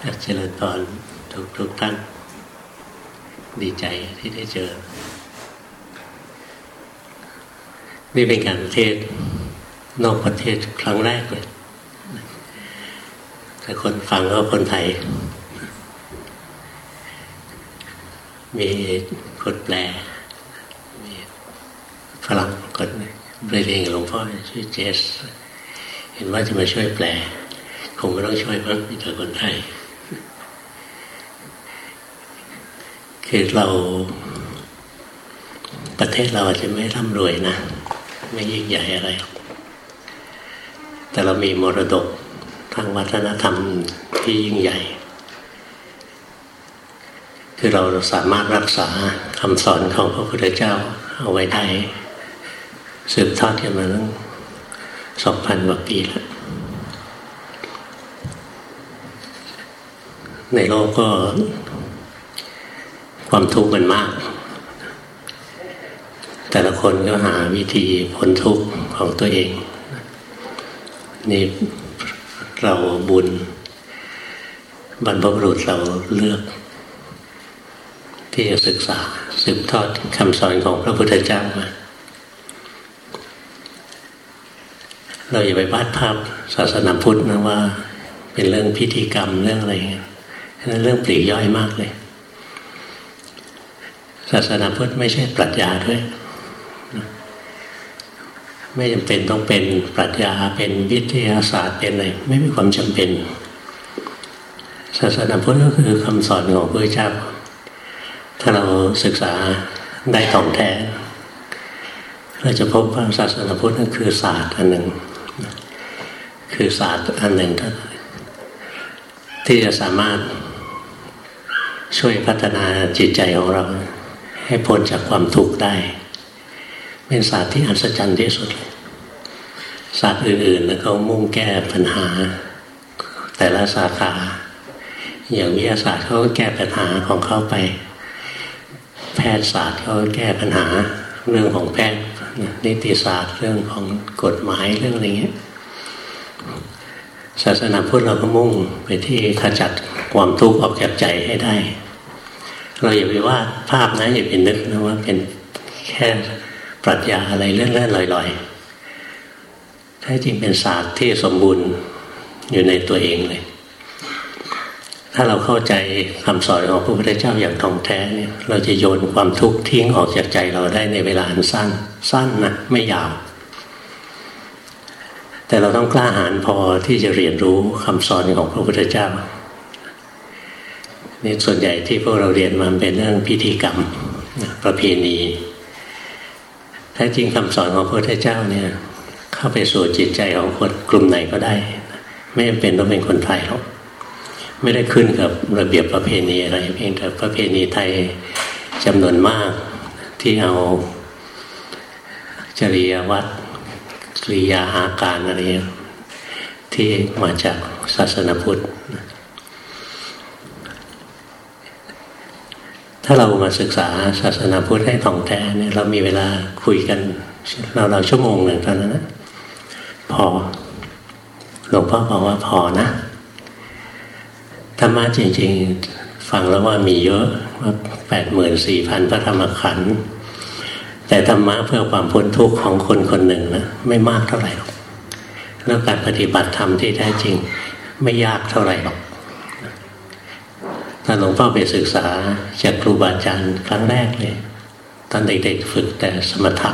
เจริญพรทุกทุกท่าน ดีใจที่ได้เจอ นี่เป็นการเทศนอกประเทศครั้งแรกเลยแต่คนฟังก็คนไทย มีคนแปล มีฝรั่งคนไปเรียนหลวงพ่อชื่อเจส เห็นว่าจะมาช่วยแปล คงไม่ต้องช่วยเพราะมีแต่คนไทย คือเรา ประเทศเราอาจจะไม่ร่ำรวยนะ ไม่ยิ่งใหญ่อะไร แต่เรามีมรดกทางวัฒนธรรมที่ยิ่งใหญ่ คือเราสามารถรักษาคำสอนของพระพุทธเจ้าเอาไว้ได้สืบทอดกันมาตั้งสองพันกว่าปีแล้ว ในโลกก็ ความทุกข์มันมาก แต่ละคนก็หาวิธีพ้นทุกข์ของตัวเอง นี่เราบุญ บรรพบุรุษเราเลือก ที่จะศึกษาสืบทอดคำสอนของพระพุทธเจ้ามาเราอย่าไปวาดภาพศาสนาพุทธนะว่า เป็นเรื่องพิธีกรรมเรื่องอะไรเงี้ยนั่นเรื่องปลีกย่อยมากเลย ศาสนาพุทธไม่ใช่ปรัชญาด้วย ไม่จำเป็นต้องเป็นปรัชญาเป็นวิทยาศาสตร์เป็นอะไรไม่มีความจำเป็น ศาสนาพุทธก็คือคำสอนของพระเจ้า ถ้าเราศึกษาได้ถ่องแท้เราจะพบว่าศาสนาพุทธนั่นคือศาสตร์อันหนึ่ง คือศาสตร์อันหนึ่งที่จะสามารถช่วยพัฒนาจิตใจของเรา ให้พ้นจากความทุกข์ได้ เป็นศาสตร์ที่อัศจรรย์ที่สุดเลยศาสตร์อื่นๆแล้วก็มุ่งแก้ปัญหา แต่ละสาขาอย่างวิทยาศาสตร์เขาก็แก้ปัญหาของเขาไป แพทยศาสตร์เขาก็แก้ปัญหาเรื่องของแพทย์นิติศาสตร์เรื่องของกฎหมายเรื่องอะไรเงี้ยศาสนาพุทธเราก็มุ่งไปที่ขจัดความทุกข์ออกจากใจให้ได้ เราอย่าไปวาดภาพนะอย่าไปนึกนะว่าเป็นแค่ปรัชญาอะไรเลื่อนๆลอยๆแท้จริงเป็นศาสตร์ที่สมบูรณ์อยู่ในตัวเองเลย ถ้าเราเข้าใจคำสอนของพระพุทธเจ้าอย่างท่องแท้เนี่ยเราจะโยนความทุกข์ทิ้งออกจากใจเราได้ในเวลาอันสั้น สั้นนะไม่ยาว แต่เราต้องกล้าหาญพอที่จะเรียนรู้คำสอนของพระพุทธเจ้า นี่ส่วนใหญ่ที่พวกเราเรียนมาเป็นเรื่องพิธีกรรมประเพณีแท้จริงคำสอนของพระพุทธเจ้าเนี่ย เข้าไปสู่จิตใจของคนกลุ่มไหนก็ได้ ไม่เป็นต้องเป็นคนไทยหรอกไม่ได้ขึ้นกับระเบียบประเพณีอะไรเพียงแต่ประเพณีไทยจำนวนมากที่เอาจริยวัตรกริยาอาการอะไรที่มาจากศาสนาพุทธ ถ้าเรามาศึกษาศาสนาพุทธให้ท่องแท้เนี่ยเรามีเวลาคุยกันเราเราชั่วโมงหนึ่งตอนนั้นนะพอหลวงพ่อบอกว่าพอนะธรรมะจริง ๆ ฟังแล้วว่ามีเยอะว่าแปดหมื่นสี่พันพระธรรมขันธ์แต่ธรรมะเพื่อความพ้นทุกข์ของคนคนหนึ่งนะไม่มากเท่าไหร่หรอกแล้วการปฏิบัติธรรมที่แท้จริง ไม่ยากเท่าไหร่หรอก ตอนหลวงพ่อไปศึกษาจากครูบาอาจารย์ครั้งแรกเลยตอนเด็กๆฝึกแต่สมถะ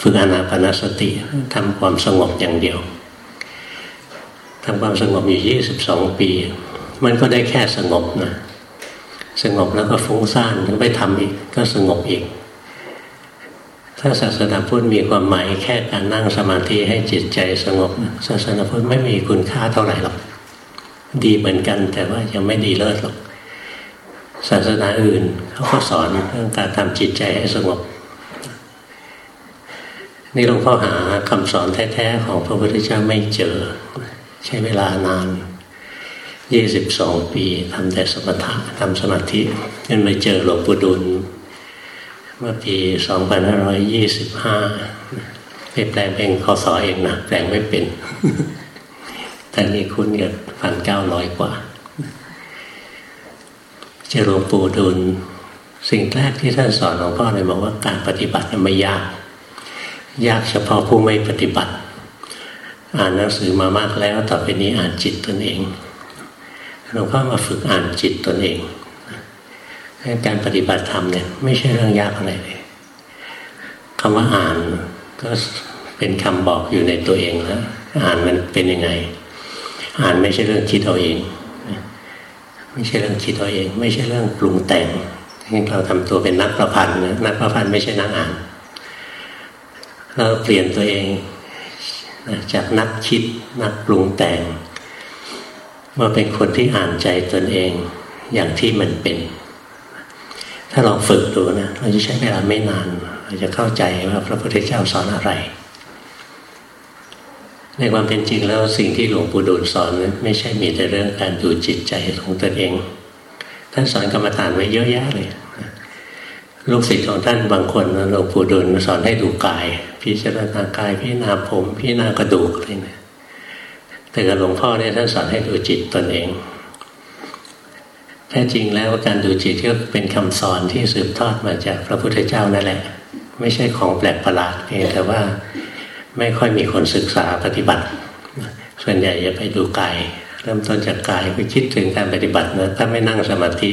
ฝึกอนาปนาสติทำความสงบอย่างเดียวทำความสงบอยู่ยี่สิบสองปี มันก็ได้แค่สงบนะ สงบแล้วก็ฟุ้งซ่านถึงไปทำอีกก็สงบอีก ถ้าศาสนาพุทธมีความหมายแค่การนั่งสมาธิให้จิตใจสงบ ศาสนาพุทธไม่มีคุณค่าเท่าไหร่หรอก ดีเหมือนกันแต่ว่ายังไม่ดีเลิศหรอก ศาสนาอื่นเขาก็สอนเรื่องการทำจิตใจให้สงบ นี่หลวงพ่อหาคำสอนแท้ๆของพระพุทธเจ้าไม่เจอ ใช้เวลานานยี่สิบสองปีทำแต่สมถะทำสมาธิจนมาเจอหลวงปู่ดุล เมื่อปีสองพันห้าร้อยยี่สิบห้าไปแปลงเป็นคอสอเองนะแปลงไม่เป็นแต่นี่คุณเงินพันเก้าร้อยกว่า เจอหลวงปู่ดูลสิ่งแรกที่ท่านสอนหลวงพ่อเลยบอกว่าการปฏิบัติไม่ยาก ยากเฉพาะผู้ไม่ปฏิบัติ อ่านหนังสือมามากแล้วต่อไปนี้อ่านจิตตนเองหลวงพ่อมาฝึกอ่านจิตตนเองการปฏิบัติธรรมเนี่ยไม่ใช่เรื่องยากอะไรเลยคำว่าอ่านก็เป็นคำบอกอยู่ในตัวเองแล้วอ่านมันเป็นยังไง อ่านไม่ใช่เรื่องคิดเอาเอง ไม่ใช่เรื่องคิดเอาเอง ไม่ใช่เรื่องปรุงแต่งที่เราทำตัวเป็นนักประพันธ์นะนักประพันธ์ไม่ใช่นักอ่านเราเปลี่ยนตัวเองจากนักคิดนักปรุงแต่งมาเป็นคนที่อ่านใจตนเองอย่างที่มันเป็น ถ้าลองฝึกดูนะเราจะใช้เวลาไม่นาน เราจะเข้าใจว่าพระพุทธเจ้าสอนอะไร ในความเป็นจริงแล้วสิ่งที่หลวงปู่ดูลสอนไม่ใช่มีแต่เรื่องการดูจิตใจของตนเอง ท่านสอนกรรมฐานไว้เยอะแยะเลยลูกศิษย์ของท่านบางคนหลวงปู่ดูลสอนให้ดูกาย พิจารณากาย พิจารณาผมพิจารณากระดูกอะไรเนี่ยแต่กับหลวงพ่อเนี่ยท่านสอนให้ดูจิตตนเองแท้จริงแล้วการดูจิตก็เป็นคำสอนที่สืบทอดมาจากพระพุทธเจ้านั่นแหละ ไม่ใช่ของแปลกประหลาดเพียงแต่ว่า ไม่ค่อยมีคนศึกษาปฏิบัติ ส่วนใหญ่จะไปดูกายเริ่มต้นจากกายไปคิดถึงการปฏิบัตินะถ้าไม่นั่งสมาธิ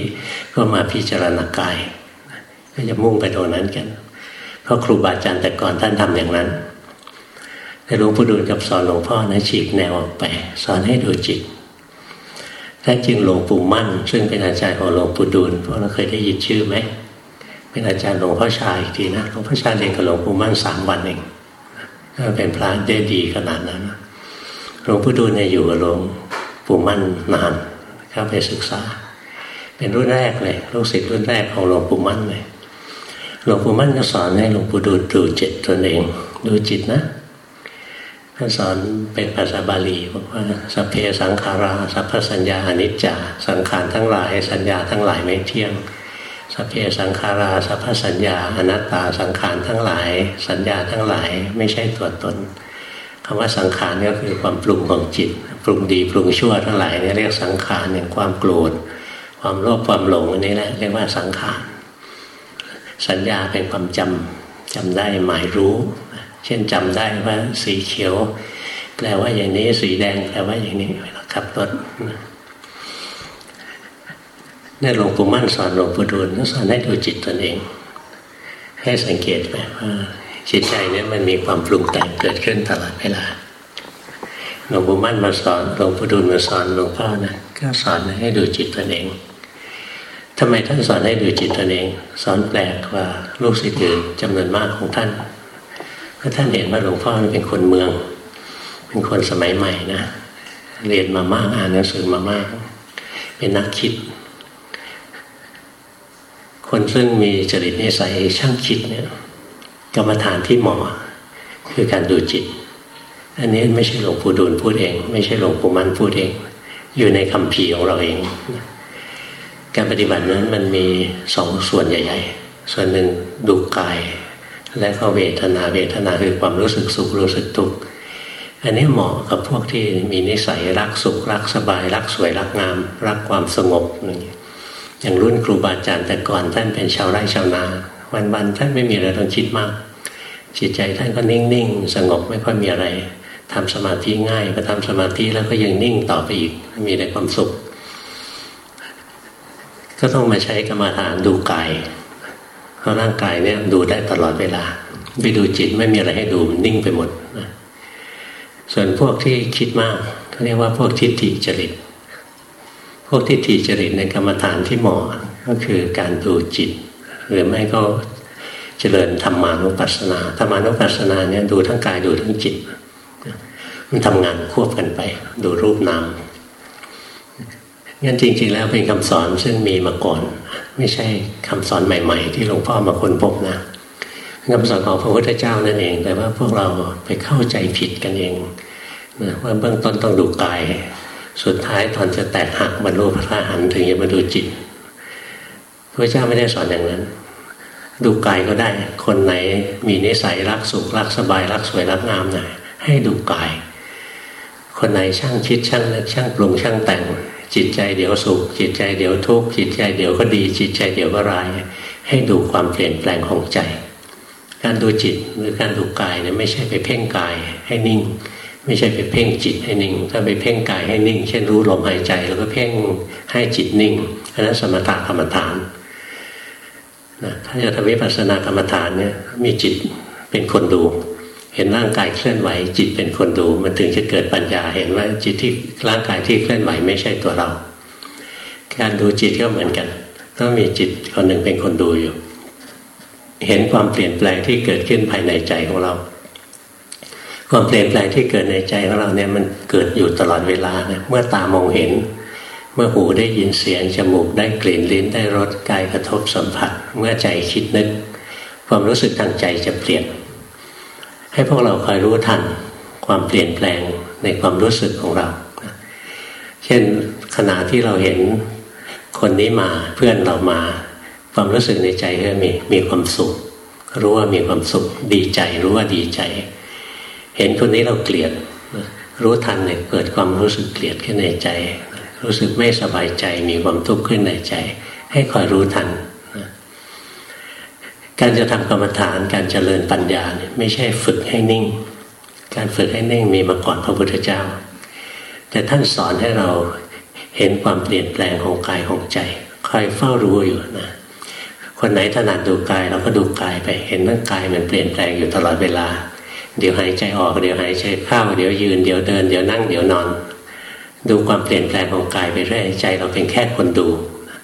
ก็มาพิจารณากาย ก็จะมุ่งไปตรงนั้นกัน เพราะครูบาอาจารย์แต่ก่อนท่านทำอย่างนั้นแต่หลวงปู่ดูลกับสอนหลวงพ่อนะฉีกแนวออกไป สอนให้ดูจิตแท้จริงหลวงปู่มั่น ซึ่งเป็นอาจารย์ของหลวงปู่ดูลพวกเราเคยได้ยินชื่อไหมเป็นอาจารย์หลวงพ่อชายอีกทีนะหลวงพ่อชายเรียนกับหลวงปู่มั่นสามวันเอง เป็นพระได้ดีขนาดนั้นหลวงปู่ดูลเนี่ยอยู่กับหลวงปู่มั่นนานเข้าไปศึกษา เป็นรุ่นแรกเลยลูกศิษย์รุ่นแรกของหลวงปู่มั่นเลยหลวงปู่มั่นก็สอนให้หลวงปู่ดูลดูจิตตนเอง ดูจิตนะท่านสอนเป็นภาษาบาลีบอกว่าสัพเพสังขารา สัพพสัญญาอนิจจา สังขารทั้งหลาย สัญญาทั้งหลายไม่เที่ยง สัพเพสังขาราสัพพสัญญาอนัตตาสังขารทั้งหลาย สัญญาทั้งหลายไม่ใช่ตัวตนคำว่าสังขารก็คือความปรุงของจิต ปรุงดีปรุงชั่วทั้งหลายนี่เรียกสังขารอย่างความโกรธความโลภความหลงอันนี้แหละเรียกว่าสังขารสัญญาเป็นความจำจำได้หมายรู้ เช่นจำได้ว่าสีเขียว แปลว่าอย่างนี้สีแดงแปลว่าอย่างนี้เวลาขับรถนี่ นี่หลวงปู่มั่นสอนหลวงปู่ดูลสอนให้ดูจิตตนเอง ให้สังเกตไปว่าจิตใจเนี่ยมันมีความปรุงแต่งเกิดขึ้นตลอดเวลาหลวงปู่มั่นมาสอนหลวงปู่ดูลมาสอนหลวงพ่อนะก็สอนให้ดูจิตตนเองทำไมท่านสอนให้ดูจิตตนเอง สอนแปลกว่าลูกศิษย์อื่นจำนวนมากของท่านเพราะท่านเห็นว่าหลวงพ่อเป็นคนเมือง เป็นคนสมัยใหม่นะเรียนมามากอ่านหนังสือมามาก เป็นนักคิด คนซึ่งมีจริตนิสัยช่างคิดเนี่ยกรรมฐานที่เหมาะคือการดูจิต อันนี้ไม่ใช่หลวงปู่ดูลพูดเอง ไม่ใช่หลวงปู่มันพูดเอง อยู่ในคำภีของเราเอง การปฏิบัตินั้นมันมีสองส่วนใหญ่ ๆ ส่วนหนึ่งดูกาย และก็เวทนาเวทนาคือความรู้สึกสุขรู้สึกทุกข์อันนี้เหมาะกับพวกที่มีนิสัยรักสุขรักสบาย รักสวยรักงาม รักความสงบอย่างนี้ อย่างรุ่นครูบาอาจารย์แต่ก่อนท่านเป็นชาวไร่ชาวนา วันๆท่านไม่มีอะไรต้องคิดมาก จิตใจท่านก็นิ่งๆ สงบไม่ค่อยมีอะไรทำสมาธิง่ายพอทำสมาธิแล้วก็ยังนิ่งต่อไปอีก มีแต่ความสุข ก็ต้องมาใช้กรรมฐานดูกายเพราะร่างกายเนี่ยดูได้ตลอดเวลา ไปดูจิตไม่มีอะไรให้ดูมันนิ่งไปหมดส่วนพวกที่คิดมากเขาเรียกว่าพวกทิฏฐิจริต พวกทิฏฐิจริตในกรรมฐานที่เหมาะก็คือการดูจิต หรือไม่ก็เจริญธรรมานุปัสสนาธรรมานุปัสสนาเนี่ยดูทั้งกายดูทั้งจิต มันทำงานควบกันไป ดูรูปนามงั้นจริง ๆ แล้วเป็นคำสอนซึ่งมีมาก่อน ไม่ใช่คำสอนใหม่ ๆ ที่หลวงพ่อมาค้นพบนะคำสอนของพระพุทธเจ้านั่นเอง แต่ว่าพวกเราไปเข้าใจผิดกันเองนะว่าเบื้องต้นต้องดูกาย สุดท้ายตอนจะแตกหักบรรลุพระอรหันต์ถึงจะมาดูจิตพระเจ้าไม่ได้สอนอย่างนั้น ดูกายก็ได้ คนไหนมีนิสัยรักสุขรักสบายรักสวยรักงามหน่อยให้ดูกาย คนไหนช่างคิดช่างนึกช่างปรุงช่างแต่ง จิตใจเดี๋ยวสุข จิตใจเดี๋ยวทุกข์จิตใจเดี๋ยวก็ดี จิตใจเดี๋ยวก็ร้าย ให้ดูความเปลี่ยนแปลงของใจ การดูจิตหรือการดูกายเนี่ยไม่ใช่ไปเพ่งกายให้นิ่ง ไม่ใช่ไปเพ่งจิตให้นิ่ง ถ้าไปเพ่งกายให้นิ่ง เช่นรู้ลมหายใจ แล้วก็เพ่งให้จิตนิ่งอันนั้นสมถะกรรมฐานนะถ้าจะทำวิปัสสนากรรมฐานเนี่ยมีจิตเป็นคนดู เห็นร่างกายเคลื่อนไหว จิตเป็นคนดู มันถึงจะเกิดปัญญาเห็นว่าจิตที่ร่างกายที่เคลื่อนไหวไม่ใช่ตัวเรา การดูจิตก็เหมือนกันต้องมีจิตคนหนึ่งเป็นคนดูอยู่ เห็นความเปลี่ยนแปลงที่เกิดขึ้นภายในใจของเรา ความเปลี่ยนแปลงที่เกิดในใจของเราเนี่ยมันเกิดอยู่ตลอดเวลานะเมื่อตามองเห็น เมื่อหูได้ยินเสียงจมูกได้กลิ่นลิ้นได้รสกายกระทบสัมผัส เมื่อใจคิดนึก ความรู้สึกทางใจจะเปลี่ยน ให้พวกเราคอยรู้ทันความเปลี่ยนแปลงในความรู้สึกของเรา เช่นขณะที่เราเห็นคนนี้มาเพื่อนเรามา ความรู้สึกในใจก็มีมีความสุข รู้ว่ามีความสุข ดีใจรู้ว่าดีใจ เห็นคนนี้เราเกลียดรู้ทันเนี่ยเกิดความรู้สึกเกลียดขึ้นในใจ รู้สึกไม่สบายใจมีความทุกข์ขึ้นในใจ ให้คอยรู้ทันการจะทำกรรมฐานการเจริญปัญญาเนี่ยไม่ใช่ฝึกให้นิ่ง การฝึกให้นิ่งมีมาก่อนพระพุทธเจ้า แต่ท่านสอนให้เราเห็นความเปลี่ยนแปลงของกายของใจคอยเฝ้ารู้อยู่นะคนไหนถนัดดูกายเราก็ดูกายไป เห็นร่างกายมันเปลี่ยนแปลงอยู่ตลอดเวลา เดี๋ยวหายใจออกเดี๋ยวหายใจเข้าเดี๋ยวยืนเดี๋ยวเดินเดี๋ยวนั่งเดี๋ยวนอน ดูความเปลี่ยนแปลงของกายไปเรื่อยใจเราเป็นแค่คนดู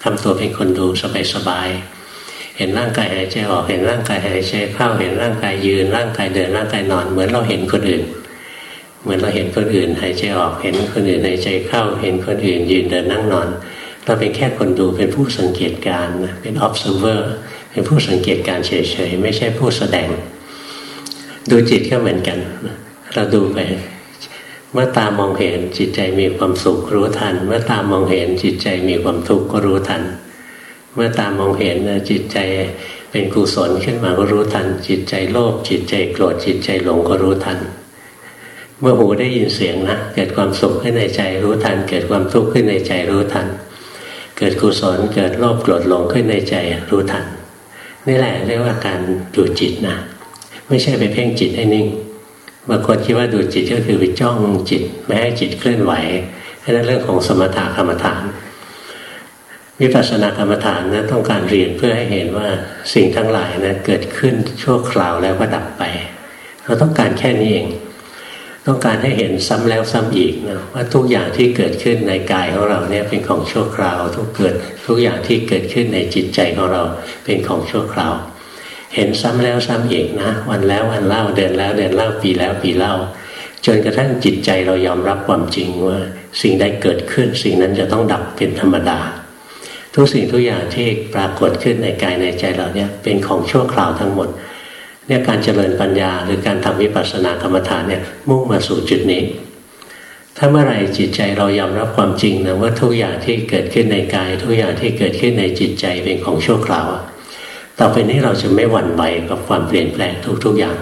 ทำตัวเป็นคนดูสบายๆเห็นร่างกายหายใจออกเห็นร่างกายหายใจเข้าเห็นร่างกายยืนร่างกายเดินร่างกายนอน เหมือนเราเห็นคนอื่น เหมือนเราเห็นคนอื่นหายใจออกเห็นคนอื่นหายใจเข้า เห็นคนอื่น ยืนเดินนั่งนอน เราเป็นแค่คนดูเป็นผู้สังเกตการเป็น observer เป็นผู้สังเกตการเฉยๆไม่ใช่ผู้แสดง ดูจิตก็เหมือนกัน เราดูไป เมื่อตามองเห็นจิตใจมีความสุขรู้ทัน เมื่อตามองเห็นจิตใจมีความทุกข์ก็รู้ทัน เมื่อตามองเห็นจิตใจเป็นกุศลขึ้นมาก็รู้ทัน จิตใจโลภจิตใจโกรธจิตใจหลงก็รู้ทัน เมื่อหูได้ยินเสียงนะเกิดความสุขขึ้นในใจรู้ทัน เกิดความทุกข์ขึ้นในใจรู้ทัน เกิดกุศลเกิดโลภโกรธหลงขึ้นในใจรู้ทันนี่แหละเรียกว่าการดูจิตนะ ไม่ใช่ไปเพ่งจิตให้นิ่งบางคนคิดว่าดูจิตก็คือไปจ้องจิต ไม่ให้จิตเคลื่อนไหวนั่นเรื่องของสมถะกรรมฐานวิปัสสนากรรมฐานนะต้องการเรียนเพื่อให้เห็นว่าสิ่งทั้งหลายนะเกิดขึ้นชั่วคราวแล้วก็ดับไป เราต้องการแค่นี้เอง ต้องการให้เห็นซ้ำแล้วซ้ำอีกนะว่าทุกอย่างที่เกิดขึ้นในกายของเราเนี่ยเป็นของชั่วคราว ทุกเกิดทุกอย่างที่เกิดขึ้นในจิตใจของเราเป็นของชั่วคราว เห็นซ้ำแล้วซ้ำอีกนะ วันแล้ววันเล่าเดือนแล้วเดือนเล่าปีแล้วปีเล่า จนกระทั่งจิตใจเรายอมรับความจริงว่า สิ่งใดเกิดขึ้นสิ่งนั้นจะต้องดับเป็นธรรมดา ทุกสิ่งทุกอย่างที่ปรากฏขึ้นในกายในใจเราเนี่ยเป็นของชั่วคราวทั้งหมดเนี่ยการเจริญปัญญาหรือการทำวิปัสสนากรรมฐานเนี่ยมุ่งมาสู่จุดนี้ ถ้าเมื่อไรจิตใจเรายอมรับความจริงนะว่าทุกอย่างที่เกิดขึ้นในกาย ทุกอย่างที่เกิดขึ้นในจิตใจเป็นของชั่วคราว ต่อไปนี้เราจะไม่หวั่นไหวกับความเปลี่ยนแปลงทุก ๆอย่าง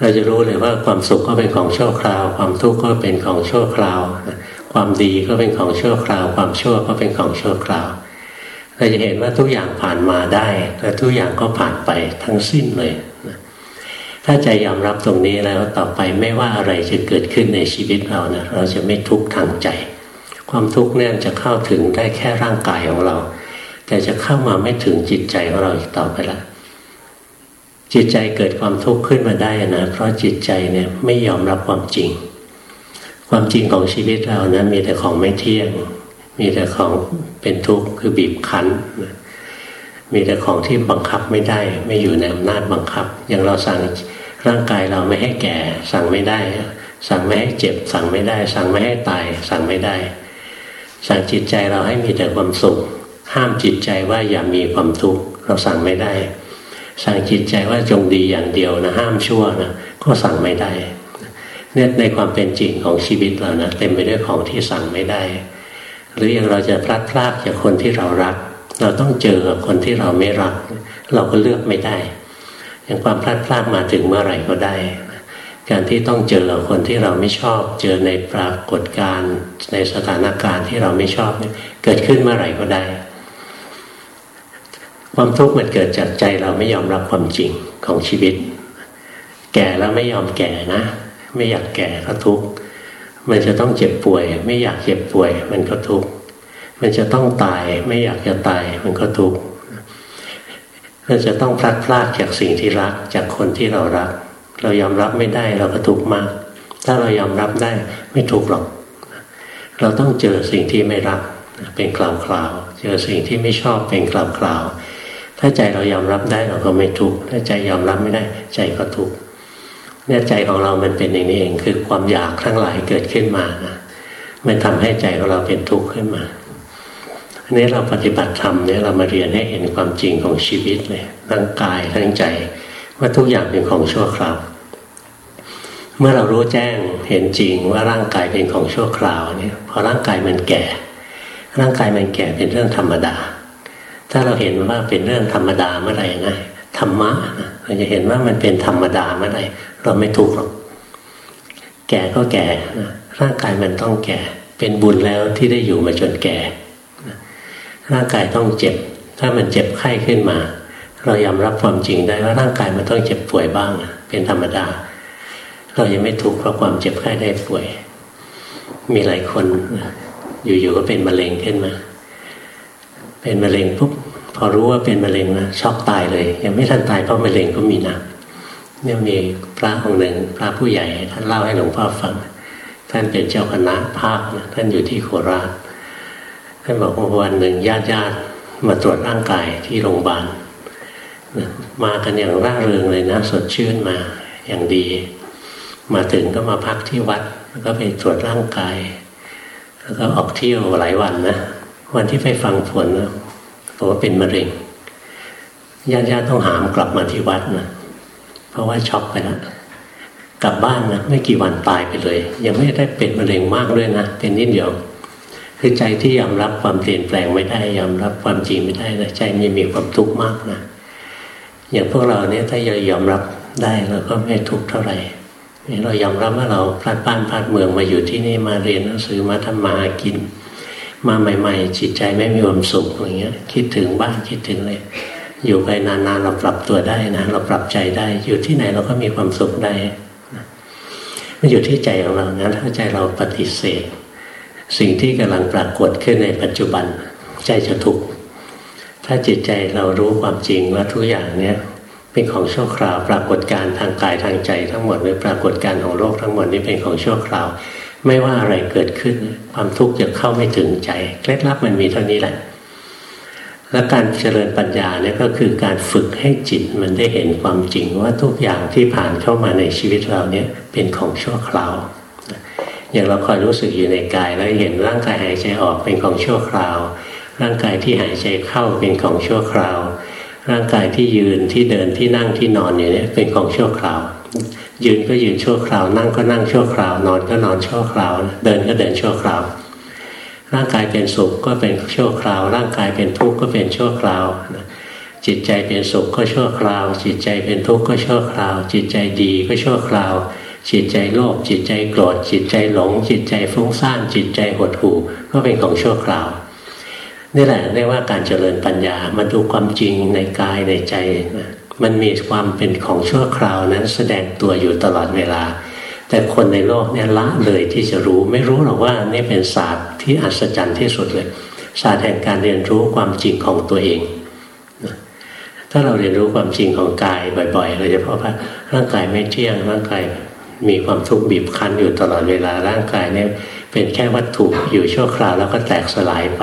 เราจะรู้เลยว่าความสุขก็เป็นของชั่วคราว ความทุกข์ก็เป็นของชั่วคราว ความดีก็เป็นของชั่วคราว ความชั่วก็เป็นของชั่วคราว เราจะเห็นว่าทุกอย่างผ่านมาได้และทุกอย่างก็ผ่านไปทั้งสิ้นเลยถ้าใจยอมรับตรงนี้แล้วต่อไปไม่ว่าอะไรจะเกิดขึ้นในชีวิตเรานะเราจะไม่ทุกข์ทางใจ ความทุกข์เนี่ยจะเข้าถึงได้แค่ร่างกายของเรา แต่จะเข้ามาไม่ถึงจิตใจของเราอีกต่อไปละจิตใจเกิดความทุกข์ขึ้นมาได้นะเพราะจิตใจเนี่ยไม่ยอมรับความจริง ความจริงของชีวิตเรานะมีแต่ของไม่เที่ยง มีแต่ของเป็นทุกข์คือบีบคั้นมีแต่ของที่บังคับไม่ได้ ไม่อยู่ในอำนาจบังคับ อย่างเราสั่งร่างกายเราไม่ให้แก่ สั่งไม่ได้ สั่งไม่ให้เจ็บ สั่งไม่ได้ สั่งไม่ให้ตาย สั่งไม่ได้ สั่งจิตใจเราให้มีแต่ความสุข ห้ามจิตใจว่าอย่ามีความทุกข์เราสั่งไม่ได้ สั่งจิตใจว่าจงดีอย่างเดียวนะห้ามชั่วนะก็สั่งไม่ได้เนี่ยในความเป็นจริงของชีวิตเรานะเต็มไปด้วยของที่สั่งไม่ได้ หรืออย่างเราจะพลัดพรากจากคนที่เรารัก เราต้องเจอกับคนที่เราไม่รัก เราก็เลือกไม่ได้ อย่างความพลัดพรากมาถึงเมื่อไหร่ก็ได้ การที่ต้องเจอคนที่เราไม่ชอบ เจอในปรากฏการณ์ในสถานการณ์ที่เราไม่ชอบเกิดขึ้นเมื่อไหร่ก็ได้ ความทุกข์มันเกิดจากใจเราไม่ยอมรับความจริงของชีวิต แก่แล้วไม่ยอมแก่นะ ไม่อยากแก่ก็ทุกข์มันจะต้องเจ็บป่วย ไม่อยากเจ็บป่วย มันก็ทุกข์มันจะต้องตายไม่อยากจะตาย มันก็ทุกข์มันจะต้องพลัดพรากจากสิ่งที่รักจากคนที่เรารัก เรายอมรับไม่ได้เราก็ทุกข์มาก ถ้าเรายอมรับได้ไม่ทุกข์หรอก เราต้องเจอสิ่งที่ไม่รักเป็นคราวๆเจอสิ่งที่ไม่ชอบเป็นคราวๆ ถ้าใจเรายอมรับได้เราก็ไม่ทุกข์ถ้าใจยอมรับไม่ได้ ใจก็ทุกข์เนี่ยใจของเรามันเป็นอย่างนี้เองคือความอยากทั้งหลายเกิดขึ้นมานะมันทำให้ใจของเราเป็นทุกข์ขึ้นมาอันนี้เราปฏิบัติธรรมเนี่ยเรามาเรียนให้เห็นความจริงของชีวิตเลยทั้งกายทั้งใจว่าทุกอย่างเป็นของชั่วคราวเมื่อเรารู้แจ้งเห็นจริงว่าร่างกายเป็นของชั่วคราวเนี่ยพอร่างกายมันแก่ ร่างกายมันแก่เป็นเรื่องธรรมดา ถ้าเราเห็นว่าเป็นเรื่องธรรมดาเมื่อไหร่นะธรรมะนะเราจะเห็นว่ามันเป็นธรรมดาเมื่อไหร่เราไม่ทุกข์หรอกแก่ก็แก่นะร่างกายมันต้องแก่ เป็นบุญแล้วที่ได้อยู่มาจนแก่ร่างกายต้องเจ็บ ถ้ามันเจ็บไข้ขึ้นมา เรายอมรับความจริงได้ว่าร่างกายมันต้องเจ็บป่วยบ้าง เป็นธรรมดา เรายังไม่ทุกข์เพราะความเจ็บไข้ได้ป่วย มีหลายคนอยู่ๆก็เป็นมะเร็งขึ้นมา เป็นมะเร็งปุ๊บ พอรู้ว่าเป็นมะเร็งนะช็อกตายเลย ยังไม่ทันตายเพราะมะเร็งก็มีนะเนี่ยมีพระองค์หนึ่งพระผู้ใหญ่ท่านเล่าให้หลวงพ่อฟัง ท่านเป็นเจ้าคณะภาคนะท่านอยู่ที่โคราชท่านบอกว่าวันหนึ่งญาติญาติมาตรวจร่างกายที่โรงพยาบาลมากันอย่างร่าเริงเลยนะ สดชื่นมาอย่างดี มาถึงก็มาพักที่วัดแล้วก็ไปตรวจร่างกาย แล้วก็ออกเที่ยวหลายวันนะวันที่ไปฟังผลนะ บอกว่าเป็นมะเร็งญาติญาติต้องหามกลับมาที่วัดนะเพราะว่าช็อกไปแล้วกลับบ้านนะไม่กี่วันตายไปเลย ยังไม่ได้เป็นมะเร็งมากด้วยนะเป็นนิดเดียวคือใจที่ยอมรับความเปลี่ยนแปลงไม่ได้ยอมรับความจริงไม่ได้นะใจมันมีความทุกข์มากนะอย่างพวกเราเนี่ยถ้าเรายอมรับได้เราก็ไม่ทุกข์เท่าไหร่เรายอมรับว่าเราพลาดบ้านพลาดเมืองมาอยู่ที่นี่มาเรียนหนังสือมาทำมาหากิน มาใหม่ ๆ จิตใจไม่มีความสุขอะไรเงี้ย คิดถึงบ้านคิดถึงเลยอยู่ไปนานๆเราปรับตัวได้นะเราปรับใจได้ อยู่ที่ไหนเราก็มีความสุขได้มันอยู่ที่ใจของเรานะถ้าใจเราปฏิเสธ สิ่งที่กำลังปรากฏขึ้นในปัจจุบัน ใจจะทุกข์ถ้าจิตใจเรารู้ความจริงว่าทุกอย่างเนี้ยเป็นของชั่วคราว ปรากฏการทางกายทางใจทั้งหมดหรือปรากฏการของโลกทั้งหมดนี้เป็นของชั่วคราว ไม่ว่าอะไรเกิดขึ้น ความทุกข์จะเข้าไม่ถึงใจเคล็ดลับมันมีเท่านี้แหละ และการเจริญปัญญาเนี่ยก็คือการฝึกให้จิตมันได้เห็นความจริงว่าทุกอย่างที่ผ่านเข้ามาในชีวิตเราเนี่ยเป็นของชั่วคราวอย่างเราคอยรู้สึกอยู่ในกายแล้วเห็นร่างกายหายใจออกเป็นของชั่วคราว ร่างกายที่หายใจเข้าเป็นของชั่วคราว ร่างกายที่ยืนที่เดินที่นั่งที่นอนอยู่เนี่ยเป็นของชั่วคราว ยืนก็ยืนชั่วคราว นั่งก็นั่งชั่วคราวนอนก็นอนชั่วคราว เดินก็เดินชั่วคราว ร่างกายเป็นสุขก็เป็นชั่วคราว ร่างกายเป็นทุกข์ก็เป็นชั่วคราวจิตใจเป็นสุขก็ชั่วคราว จิตใจเป็นทุกข์ก็ชั่วคราว จิตใจดีก็ชั่วคราว จิตใจโลภจิตใจโกรธจิตใจหลง จิตใจฟุ้งซ่านจิตใจหดหู่ก็เป็นของชั่วคราวนี่แหละเรียกว่าการเจริญปัญญามาดูความจริงในกายในใจนะ มันมีความเป็นของชั่วคราวนั้นแสดงตัวอยู่ตลอดเวลา แต่คนในโลกเนี่ยละเลยที่จะรู้ไม่รู้หรอกว่านี่เป็นศาสตร์ที่อัศจรรย์ที่สุดเลย ศาสตร์แห่งการเรียนรู้ความจริงของตัวเองถ้าเราเรียนรู้ความจริงของกายบ่อยๆเราจะพบว่าร่างกายไม่เที่ยงร่างกายมีความทุกข์บีบคั้นอยู่ตลอดเวลาร่างกายเนี่ยเป็นแค่วัตถุอยู่ชั่วคราวแล้วก็แตกสลายไป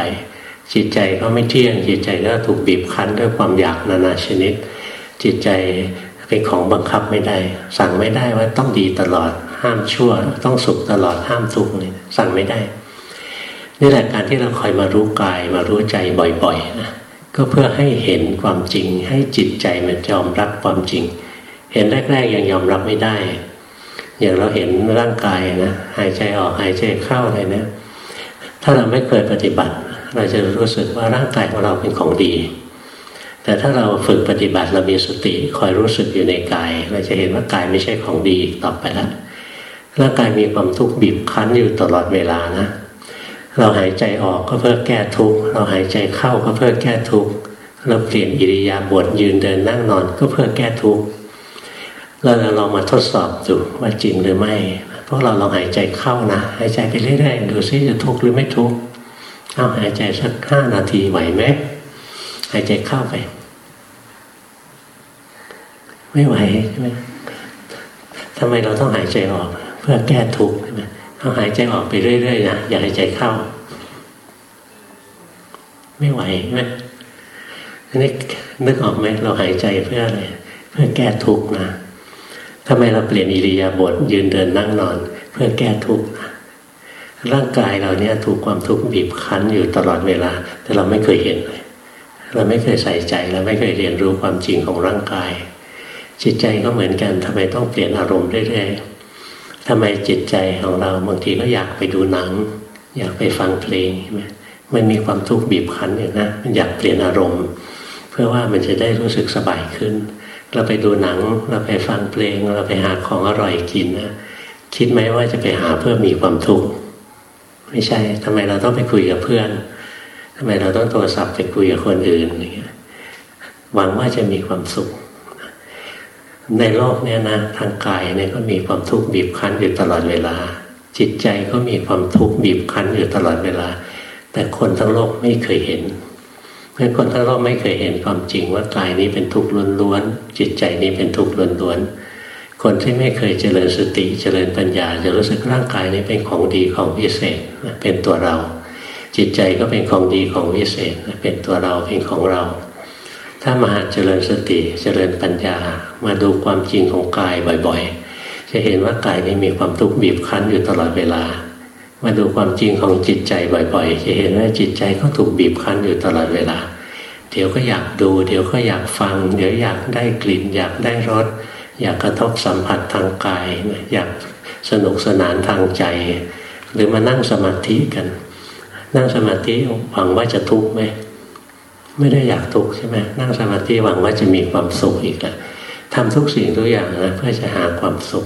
จิตใจก็ไม่เที่ยงจิตใจก็ถูกบีบคั้นด้วยความอยากนานาชนิด จิตใจเป็นของบังคับไม่ได้ สั่งไม่ได้ว่าต้องดีตลอด ห้ามชั่ว ต้องสุขตลอดห้ามทุกข์เลยสั่งไม่ได้ นี่แหละการที่เราคอยมารู้กายมารู้ใจบ่อยๆนะก็เพื่อให้เห็นความจริง ให้จิตใจมันยอมรับความจริง เห็นแรก ๆ ยังยอมรับไม่ได้ อย่างเราเห็นร่างกายนะหายใจออกหายใจเข้าอะไรนะถ้าเราไม่เคยปฏิบัติ เราจะรู้สึกว่าร่างกายของเราเป็นของดี แต่ถ้าเราฝึกปฏิบัติเรามีสติคอยรู้สึกอยู่ในกาย เราจะเห็นว่ากายไม่ใช่ของดีต่อไปแล้วร่างกายมีความทุกข์บีบคั้นอยู่ตลอดเวลานะ เราหายใจออกก็เพื่อแก้ทุกข์เราหายใจเข้าก็เพื่อแก้ทุกข์เราเปลี่ยนอิริยาบถยืนเดินนั่งนอนก็เพื่อแก้ทุกข์เราลองมาทดสอบดูว่าจริงหรือไม่พวกเราลองหายใจเข้านะหายใจไปเรื่อยๆดูซิจะทุกข์หรือไม่ทุกข์เอาหายใจสักห้านาทีไหวไหม หายใจเข้าไป ไม่ไหวใช่ไหมทำไมเราต้องหายใจออก เพื่อแก้ทุกข์ใช่ไหมเอาหายใจออกไปเรื่อยๆนะอย่าหายใจเข้า ไม่ไหวใช่ไหมนี่นึกออกไหมเราหายใจเพื่ออะไรเพื่อแก้ทุกข์นะทำไมเราเปลี่ยนอิริยาบถยืนเดินนั่งนอน เพื่อแก้ทุกข์ร่างกายเราเนี่ยถูกความทุกข์บีบคั้นอยู่ตลอดเวลา แต่เราไม่เคยเห็นเลย เราไม่เคยใส่ใจเราไม่เคยเรียนรู้ความจริงของร่างกาย จิตใจก็เหมือนกันทำไมต้องเปลี่ยนอารมณ์เรื่อยๆทำไมจิตใจของเราบางทีก็อยากไปดูหนัง อยากไปฟังเพลงใช่ไหมมันมีความทุกข์บีบคั้นอยู่นะมันอยากเปลี่ยนอารมณ์ เพื่อว่ามันจะได้รู้สึกสบายขึ้น เราไปดูหนังเราไปฟังเพลง เราไปหาของอร่อยกินนะคิดไหมว่าจะไปหาเพื่อมีความทุกข์ไม่ใช่ทำไมเราต้องไปคุยกับเพื่อน ทำไมเราต้องโทรศัพท์ไปคุยกับคนอื่นอย่างเงี้ยหวังว่าจะมีความสุข ในโลกเนี้ยนะทางกายเนี่ยก็มีความทุกข์บีบคั้นอยู่ตลอดเวลา จิตใจก็มีความทุกข์บีบคั้นอยู่ตลอดเวลา แต่คนทั้งโลกไม่เคยเห็นราะคนทั้งโลกไม่เคยเห็นความจริงว่ากายนี้เป็นทุกข์ล้วนๆจิตใจนี้เป็นทุกข์ล้วนๆคนที่ไม่เคยเจริญสติเจริญปัญญา จะรู้สึกร่างกายนี้เป็นของดีของวิเศษเป็นตัวเรา จิตใจก็เป็นของดีของวิเศษเป็นตัวเราเป็นของเรา ถ้ามาหัดเจริญสติเจริญปัญญามาดูความจริงของกายบ่อยๆ จะเห็นว่ากายนี้มีความทุกข์บีบคั้นอยู่ตลอดเวลา มาดูความจริงของจิตใจบ่อยๆ จะเห็นว่าจิตใจก็ถูกบีบคั้นอยู่ตลอดเวลา เดี๋ยวก็อยากดู เดี๋ยวก็อยากฟัง เดี๋ยวอยากได้กลิ่น อยากได้รสอยากกระทบสัมผัสทางกาย อยากสนุกสนานทางใจ หรือมานั่งสมาธิกัน นั่งสมาธิหวังว่าจะทุกข์ไหมไม่ได้อยากทุกข์ใช่ไหมนั่งสมาธิหวังว่าจะมีความสุขอีกแหละทำทุกสิ่งทุกอย่างนะเพื่อจะหาความสุข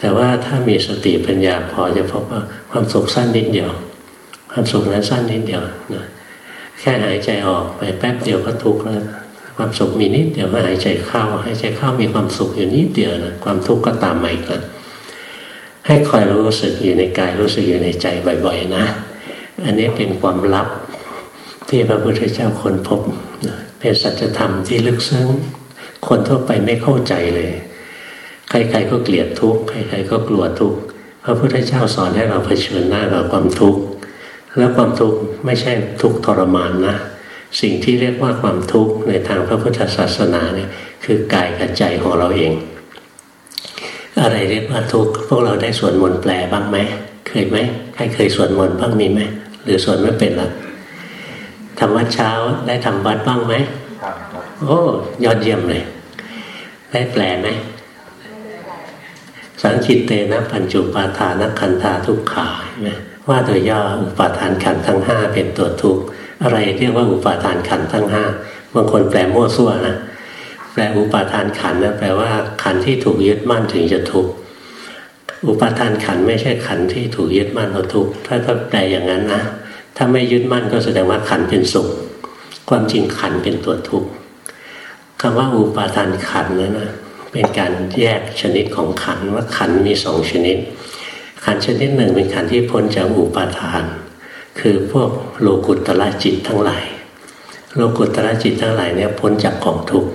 แต่ว่าถ้ามีสติปัญญาพอจะพบว่าความสุขสั้นนิดเดียว ความสุขนั้นสั้นนิดเดียวนะแค่หายใจออกไปแป๊บเดียวก็ทุกข์แล้วความสุขมีนิดเดียวก็หายใจเข้าหายใจเข้ามีความสุขอยู่นิดเดียวนะความทุกข์ก็ตามมาอีกแล้วให้คอยรู้สึกอยู่ในกายรู้สึกอยู่ในใจบ่อย ๆ นะ อันนี้เป็นความลับที่พระพุทธเจ้าคนพบเป็นสัจธรรมที่ลึกซึ้ง คนทั่วไปไม่เข้าใจเลย ใครๆก็เกลียดทุกข์ใครๆก็กลัวทุกข์พระพุทธเจ้าสอนให้เราเผชิญหน้ากับความทุกข์แล้วความทุกข์ไม่ใช่ทุกข์ทรมานนะสิ่งที่เรียกว่าความทุกข์ในทางพระพุทธศาสนาเนี่ยคือกายกับใจของเราเอง อะไรเรียกว่าทุกข์พวกเราได้สวดมนต์แปลบ้างไหม เคยไหมใครเคยสวดมนต์บ้างมีไหมหรือสวดไม่เป็นละทำวัดเช้าได้ทำวัดบ้างไหมโอ้ยอดเยี่ยมเลย ได้แปลไหมสังคิตเตนะปัญจุปาทานขันธาทุกขาว่าโดยย่ออุปาทานขันทั้งห้าเป็นตัวทุกข์อะไรเรียกว่าอุปาทานขันทั้งห้าบางคนแปลมั่วซั่วนะแปลอุปาทานขันนะแปลว่าขันที่ถูกยึดมั่นถึงจะทุกข์ อุปาทานขันไม่ใช่ขันที่ถูกยึดมั่นเราทุกถ้าถ้าแปลอย่างนั้นนะถ้าไม่ยึดมั่นก็แสดงว่าขันเป็นสุข ความจริงขันเป็นตัวทุกข์คำว่าอุปาทานขันนั้นนะเป็นการแยกชนิดของขันว่าขันมีสองชนิด ขันชนิดหนึ่งเป็นขันที่พ้นจากอุปาทาน คือพวกโลกุตตะจิตทั้งหลายโลกุตตะจิตทั้งหลายเนี่ยพ้นจากกองทุกข์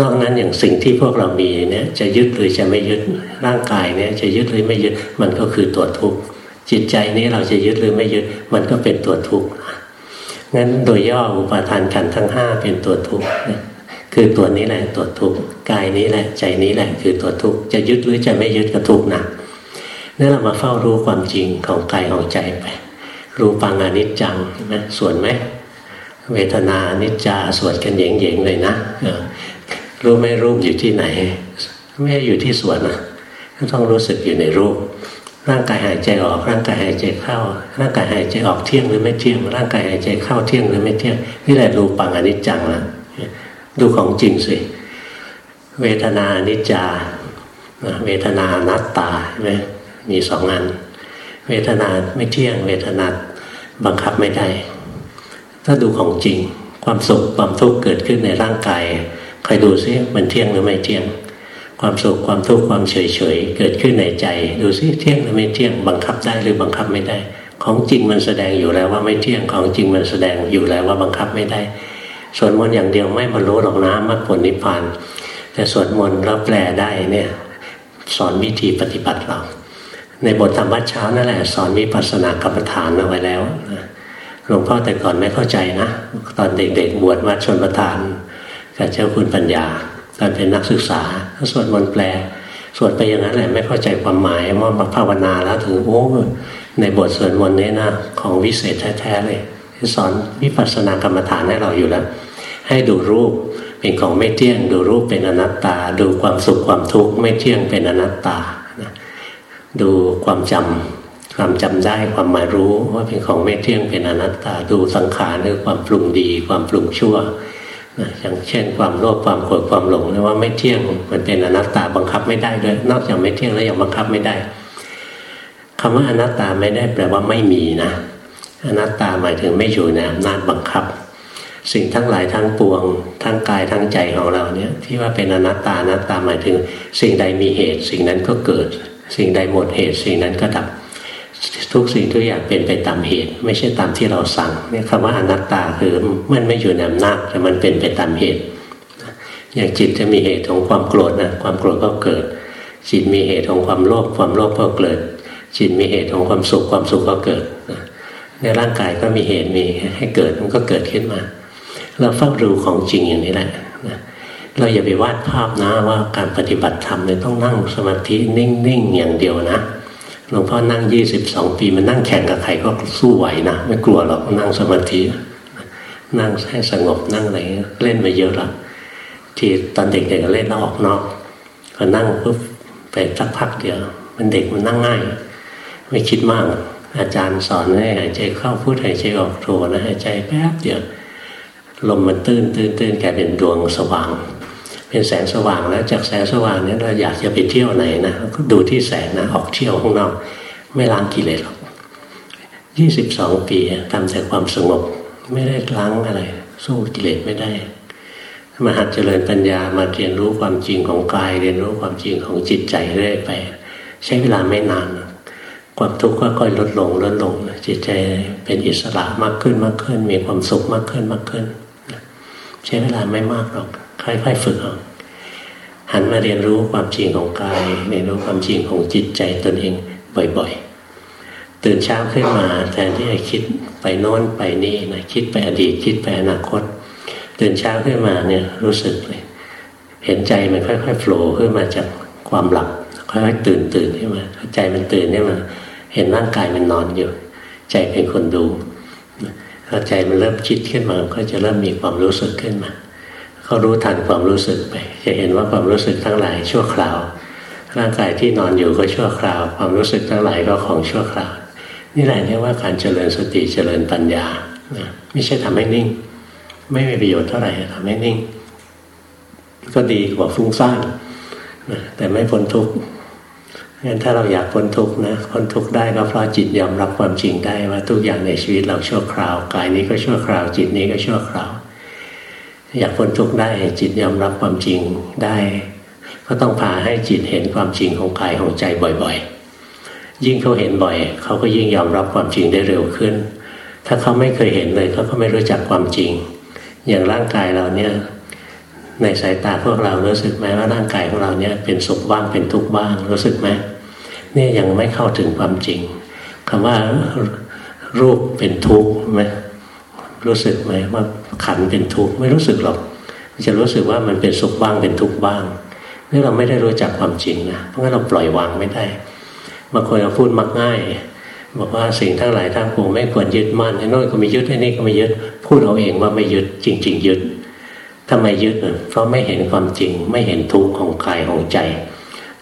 นอกนั้นอย่างสิ่งที่พวกเรามีเนี่ยจะยึดหรือจะไม่ยึดร่างกายเนี่ยจะยึดหรือไม่ยึดมันก็คือตัวทุกข์จิตใจนี้เราจะยึดหรือไม่ยึดมันก็เป็นตัวทุกข์งั้นโดยย่ออุปาทานขันทั้งห้าเป็นตัวทุกข์คือตัวนี้แหละตัวทุกข์กายนี้แหละใจนี้แหละคือตัวทุกข์จะยึดหรือจะไม่ยึดก็ทุกข์นะนั่นเรามาเฝ้ารู้ความจริงของกายของใจไปรู้ปังอนิจจังนะส่วนไหมเวทนานิจจาสวดกันเยงๆเลยนะ รู้ไหมรูปอยู่ที่ไหน ไม่อยู่ที่สวนนะต้องรู้สึกอยู่ในรูป ร่างกายหายใจออก ร่างกายหายใจเข้า ร่างกายหายใจออกเที่ยงหรือไม่เที่ยง ร่างกายหายใจเข้าเที่ยงหรือไม่เที่ยง นี่แหละรูปังอนิจจังนะดูของจริงสิ เวทนาอนิจจา เวทนานัตตาใช่ไหมมีสองอัน เวทนาไม่เที่ยง เวทนาบังคับไม่ได้ ถ้าดูของจริง ความสุขความทุกข์เกิดขึ้นในร่างกาย ใครดูซิมันเที่ยงหรือไม่เที่ยง ความสุขความทุกข์ความเฉยเฉยเกิดขึ้นในใจ ดูซิเที่ยงหรือไม่เที่ยง บังคับได้หรือบังคับไม่ได้ ของจริงมันแสดงอยู่แล้วว่าไม่เที่ยงของจริงมันแสดงอยู่แล้วว่าบังคับไม่ได้ส่วนมนอย่างเดียวไม่บรรลุหรอกนะมรรคผลนิพพานแต่สวดมนต์แล้วแปลได้เนี่ยสอนวิธีปฏิบัติเรา ในบทธรรมวัดเช้านั่นแหละ สอนวิปัสสนากรรมฐานเอาไว้แล้วหลวงพ่อแต่ก่อนไม่เข้าใจนะ ตอนเด็กๆบวชวัดชนประทาน กับเจ้าคุณปัญญาตอนเป็นนักศึกษาสวดมนต์แปล สวดไปอย่างนั้นแหละไม่เข้าใจความหมายว่ามาภาวนาแล้วถึงโอ้ในบทสวดมนต์นี้นะของวิเศษแท้ๆเลยสอนวิปัสสนากรรมฐานให้เราอยู่แล้ว ให้ดูรูปเป็นของไม่เที่ยง ดูรูปเป็นอนัตตา ดูความสุขความทุกข์ไม่เที่ยงเป็นอนัตตาดูความจำความจำได้ความหมายรู้ว่าเป็นของไม่เที่ยงเป็นอนัตตา ดูสังขารหรือความปรุงดี ความปรุงชั่ว อย่างเช่นความโลภความโกรธความหลงว่าไม่เที่ยงมันเป็นอนัตตาบังคับไม่ได้ด้วย นอกจากไม่เที่ยงแล้วยังบังคับไม่ได้คำว่าอนัตตาไม่ได้แปลว่าไม่มีนะ อนัตตาหมายถึงไม่อยู่ในอำนาจบังคับ สิ่งทั้งหลายทั้งปวง ทั้งกายทั้งใจของเราเนี่ยที่ว่าเป็นอนัตตาอนัตตาหมายถึง สิ่งใดมีเหตุ สิ่งนั้นก็เกิด สิ่งใดหมดเหตุ สิ่งนั้นก็ดับ ทุกสิ่งทุกอย่างเป็นไปตามเหตุ ไม่ใช่ตามที่เราสั่งเนี่ยคำว่าอนัตตาคือมันไม่อยู่ในอำนาจแต่มันเป็นไปตามเหตุ อย่างจิตจะมีเหตุของความโกรธนะความโกรธก็เกิด จิตมีเหตุของความโลภความโลภก็เกิด จิตมีเหตุของความสุขความสุขก็เกิดในร่างกายก็มีเหตุมีให้เกิดมันก็เกิดขึ้นมา เราเฝ้าดูของจริงอย่างนี้แหละเราอย่าไปวาดภาพนะว่าการปฏิบัติธรรมเนี่ยต้องนั่งสมาธินิ่งๆอย่างเดียวนะ หลวงพ่อนั่งยี่สิบสองปีมันนั่งแข่งกับใครก็สู้ไหวนะไม่กลัวหรอกนั่งสมาธินั่งให้สงบนั่งอะไรเล่นมาเยอะละที่ตอนเด็กๆเล่นแล้วออกนอกก็นั่งปุ๊บไปสักพักเดียว มันเด็กมันนั่งง่าย ไม่คิดมาก อาจารย์สอนให้หายใจเข้าพูดหายใจออกโทนะหายใจแป๊บเดียวลมมันตื้นตื้นตื้นกลายเป็นดวงสว่าง เป็นแสงสว่างแล้วจากแสงสว่างนี้เราอยากจะไปเที่ยวไหนนะก็ดูที่แสงนะออกเที่ยวข้างนอก ไม่ล้างกิเลสหรอกยี่สิบสองปีทำแต่ความสงบ ไม่ได้ล้างอะไร สู้กิเลสไม่ได้มาหัดเจริญปัญญามาเรียนรู้ความจริงของกาย เรียนรู้ความจริงของจิตใจเรื่อยไป ใช้เวลาไม่นาน ความทุกข์ก็ค่อยลดลงลดลงจิตใจเป็นอิสระมากขึ้นมากขึ้น มีความสุขมากขึ้นมากขึ้น ใช้เวลาไม่มากหรอก ค่อยๆฝึกเอาหันมาเรียนรู้ความจริงของกายเรียนรู้ความจริงของจิตใจตนเองบ่อยๆ ตื่นเช้าขึ้นมาแทนที่จะคิดไปโน้นไปนี่นะคิดไปอดีตคิดไปอนาคต ตื่นเช้าขึ้นมาเนี่ยรู้สึกเลย เห็นใจมันค่อยๆโผล่ขึ้นมาจากความหลับค่อยๆตื่นตื่นขึ้นมาใจมันตื่นขึ้นมาเห็นร่างกายมันนอนอยู่ ใจเป็นคนดูพอใจมันเริ่มคิดขึ้นมาก็จะเริ่มมีความรู้สึกขึ้นมา เขารู้ทันความรู้สึกไป จะเห็นว่าความรู้สึกทั้งหลายชั่วคราว ร่างกายที่นอนอยู่ก็ชั่วคราว ความรู้สึกทั้งหลายก็ของชั่วคราว นี่แหละเรียกว่าการเจริญสติเจริญปัญญาไม่ใช่ทำให้นิ่ง ไม่มีประโยชน์เท่าไหร่ทำให้นิ่ง ก็ดีกว่าฟุ้งซ่านแต่ไม่พ้นทุกข์งั้นถ้าเราอยากพ้นทุกข์นะพ้นทุกข์ได้ก็เพราะจิตยอมรับความจริงได้ว่าทุกอย่างในชีวิตเราชั่วคราว กายนี้ก็ชั่วคราว จิตนี้ก็ชั่วคราว อยากพ้นทุกข์ได้จิตยอมรับความจริงได้ ก็ต้องพาให้จิตเห็นความจริงของกายของใจบ่อยๆ ยิ่งเขาเห็นบ่อย เขาก็ยิ่งยอมรับความจริงได้เร็วขึ้น ถ้าเขาไม่เคยเห็นเลยเขาก็ไม่รู้จักความจริง อย่างร่างกายเราเนี่ยในสายตาพวกเรารู้สึกไหมว่าร่างกายของเราเนี่ยเป็นสุขบ้างเป็นทุกข์บ้างรู้สึกไหมนี่ยังไม่เข้าถึงความจริงคำว่ารูปเป็นทุกข์ไหมรู้สึกไหมว่า ขันเป็นทุกข์ไม่รู้สึกหรอกจะรู้สึกว่ามันเป็นสุขบ้างเป็นทุกข์บ้างนี่เราไม่ได้รู้จักความจริงนะเพราะงั้นเราปล่อยวางไม่ได้บางคนเราพูดมักง่าย บอกว่าสิ่งทั้งหลายทั้งปวงไม่ควรยึดมั่นไอ้น้อยก็ไม่ยึดไอ้นี่ก็ไม่ยึดพูดเอาเองว่าไม่ยึดจริง ๆ ยึดทำไมยึดเพราะไม่เห็นความจริง ไม่เห็นทุกข์ของกายของใจ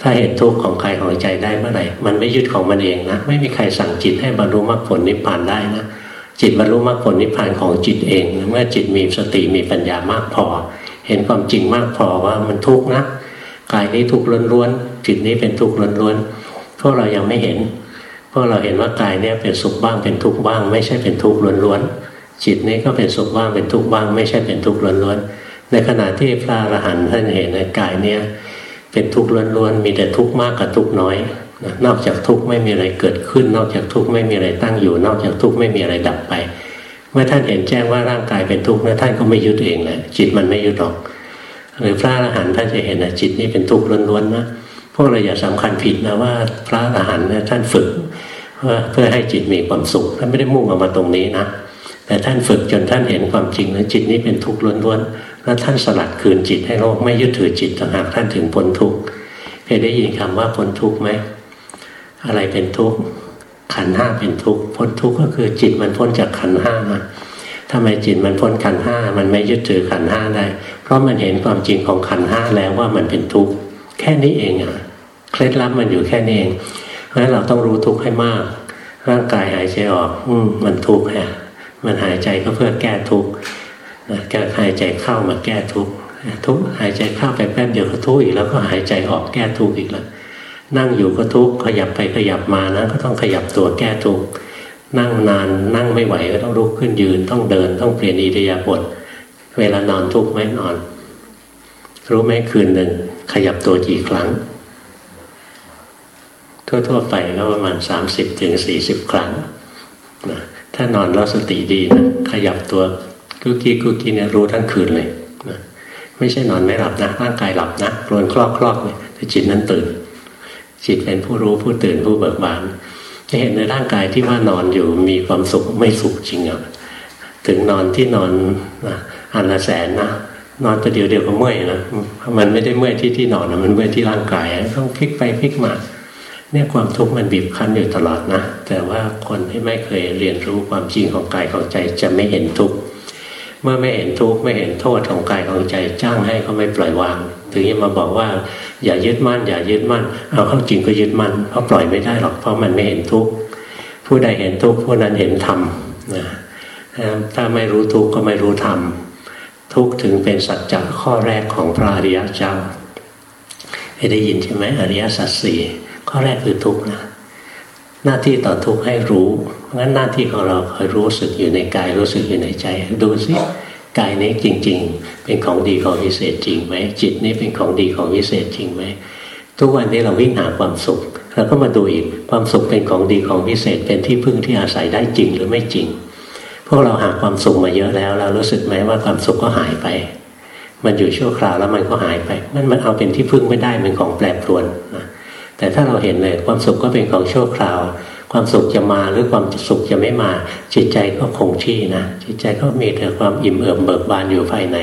ถ้าเห็นทุกข์ของกายของใจได้เมื่อไหร่มันไม่ยึดของมันเองนะ ไม่มีใครสั่งจิตให้บรรลุมรรคผลนิพพานได้นะ จิตบรรลุมรรคผลนิพพานของจิตเอง เมื่อจิตมีสติมีปัญญามากพอ เห็นความจริงมากพอว่ามันทุกข์นะกายนี้ทุกข์ล้วนๆจิตนี้เป็นทุกข์ล้วนๆพวกเรายังไม่เห็นพวกเราเห็นว่ากายเนี้ยเป็นสุขบ้างเป็นทุกข์บ้าง ไม่ใช่เป็นทุกข์ล้วนๆจิตนี้ก็เป็นสุขบ้างเป็นทุกข์บ้าง ไม่ใช่เป็นทุกข์ล้วนๆในขณะที่พระอรหันต์ท่านเห็นในกายเนี้ยเป็นทุกข์ล้วนๆมีแต่ทุกข์มากกับทุกข์น้อย นอกจากทุกข์ไม่มีอะไรเกิดขึ้น นอกจากทุกข์ไม่มีอะไรตั้งอยู่ นอกจากทุกข์ไม่มีอะไรดับไป เมื่อท่านเห็นแจ้งว่าร่างกายเป็นทุกข์แล้วท่านก็ไม่ยึดเองแหละจิตมันไม่ยึดหรอก หรือพระอรหันต์ท่านจะเห็นนะจิตนี้เป็นทุกข์ล้วนๆนะพวกเราอย่าสำคัญผิดนะว่าพระอรหันต์ท่านฝึกเพื่อให้จิตมีความสุขท่านไม่ได้มุ่งออกมาตรงนี้นะแต่ท่านฝึกจนท่านเห็นความจริงแล้วจิตนี้เป็นทุกข์ล้วนๆแล้วท่านสลัดคืนจิตให้โลกไม่ยึดถือจิตต่างหากท่านถึงพ้นทุกข์เคยได้ยินคำว่าพ้นทุกข์ไหม อะไรเป็นทุกข์ขันห้าเป็นทุกข์พ้นทุกข์ก็คือจิตมันพ้นจากขันห้ามาทำไมจิตมันพ้นขันห้ามันไม่ยึดถือขันห้าได้ เพราะมันเห็นความจริงของขันห้าแล้วว่ามันเป็นทุกข์แค่นี้เองอะเคล็ดลับมันอยู่แค่นี้เองเพราะฉะนั้นเราต้องรู้ทุกข์ให้มาก ร่างกายหายใจออกอืมันทุกข์ฮะมันหายใจก็เพื่อแก้ทุกข์แก้หายใจเข้ามาแก้ทุกข์ทุกหายใจเข้าไปแป๊บเดียวก็ทุกข์อีกแล้วก็หายใจออกแก้ทุกข์อีกแล้ว นั่งอยู่ก็ทุกข์ขยับไปขยับมานะ ก็ต้องขยับตัวแก้ทุกข์นั่งนานนั่งไม่ไหวก็ต้องลุกขึ้นยืน ต้องเดินต้องเปลี่ยนอิริยาบถเวลานอนทุกข์ไหมนอน รู้ไหมคืนหนึ่งขยับตัวกี่ครั้ง ทั่วๆไปก็ประมาณสามสิบถึงสี่สิบครั้งนะถ้านอนแล้วสติดีนะขยับตัวกุกี้กุกี้เนี่ยรู้ทั้งคืนเลยนะไม่ใช่นอนไม่หลับนะร่างกายหลับนะกลวนคลอกคลอกเลยแต่จิตนั้นตื่น จิตเป็นผู้รู้ผู้ตื่นผู้เบิกบานจะเห็นในร่างกายที่ว่านอนอยู่มีความสุขไม่สุขจริงอะถึงนอนที่นอนอันละแสนนะนอนประเดี๋ยวเดียวก็เมื่อยนะมันไม่ได้เมื่อยที่ที่นอนนะมันเมื่อยที่ร่างกายต้องพลิกไปพลิกมาเนี่ยความทุกข์มันบีบคั้นอยู่ตลอดนะ แต่ว่าคนที่ไม่เคยเรียนรู้ความจริงของกายของใจจะไม่เห็นทุกข์เมื่อไม่เห็นทุกข์ไม่เห็นโทษของกายของใจจ้างให้เขาไม่ปล่อยวาง ถึงจะมาบอกว่า อย่ายึดมั่น อย่ายึดมั่น เอาเข้าจริงก็ยึดมั่นเพราะปล่อยไม่ได้หรอกเพราะมันไม่เห็นทุกข์ผู้ใดเห็นทุกข์ผู้นั้นเห็นธรรมนะถ้าไม่รู้ทุกข์ก็ไม่รู้ธรรมทุกข์ถึงเป็นสัจจะข้อแรกของพระอริยเจ้าได้ยินใช่ไหมอริยสัจสี่ข้อแรกคือทุกข์นะหน้าที่ต่อทุกข์ให้รู้ งั้นหน้าที่ของเราคอยรู้สึกอยู่ในกายรู้สึกอยู่ในใจ ดูสิ กายนี้จริง ๆ เป็นของดีของวิเศษจริงไหมจิตนี้เป็นของดีของวิเศษจริงไหมทุกวันนี้เราวิ่งหาความสุขเราก็มาดูอีกความสุขเป็นของดีของวิเศษเป็นที่พึ่งที่อาศัยได้จริงหรือไม่จริง พวกเราหาความสุขมาเยอะแล้ว เรารู้สึกไหมว่าความสุขก็หายไป มันอยู่ชั่วคราวแล้วมันก็หายไป มันมันเอาเป็นที่พึ่งไม่ได้เป็นของแปรปรวนนะแต่ถ้าเราเห็นเลยความสุขก็เป็นของชั่วคราว ความสุขจะมาหรือความสุขจะไม่มา จิตใจก็คงที่นะจิตใจก็มีแต่ความอิ่มเอิบเบิกบานอยู่ภายใน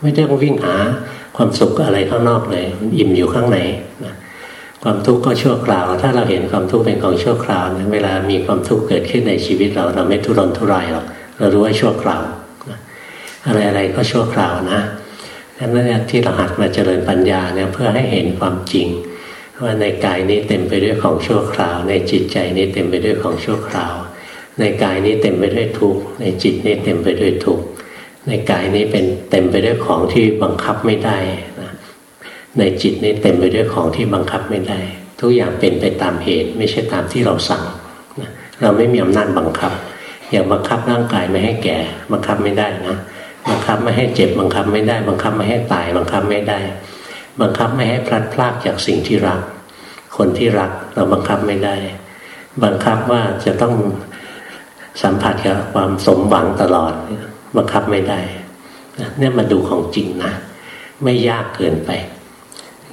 ไม่ต้องวิ่งหาความสุขอะไรข้างนอกเลยมันอิ่มอยู่ข้างในนะความทุกข์ก็ชั่วคราว ถ้าเราเห็นความทุกข์เป็นของชั่วคราวนะเวลามีความทุกข์เกิดขึ้นในชีวิตเราเราไม่ทุรนทุรายหรอกเรารู้ว่าชั่วคราวอะไรอะไรก็ชั่วคราวนะดังนั้นที่เราหัดมาเจริญปัญญาเนี่ยเพื่อให้เห็นความจริง ว่าในกายนี้เต็มไปด้วยของชั่วคราว ในจิตใจนี้เต็มไปด้วยของชั่วคราว ในกายนี้เต็มไปด้วยทุกข์ในจิตนี้เต็มไปด้วยทุกข์ในกายนี้เป็นเต็มไปด้วยของที่บังคับไม่ได้นะในจิตนี้เต็มไปด้วยของที่บังคับไม่ได้ ทุกอย่างเป็นไปตามเหตุ ไม่ใช่ตามที่เราสั่งนะเราไม่มีอำนาจบังคับ อย่างบังคับร่างกายไม่ให้แก่ บังคับไม่ได้นะบังคับไม่ให้เจ็บบังคับไม่ได้ บังคับไม่ให้ตายบังคับไม่ได้ บังคับไม่ให้พลัดพรากจากสิ่งที่รัก คนที่รักเราบังคับไม่ได้ บังคับว่าจะต้องสัมผัสกับความสมหวังตลอดบังคับไม่ได้เนี่ยมาดูของจริงนะ ไม่ยากเกินไป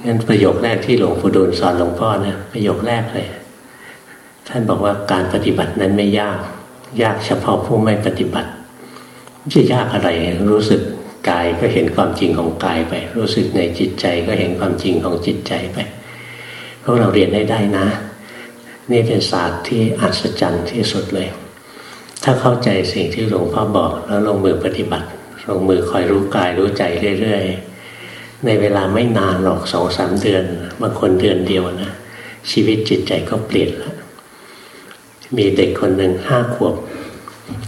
งั้นประโยคแรกที่หลวงปู่ดูลสอนหลวงพ่อเนี่ยประโยคแรกเลย ท่านบอกว่าการปฏิบัตินั้นไม่ยาก ยากเฉพาะผู้ไม่ปฏิบัติจะยากอะไรรู้สึก กายก็เห็นความจริงของกายไป รู้สึกในจิตใจก็เห็นความจริงของจิตใจไปพวกเราเรียนได้ได้นะ นี่เป็นศาสตร์ที่อัศจรรย์ที่สุดเลย ถ้าเข้าใจสิ่งที่หลวงพ่อบอกแล้วลงมือปฏิบัติลงมือคอยรู้กายรู้ใจเรื่อยๆ ในเวลาไม่นานหรอกสองสามเดือนบางคนเดือนเดียวนะชีวิตจิตใจก็เปลี่ยนแล้วมีเด็กคนหนึ่งห้าขวบ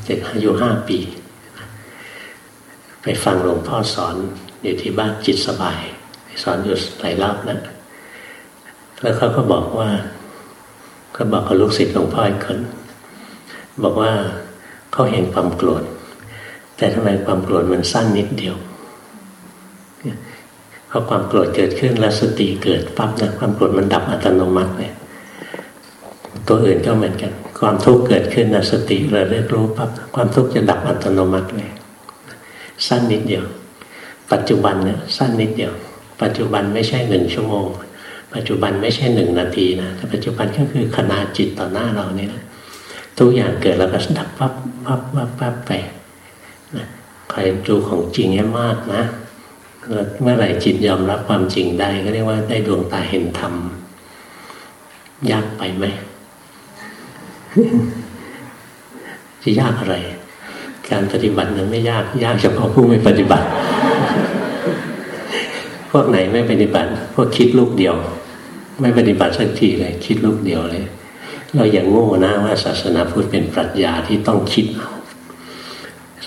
เด็กอายุห้าปี ไปฟังหลวงพ่อสอนอยู่ที่บ้านจิตสบาย สอนอยู่หลายรอบแล้วแล้วเขาก็บอกว่าเขาบอกกับลูกศิษย์หลวงพ่ออีกคนบอกว่าเขาเห็นความโกรธแต่ทำไมความโกรธมันสั้นนิดเดียวพอความโกรธเกิดขึ้นแล้วสติเกิดปั๊บนะความโกรธมันดับอัตโนมัติเลยตัวอื่นก็เหมือนกัน ความทุกข์เกิดขึ้นนะสติเราเรียกรู้ปั๊บความทุกข์จะดับอัตโนมัติเลย สั้นนิดเดียว ปัจจุบันเนี่ยสั้นนิดเดียว ปัจจุบันไม่ใช่หนึ่งชั่วโมง ปัจจุบันไม่ใช่หนึ่งนาทีนะแต่ปัจจุบันก็คือขณะจิตต่อหน้าเรานี่แหละทุกอย่างเกิดแล้วก็ดับปั๊บปั๊บปั๊บปั๊บไปนะใครดูของจริงให้มากนะเมื่อไหร่จิตยอมรับความจริงได้ก็เรียกว่าได้ดวงตาเห็นธรรมยากไปไหมจะยากอะไร การปฏิบัตินั้นไม่ยากยากเฉพาะผู้ไม่ปฏิบัติ พวกไหนไม่ปฏิบัติ พวกคิดลูกเดียว ไม่ปฏิบัติสักทีเลย คิดลูกเดียวเลย เราอย่างโง่นะว่าศาสนาพุทธเป็นปรัชญาที่ต้องคิดเอา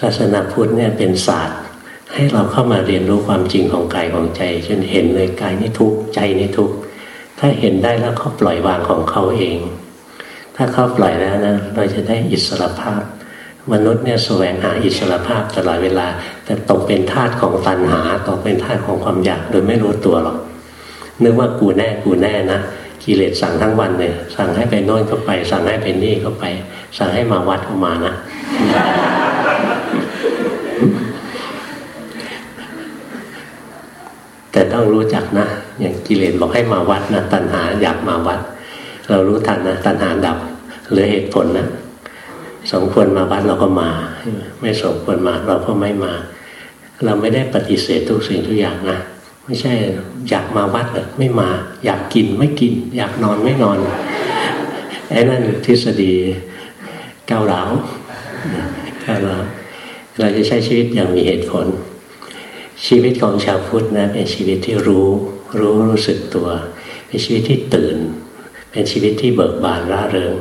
ศาสนาพุทธเนี่ยเป็นศาสตร์ ให้เราเข้ามาเรียนรู้ความจริงของกายของใจจนเห็นเลยกายนี่ทุกข์ใจนี่ทุกข์ถ้าเห็นได้แล้วเขาปล่อยวางของเขาเอง ถ้าเขาปล่อยแล้วนะเราจะได้อิสระภาพ มนุษย์เนี่ยแสวงหาอิสระภาพตลอดเวลา แต่ตกเป็นทาสของตัณหาตกเป็นทาสของความอยากโดยไม่รู้ตัวหรอกนึกว่ากูแน่กูแน่นะกิเลสสั่งทั้งวันเลยสั่งให้ไปโน่นก็ไป สั่งให้ไปนี่ก็ไป สั่งให้มาวัดก็มานะ แต่ต้องรู้จักนะ อย่างกิเลสบอกให้มาวัดนะตัณหาอยากมาวัด เรารู้ทันนะตัณหาดับหรือเหตุผลนะ สมควรมาวัดเราก็มา ไม่สมควรมาเราก็ไม่มา เราไม่ได้ปฏิเสธทุกสิ่งทุกอย่างนะไม่ใช่อยากมาวัดเลยไม่มา อยากกินไม่กิน อยากนอนไม่นอนไอ้นั่นทฤษฎีเกาเหลาเกาเหลาเราจะใช้ชีวิตอย่างมีเหตุผล ชีวิตของชาวพุทธนะเป็นชีวิตที่รู้ รู้รู้สึกตัว เป็นชีวิตที่ตื่น เป็นชีวิตที่เบิกบานร่าเริง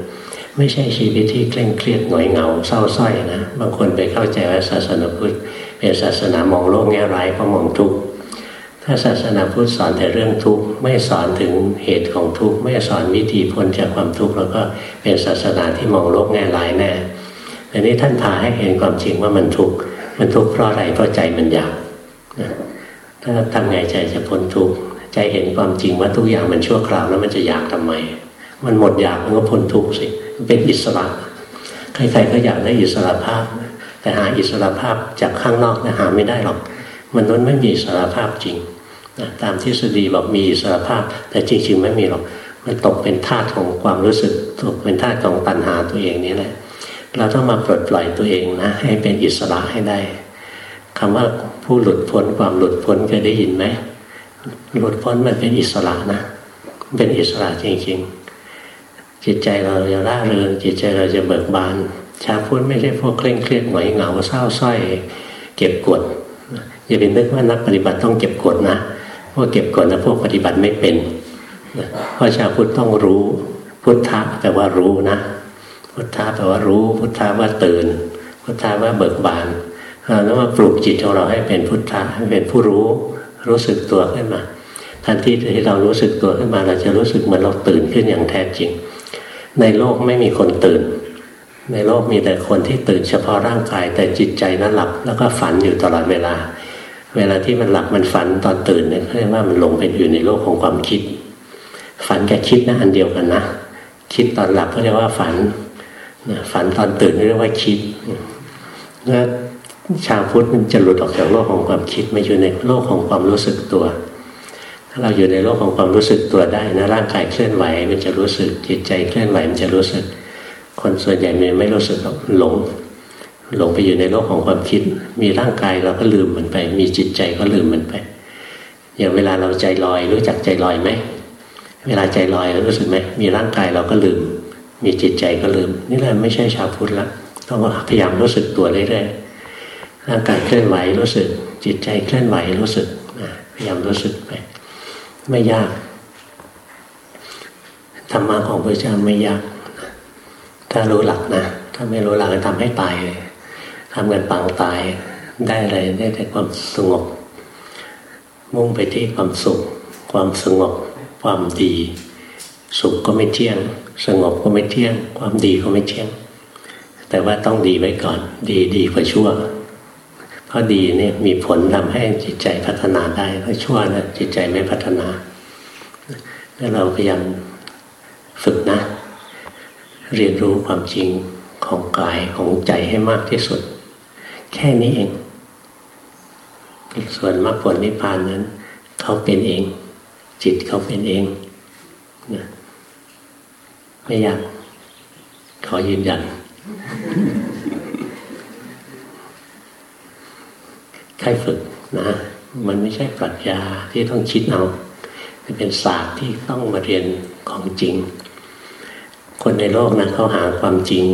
ไม่ใช่ชีวิตที่เคร่งเครียดหน่อยเหงาเศร้าส้อยนะบางคนไปเข้าใจว่าศาสนาพุทธเป็นศาสนามองโลกแง่ร้ายเพราะมองทุกข์ถ้าศาสนาพุทธสอนแต่เรื่องทุกข์ไม่สอนถึงเหตุของทุกข์ไม่สอนวิธีพ้นจากความทุกข์แล้วก็เป็นศาสนาที่มองโลกแง่ร้ายแน่แต่นี้ท่านพาให้เห็นความจริงว่ามันทุกข์มันทุกข์เพราะอะไรเพราะใจมันอยากถ้าทำไงใจจะพ้นทุกข์ใจเห็นความจริงว่าทุกอย่างมันชั่วคราวแล้วมันจะอยากทำไม มันหมดอยากมันก็พ้นทุกข์สิ เป็นอิสระใครๆก็อยากได้อิสระภาพ แต่หาอิสระภาพจากข้างนอกนะหาไม่ได้หรอกมนุษย์ไม่มีอิสระภาพจริงนะตามทฤษฎีบอกมีอิสระภาพ แต่จริงๆไม่มีหรอกมันตกเป็นธาตุของความรู้สึกตกเป็นธาตุของตัณหาตัวเองนี่แหละเราต้องมาปลดปล่อยตัวเองนะ ให้เป็นอิสระให้ได้คำว่าผู้หลุดพ้นความหลุดพ้นเคยได้ยินไหมหลุดพ้นมันเป็นอิสระนะ เป็นอิสระจริงๆ จิตใจเราจะร่าเริงจิตใจเราจะเบิกบาน ชาพุทธไม่ใช่พวกเคร่งเครียดหงอยเหงาเศร้าส้อยเก็บกดอย่าไปนึกว่านักปฏิบัติต้องเก็บกดนะพวกเก็บกดนะพวกปฏิบัติไม่เป็นเพราะชาพุทธต้องรู้พุทธะแปลว่ารู้นะ พุทธะแปลว่ารู้ พุทธะว่าตื่น พุทธะว่าเบิกบานแล้วมาปลูกจิตของเราให้เป็นพุทธะให้เป็นผู้รู้รู้สึกตัวขึ้นมา ทันทีที่เรารู้สึกตัวขึ้นมา เราจะรู้สึกเหมือนเราตื่นขึ้นอย่างแท้จริง ในโลกไม่มีคนตื่น ในโลกมีแต่คนที่ตื่นเฉพาะร่างกาย แต่จิตใจนั้นหลับแล้วก็ฝันอยู่ตลอดเวลา เวลาที่มันหลับมันฝันตอนตื่นเนี่ยเรียกว่ามันหลงไปอยู่ในโลกของความคิด ฝันกับคิดนะอันเดียวกันนะคิดตอนหลับก็เรียกว่าฝันฝันตอนตื่นเรียกว่าคิดแล้วชาวพุทธมันจะหลุดออกจากโลกของความคิดมาอยู่ในโลกของความรู้สึกตัว ถ้าเราอยู่ในโลกของความรู้สึกตัวได้นะร่างกายเคลื่อนไหวมันจะรู้สึกจิตใจเคลื่อนไหวมันจะรู้สึก คนส่วนใหญ่มันไม่รู้สึกหลง หลงไปอยู่ในโลกของความคิด มีร่างกายเราก็ลืมมันไป มีจิตใจก็ลืมมันไปอย่างเวลาเราใจลอยรู้จักใจลอยไหมเวลาใจลอยรู้สึกไหมมีร่างกายเราก็ลืม มีจิตใจก็ลืม นี่แหละไม่ใช่ชาวพุทธละต้องพยายามรู้สึกตัวเรื่อยๆร่างกายเคลื่อนไหวรู้สึก จิตใจเคลื่อนไหวรู้สึกพยายามรู้สึกไป ไม่ยากธรรมะของพระเจ้าไม่ยาก ถ้ารู้หลักนะ ถ้าไม่รู้หลักจะทำให้ตายเลยทำกันปังตายได้อะไรได้แต่ความสงบ มุ่งไปที่ความสุข ความสงบ ความดี สุขก็ไม่เที่ยง สงบก็ไม่เที่ยง ความดีก็ไม่เที่ยง แต่ว่าต้องดีไว้ก่อน ดีดีกว่าชั่ว เพราดีนี่มีผลทำให้จิตใจพัฒนาได้ถ้าชั่วนะจิตใจไม่พัฒนาแล้วเราพยายามฝึกนะ เรียนรู้ความจริงของกายของใจให้มากที่สุด แค่นี้เอง ส่วนมรรคผลนิพพานนั้น เขาเป็นเอง จิตเขาเป็นเองนะไม่อยากขอยืนยัน ใครฝึกนะมันไม่ใช่ปรัชญาที่ต้องคิดเอาเป็นศาสตร์ที่ต้องมาเรียนของจริง คนในโลกนะเขาหาความจริง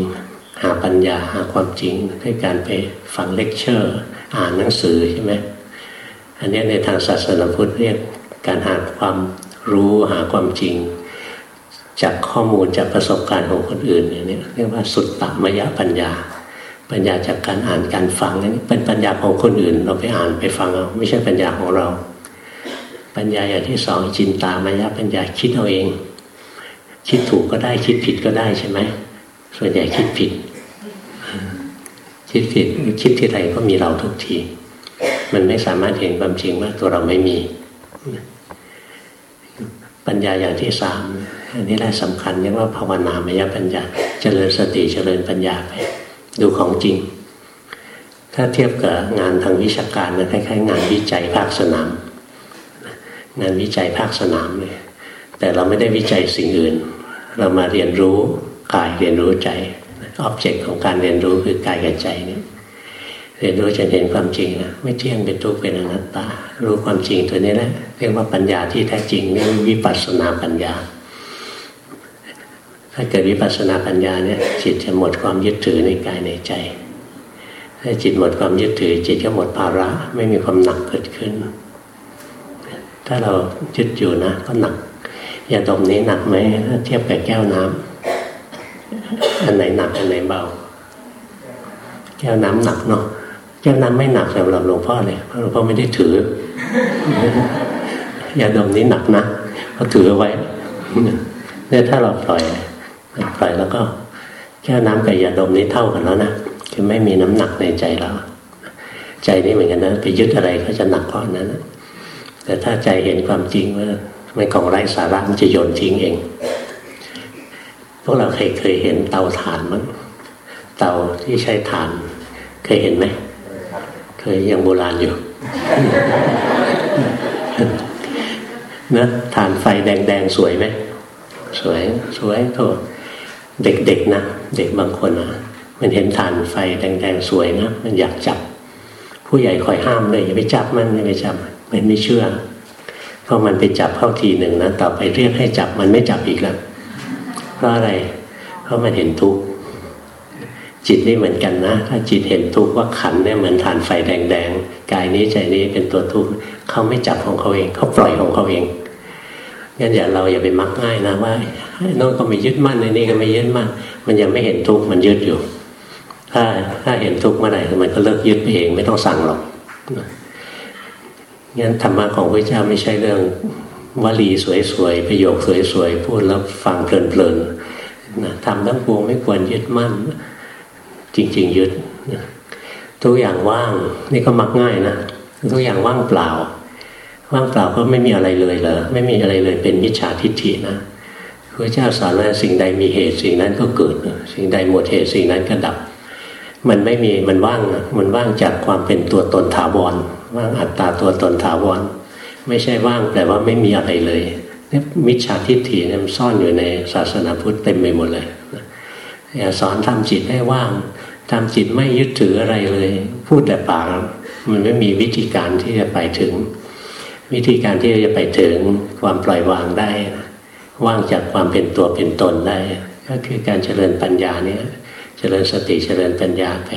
หาปัญญาหาความจริงด้วยการไปฟังเลคเชอร์ อ่านหนังสือใช่ไหมอันนี้ในทางศาสนาพุทธเรียกการหาความรู้หาความจริง จากข้อมูลจากประสบการณ์ของคนอื่นเนี่ยเรียกว่าสุดตมยปัญญา ปัญญาจากการอ่านการฟังนี่เป็นปัญญาของคนอื่น เราไปอ่านไปฟังเอาไม่ใช่ปัญญาของเรา ปัญญาอย่างที่สองจินตามายปัญญาคิดเอาเอง คิดถูกก็ได้คิดผิดก็ได้ใช่ไหมส่วนใหญ่คิดผิด คิดผิดคิดที่ไรก็มีเราทุกที มันไม่สามารถเห็นความจริงว่าตัวเราไม่มี ปัญญาอย่างที่สามอันนี้แหละสำคัญเรียกว่าภาวนามายปัญญา เจริญสติเจริญปัญญาไป ดูของจริง ถ้าเทียบกับงานทางวิชาการมันคล้ายๆงานวิจัยภาคสนาม งานวิจัยภาคสนามเลยแต่เราไม่ได้วิจัยสิ่งอื่น เรามาเรียนรู้กายเรียนรู้ใจอ็อบเจกต์ของการเรียนรู้คือกายกับใจเนี่ยเรียนรู้จะเห็นความจริงนะไม่เที่ยงเป็นทุกข์เป็นอนัตตา รู้ความจริงตัวนี้แหละเรียกว่าปัญญาที่แท้จริงเรียกวิปัสสนาปัญญา ถ้าเกิดวิปัสสนาปัญญาเนี่ยจิตจะหมดความยึดถือในกายในใจ ถ้าจิตหมดความยึดถือ จิตก็หมดภาระไม่มีความหนักเกิดขึ้น ถ้าเรายึดอยู่นะ ก็หนักยาดมนี้หนักไหมถ้าเทียบกับแก้วน้ำอันไหนหนักอันไหนเบา แก้วน้ำหนักเนาะแก้วน้ำไม่หนักสำหรับหลวงพ่อเลยเพราะหลวงพ่อไม่ได้ถือยาดมนี้หนักนะเขาถือไว้เนี่ยถ้าเราปล่อย ปล่อยแล้วก็แก้วน้ำกับยาดมนี้เท่ากันแล้วนะคือไม่มีน้ำหนักในใจเราใจนี้เหมือนกันนะไปยึดอะไรก็จะหนักก้อนนั้นแต่ถ้าใจเห็นความจริงว่าไม่ของไร้สาระมันจะโยนทิ้งเอง พวกเราเคยเคยเห็นเตาถ่านมั้งเตาที่ใช้ถ่าน เคยเห็นไหมเคยยังโบราณอยู่นะฐานไฟแดงๆสวยไหมสวย สวยโทษ เด็กๆนะเด็กบางคนนะมันเห็นฐานไฟแดงๆสวยนะ มันอยากจับ ผู้ใหญ่คอยห้ามเลยอย่าไปจับมันอย่าไปจับมันไม่เชื่อเพราะมันไปจับเข้าทีหนึ่งนะต่อไปเรียกให้จับมันไม่จับอีกแล้วเพราะอะไร เพราะมันเห็นทุกข์จิตนี่เหมือนกันนะ ถ้าจิตเห็นทุกข์ว่าขันเนี่ยเหมือนฐานไฟแดงๆกายนี้ใจนี้เป็นตัวทุกข์เขาไม่จับของเขาเอง เขาปล่อยของเขาเอง งั้นอย่าเราอย่าไปมักง่ายนะว่าโน่นก็ไม่ยึดมั่นในนี้ก็ไม่ยึดมั่น มันยังไม่เห็นทุกข์มันยึดอยู่ ถ้าถ้าเห็นทุกข์เมื่อไหร่มันก็เลิกยึดเองไม่ต้องสั่งหรอกงั้นธรรมะของพระเจ้าไม่ใช่เรื่องวลีสวยๆประโยคสวยๆพูดแล้วฟังเพลินๆนะทำทั้งปวงไม่ควรยึดมั่น จริง ๆ ยึดทุกอย่างว่างนี่ก็มักง่ายนะทุกอย่างว่างเปล่า ว่างเปล่าก็ไม่มีอะไรเลยเหรอไม่มีอะไรเลยเป็นมิจฉาทิฏฐินะพระเจ้าสอนว่าสิ่งใดมีเหตุสิ่งนั้นก็เกิด สิ่งใดหมดเหตุสิ่งนั้นก็ดับ มันไม่มีมันว่างมันว่างจากความเป็นตัวตนถาวรว่างอัตตาตัวตนถาวรไม่ใช่ว่างแต่ว่าไม่มีอะไรเลยนี่มิจฉาทิฏฐิเนี่ยมันซ่อนอยู่ในศาสนาพุทธเต็มไปหมดเลยอย่าสอนทำจิตให้ว่างทำจิตไม่ยึดถืออะไรเลย พูดแต่ปากมันไม่มีวิธีการที่จะไปถึง วิธีการที่จะไปถึงความปล่อยวางได้ ว่างจากความเป็นตัวเป็นตนได้ ก็คือการเจริญปัญญาเนี่ยเจริญสติเจริญปัญญาไป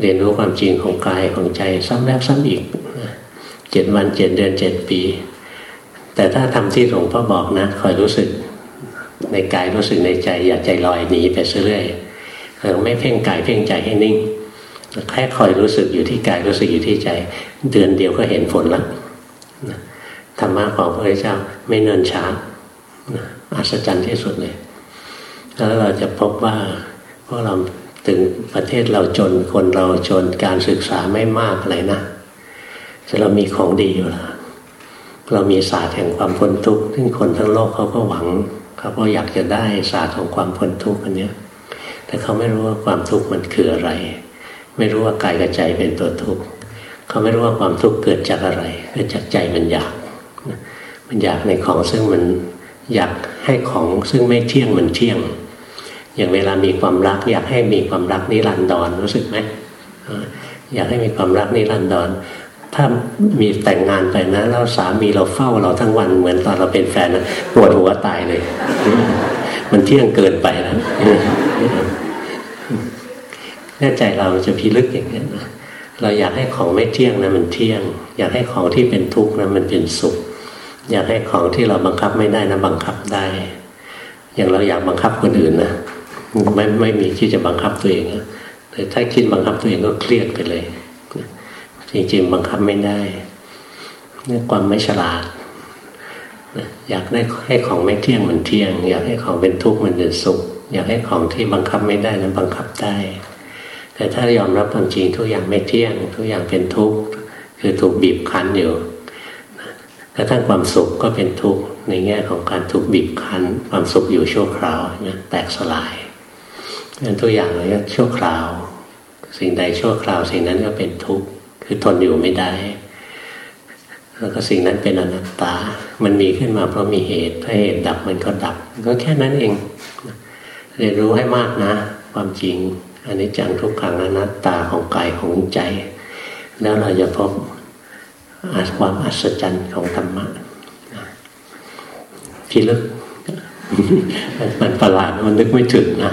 เรียนรู้ความจริงของกายของใจซ้ำแล้วซ้ำอีกเจ็ดวันเจ็ดเดือนเจ็ดปี แต่ถ้าทำที่หลวงพ่อบอกนะคอยรู้สึกในกายรู้สึกในใจ อย่าใจลอยหนีไปเรื่อยเราไม่เพ่งกายเพ่งใจให้นิ่งแค่คอยรู้สึกอยู่ที่กายรู้สึกอยู่ที่ใจ เดือนเดียวก็เห็นผลแล้ว ธรรมะของพระพุทธเจ้าไม่เนินช้าอัศจรรย์ที่สุดเลย แล้วเราจะพบว่าพวกเราถึงประเทศเราจนคนเราจนการศึกษาไม่มากอะไรนะแต่เรามีของดีอยู่แล้วเรามีศาสตร์แห่งความพ้นทุกข์ซึ่งคนทั้งโลกเขาก็หวังเขาก็อยากจะได้ศาสตร์ของความพ้นทุกข์อันนี้แต่เขาไม่รู้ว่าความทุกข์มันคืออะไร ไม่รู้ว่ากายกับใจเป็นตัวทุกข์ เขาไม่รู้ว่าความทุกข์เกิดจากอะไรเกิดจากใจมันอยาก มันอยากในของซึ่งมันอยากให้ของซึ่งไม่เที่ยงมันเที่ยง อย่างเวลามีความรัก อยากให้มีความรักนิรันดรรู้สึกไหมอยากให้มีความรักนิรันดรถ้ามีแต่งงานไปนะแล้วสามีเราเฝ้าเราทั้งวันเหมือนตอนเราเป็นแฟนนะปวดหัวตายเลย มันเที่ยงเกินไปนะแน่ใจเราจะพิลึกอย่างนี้นะ เราอยากให้ของไม่เที่ยงนะมันเที่ยง อยากให้ของที่เป็นทุกข์นะมันเป็นสุข อยากให้ของที่เราบังคับไม่ได้นะบังคับได้ อย่างเราอยากบังคับคนอื่นนะไม่ไม่มีที่จะบังคับตัวเองแต่ถ้าคิดบังคับตัวเองก็เครียดไปเลย จริงๆบังคับไม่ได้นี่ความไม่ฉลาดอยากได้ให้ของไม่เที่ยงมันเที่ยง อยากให้ของเป็นทุกข์มันเป็นสุข อยากให้ของที่บังคับไม่ได้นั้นบังคับได้ แต่ถ้ายอมรับความจริงทุกอย่างไม่เที่ยง ทุกอย่างเป็นทุกข์คือถูกบีบคั้นอยู่กระทั่งความสุขก็เป็นทุกข์ในแง่ของการถูกบีบคั้น ความสุขอยู่ชั่วคราวเนี่ยแตกสลายงั้นตัวอย่างเลยชั่วคราว สิ่งใดชั่วคราว สิ่งนั้นก็เป็นทุกข์คือทนอยู่ไม่ได้ แล้วก็สิ่งนั้นเป็นอนัตตา มันมีขึ้นมาเพราะมีเหตุถ้าเหตุดับมันก็ดับ ก็แค่นั้นเองเรียนรู้ให้มากนะ ความจริง อันนี้จังทุกขังอนัตตาของกายของใจ แล้วเราจะพบความอัศจรรย์ของธรรมะพิลึกมันประหลาดมันนึกไม่ถึงนะ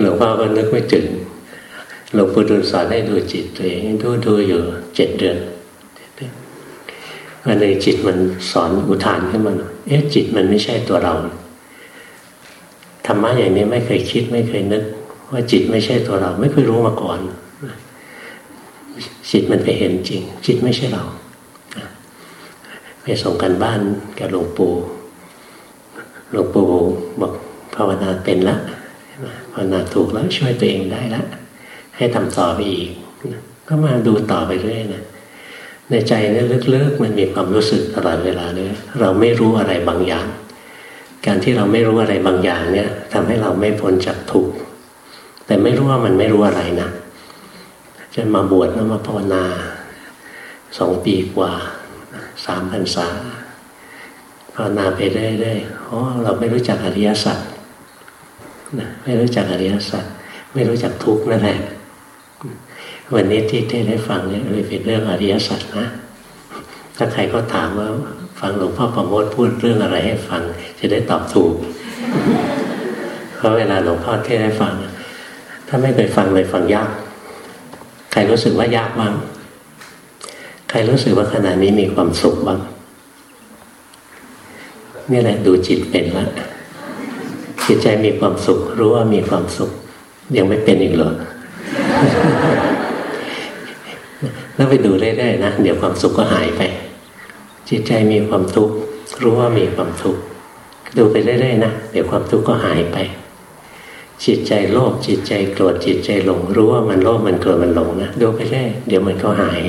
หลวงพ่อก็นึกไม่ถึงหลวงปู่ดูลสอนให้ดูจิตตัวเองดูดูอยู่เจ็ดเดือนวันหนึ่งจิตมันสอนอุทานขึ้นมาเอ๊ะจิตมันไม่ใช่ตัวเราธรรมะอย่างนี้ไม่เคยคิดไม่เคยนึก ว่าจิตไม่ใช่ตัวเรา ไม่เคยรู้มาก่อนจิตมันไปเห็นจริง จิตไม่ใช่เราไปส่งกันบ้านกับหลวงปู่หลวงปู่บอกภาวนาเป็นแล้วภาวนาถูกแล้วช่วยตัวเองได้แล้วให้ทำต่อไปอีก ก็มาดูต่อไปเรื่อยนะในใจนี่ลึกๆมันมีความรู้สึกตลอดเวลาเลยเราไม่รู้อะไรบางอย่าง การที่เราไม่รู้อะไรบางอย่างเนี่ยทำให้เราไม่พ้นจากทุกข์ แต่ไม่รู้ว่ามันไม่รู้อะไรนะจนมาบวชแล้วมาภาวนาสองปีกว่าสามพรรษาภาวนาไปเรื่อยๆเพราะเราไม่รู้จักอริยสัจนะไม่รู้จักอริยสัจไม่รู้จักทุกข์นั่นแหละวันนี้ที่ได้ได้ฟังเนี่ยเป็นเรื่องอริยสัจนะ ถ้าใครก็ถามว่า ฟังหลวงพ่อประโมทพูดเรื่องอะไรให้ฟัง จะได้ตอบถูก เพราะเวลาหลวงพ่อเทศให้ฟัง ถ้าไม่เคยฟังเลยฟังยาก ใครรู้สึกว่ายากบ้าง ใครรู้สึกว่าขณะนี้มีความสุขบ้างนี่แหละดูจิตเป็นล้วจิตใจมีความสุข รู้ว่ามีความสุข ยังไม่เป็นอีกเหรอแล้วไปดูเรื่อยๆนะเดี๋ยวความสุขก็หายไป จิตใจมีความทุกข์รู้ว่ามีความทุกข์ดูไปเรื่อยๆนะเดี๋ยวความทุกข์ก็หายไป จิตใจโลภจิตใจโกรธจิตใจหลง รู้ว่ามันโลภมันโกรธมันหลงนะดูไปเรื่อยเดี๋ยวมันก็หาย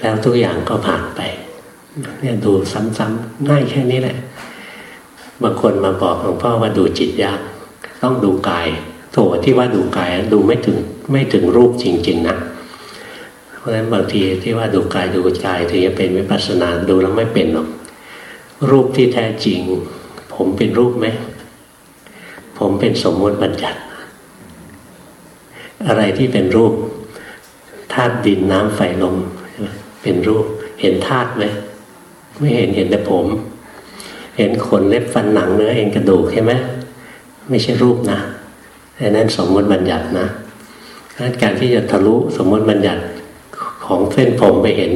แล้วทุกอย่างก็ผ่านไปเนี่ยดูซ้ำๆง่ายแค่นี้แหละบางคนมาบอกหลวงพ่อว่าดูจิตยาก ต้องดูกายโถที่ว่าดูกายดูไม่ถึงไม่ถึงรูปจริง ๆนะเพราะฉะนั้นบางทีที่ว่าดูกายดูใจถึงจะเป็นวิปัสสนาดูแล้วไม่เป็นหรอกรูปที่แท้จริง ผมเป็นรูปไหม ผมเป็นสมมติบัญญัติ อะไรที่เป็นรูปธาตุดินน้ำไฟลมเป็นรูป เห็นธาตุไหมไม่เห็นเห็นแต่ผม เห็นขนเล็บฟันหนังเนื้อเอ็นกระดูกใช่ไหมไม่ใช่รูปนะแต่นั้นสมมติบัญญัตินะการที่จะทะลุสมมติบัญญัติของเส้นผมไปเห็น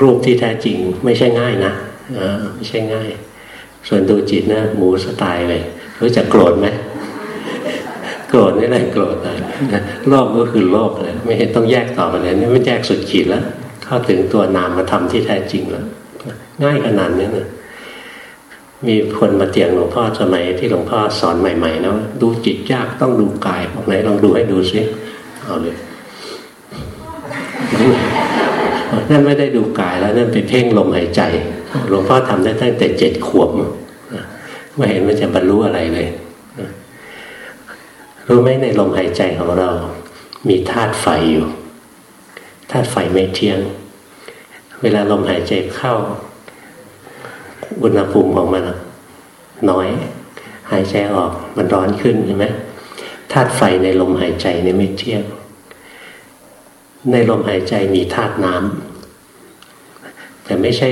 รูปที่แท้จริง ไม่ใช่ง่ายนะไม่ใช่ง่าย ส่วนดูจิตนะหมูสไตล์เลย รู้จักโกรธไหมโกรธนี่แหละโกรธนะโลภก็คือโลภเลยไม่เห็นต้องแยกต่อไปเลยนี่ไม่แยกสุดขีดแล้ว เข้าถึงตัวนามมาทำที่แท้จริงแล้วง่ายขนาดนี้นะมีคนมาเตียงหลวงพ่อสมัยที่หลวงพ่อสอนใหม่ๆนะดูจิตยากต้องดูกายบอกไหนลองดูให้ดูซิเอาเลยนั่นไม่ได้ดูกายแล้วนั่นเป็นเพ่งลมหายใจ หลวงพ่อทำได้ตั้งแต่เจ็ดขวบ ไม่เห็นมันจะบรรลุอะไรเลยรู้ไหมในลมหายใจของเรา มีธาตุไฟอยู่ธาตุไฟไม่เที่ยง เวลาลมหายใจเข้า อุณหภูมิของมันน้อย หายใจออกมันร้อนขึ้นใช่ไหมธาตุไฟในลมหายใจเนี่ยไม่เที่ยง ในลมหายใจมีธาตุน้ำแต่ไม่ใช่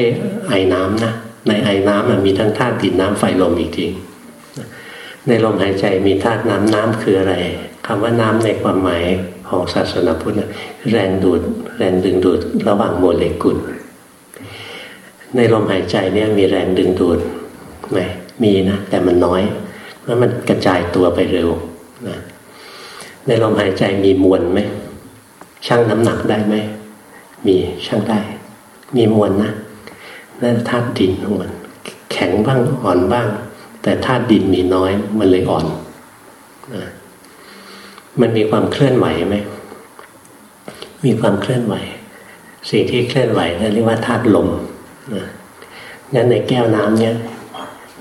ไอ้น้ำนะ ในไอ้น้ำมันมีทั้งธาตุดินน้ำไฟลมอีกทีในลมหายใจมีธาตุน้ำน้ำคืออะไร คำว่าน้ำในความหมายของศาสนาพุทธแรงดูดแรงดึงดูดระหว่างโมเลกุล ในลมหายใจเนี่ยมีแรงดึงดูดไหมมีนะแต่มันน้อยเพราะมันกระจายตัวไปเร็วนะในลมหายใจมีมวลไหมชั่งน้ำหนักได้ไหมมีชั่งได้ มีมวลนะ นั่นธาตุดินของมันแข็งบ้างอ่อนบ้าง แต่ธาตุดินมีน้อย มันเลยอ่อนนะมันมีความเคลื่อนไหวไหมมีความเคลื่อนไหว สิ่งที่เคลื่อนไหวนั่นเรียกว่าธาตุลมนะงั้นในแก้วน้ำเนี่ย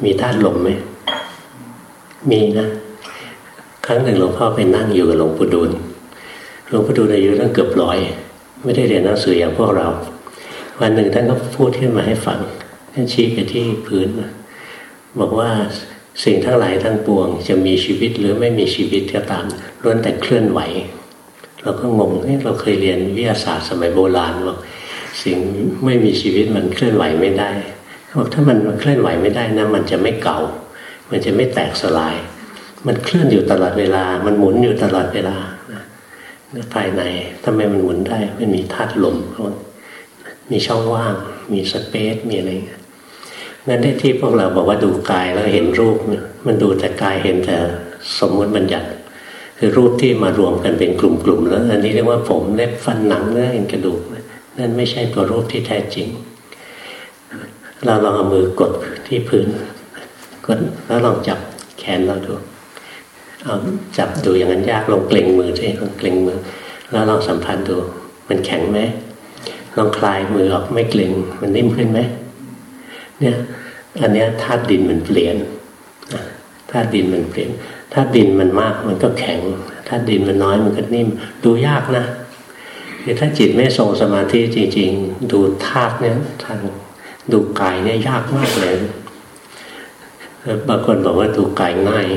มีธาตุลมไหมมีนะครั้งหนึ่งหลวงพ่อไปนั่งอยู่กับหลวงปู่ดูลหลวงปู่ดูลอายุตั้งเกือบร้อย ไม่ได้เรียนหนังสืออย่างพวกเรา วันหนึ่งท่านก็พูดขึ้นมาให้ฟังท่านชี้ไปที่พื้น บอกว่าสิ่งทั้งหลายทั้งปวง จะมีชีวิตหรือไม่มีชีวิตก็ตามล้วนแต่เคลื่อนไหว เราก็งงนี่เราเคยเรียนวิทยาศาสตร์สมัยโบราณบอกสิ่งไม่มีชีวิตมันเคลื่อนไหวไม่ได้บอกถ้ามันเคลื่อนไหวไม่ได้นะมันจะไม่เก่า มันจะไม่แตกสลาย มันเคลื่อนอยู่ตลอดเวลา มันหมุนอยู่ตลอดเวลาภายในทำไมมันหมุนได้มันมีธาตุลม มีช่องว่าง มีสเปซมีอะไรเงี้ยงั้นได้ที่พวกเราบอกว่าดูกายแล้วเห็นรูปมันดูแต่กายเห็นแต่สมมติบัญญัติคือรูปที่มารวมกันเป็นกลุ่มๆแล้ว อันนี้เรียกว่าผมเล็บฟันหนังเนื้อเอ็นกระดูกนั่นไม่ใช่ตัวรูปที่แท้จริง เราลองเอามือกดที่พื้นกดแล้วลองจับแขนเราดูเอาจับดูอย่างนั้นยากลองเกร็งมือใช่ลองเกร็งมือ แล้วลองสัมผัสดู มันแข็งไหม ลองคลายมือออกไม่เกร็งมันนิ่มขึ้นไหมเนี่ยอันนี้ธาตุดินมันเปลี่ยนธาตุดินมันเปลี่ยนธาตุดินมันมากมันก็แข็งธาตุดินมันน้อยมันก็นิ่ม ดูยากนะคือถ้าจิตไม่ทรงสมาธิจริง ๆ ดูธาตุเนี่ยทางดูกายเนี่ยยากมากเลยบางคนบอกว่าดูกายง่าย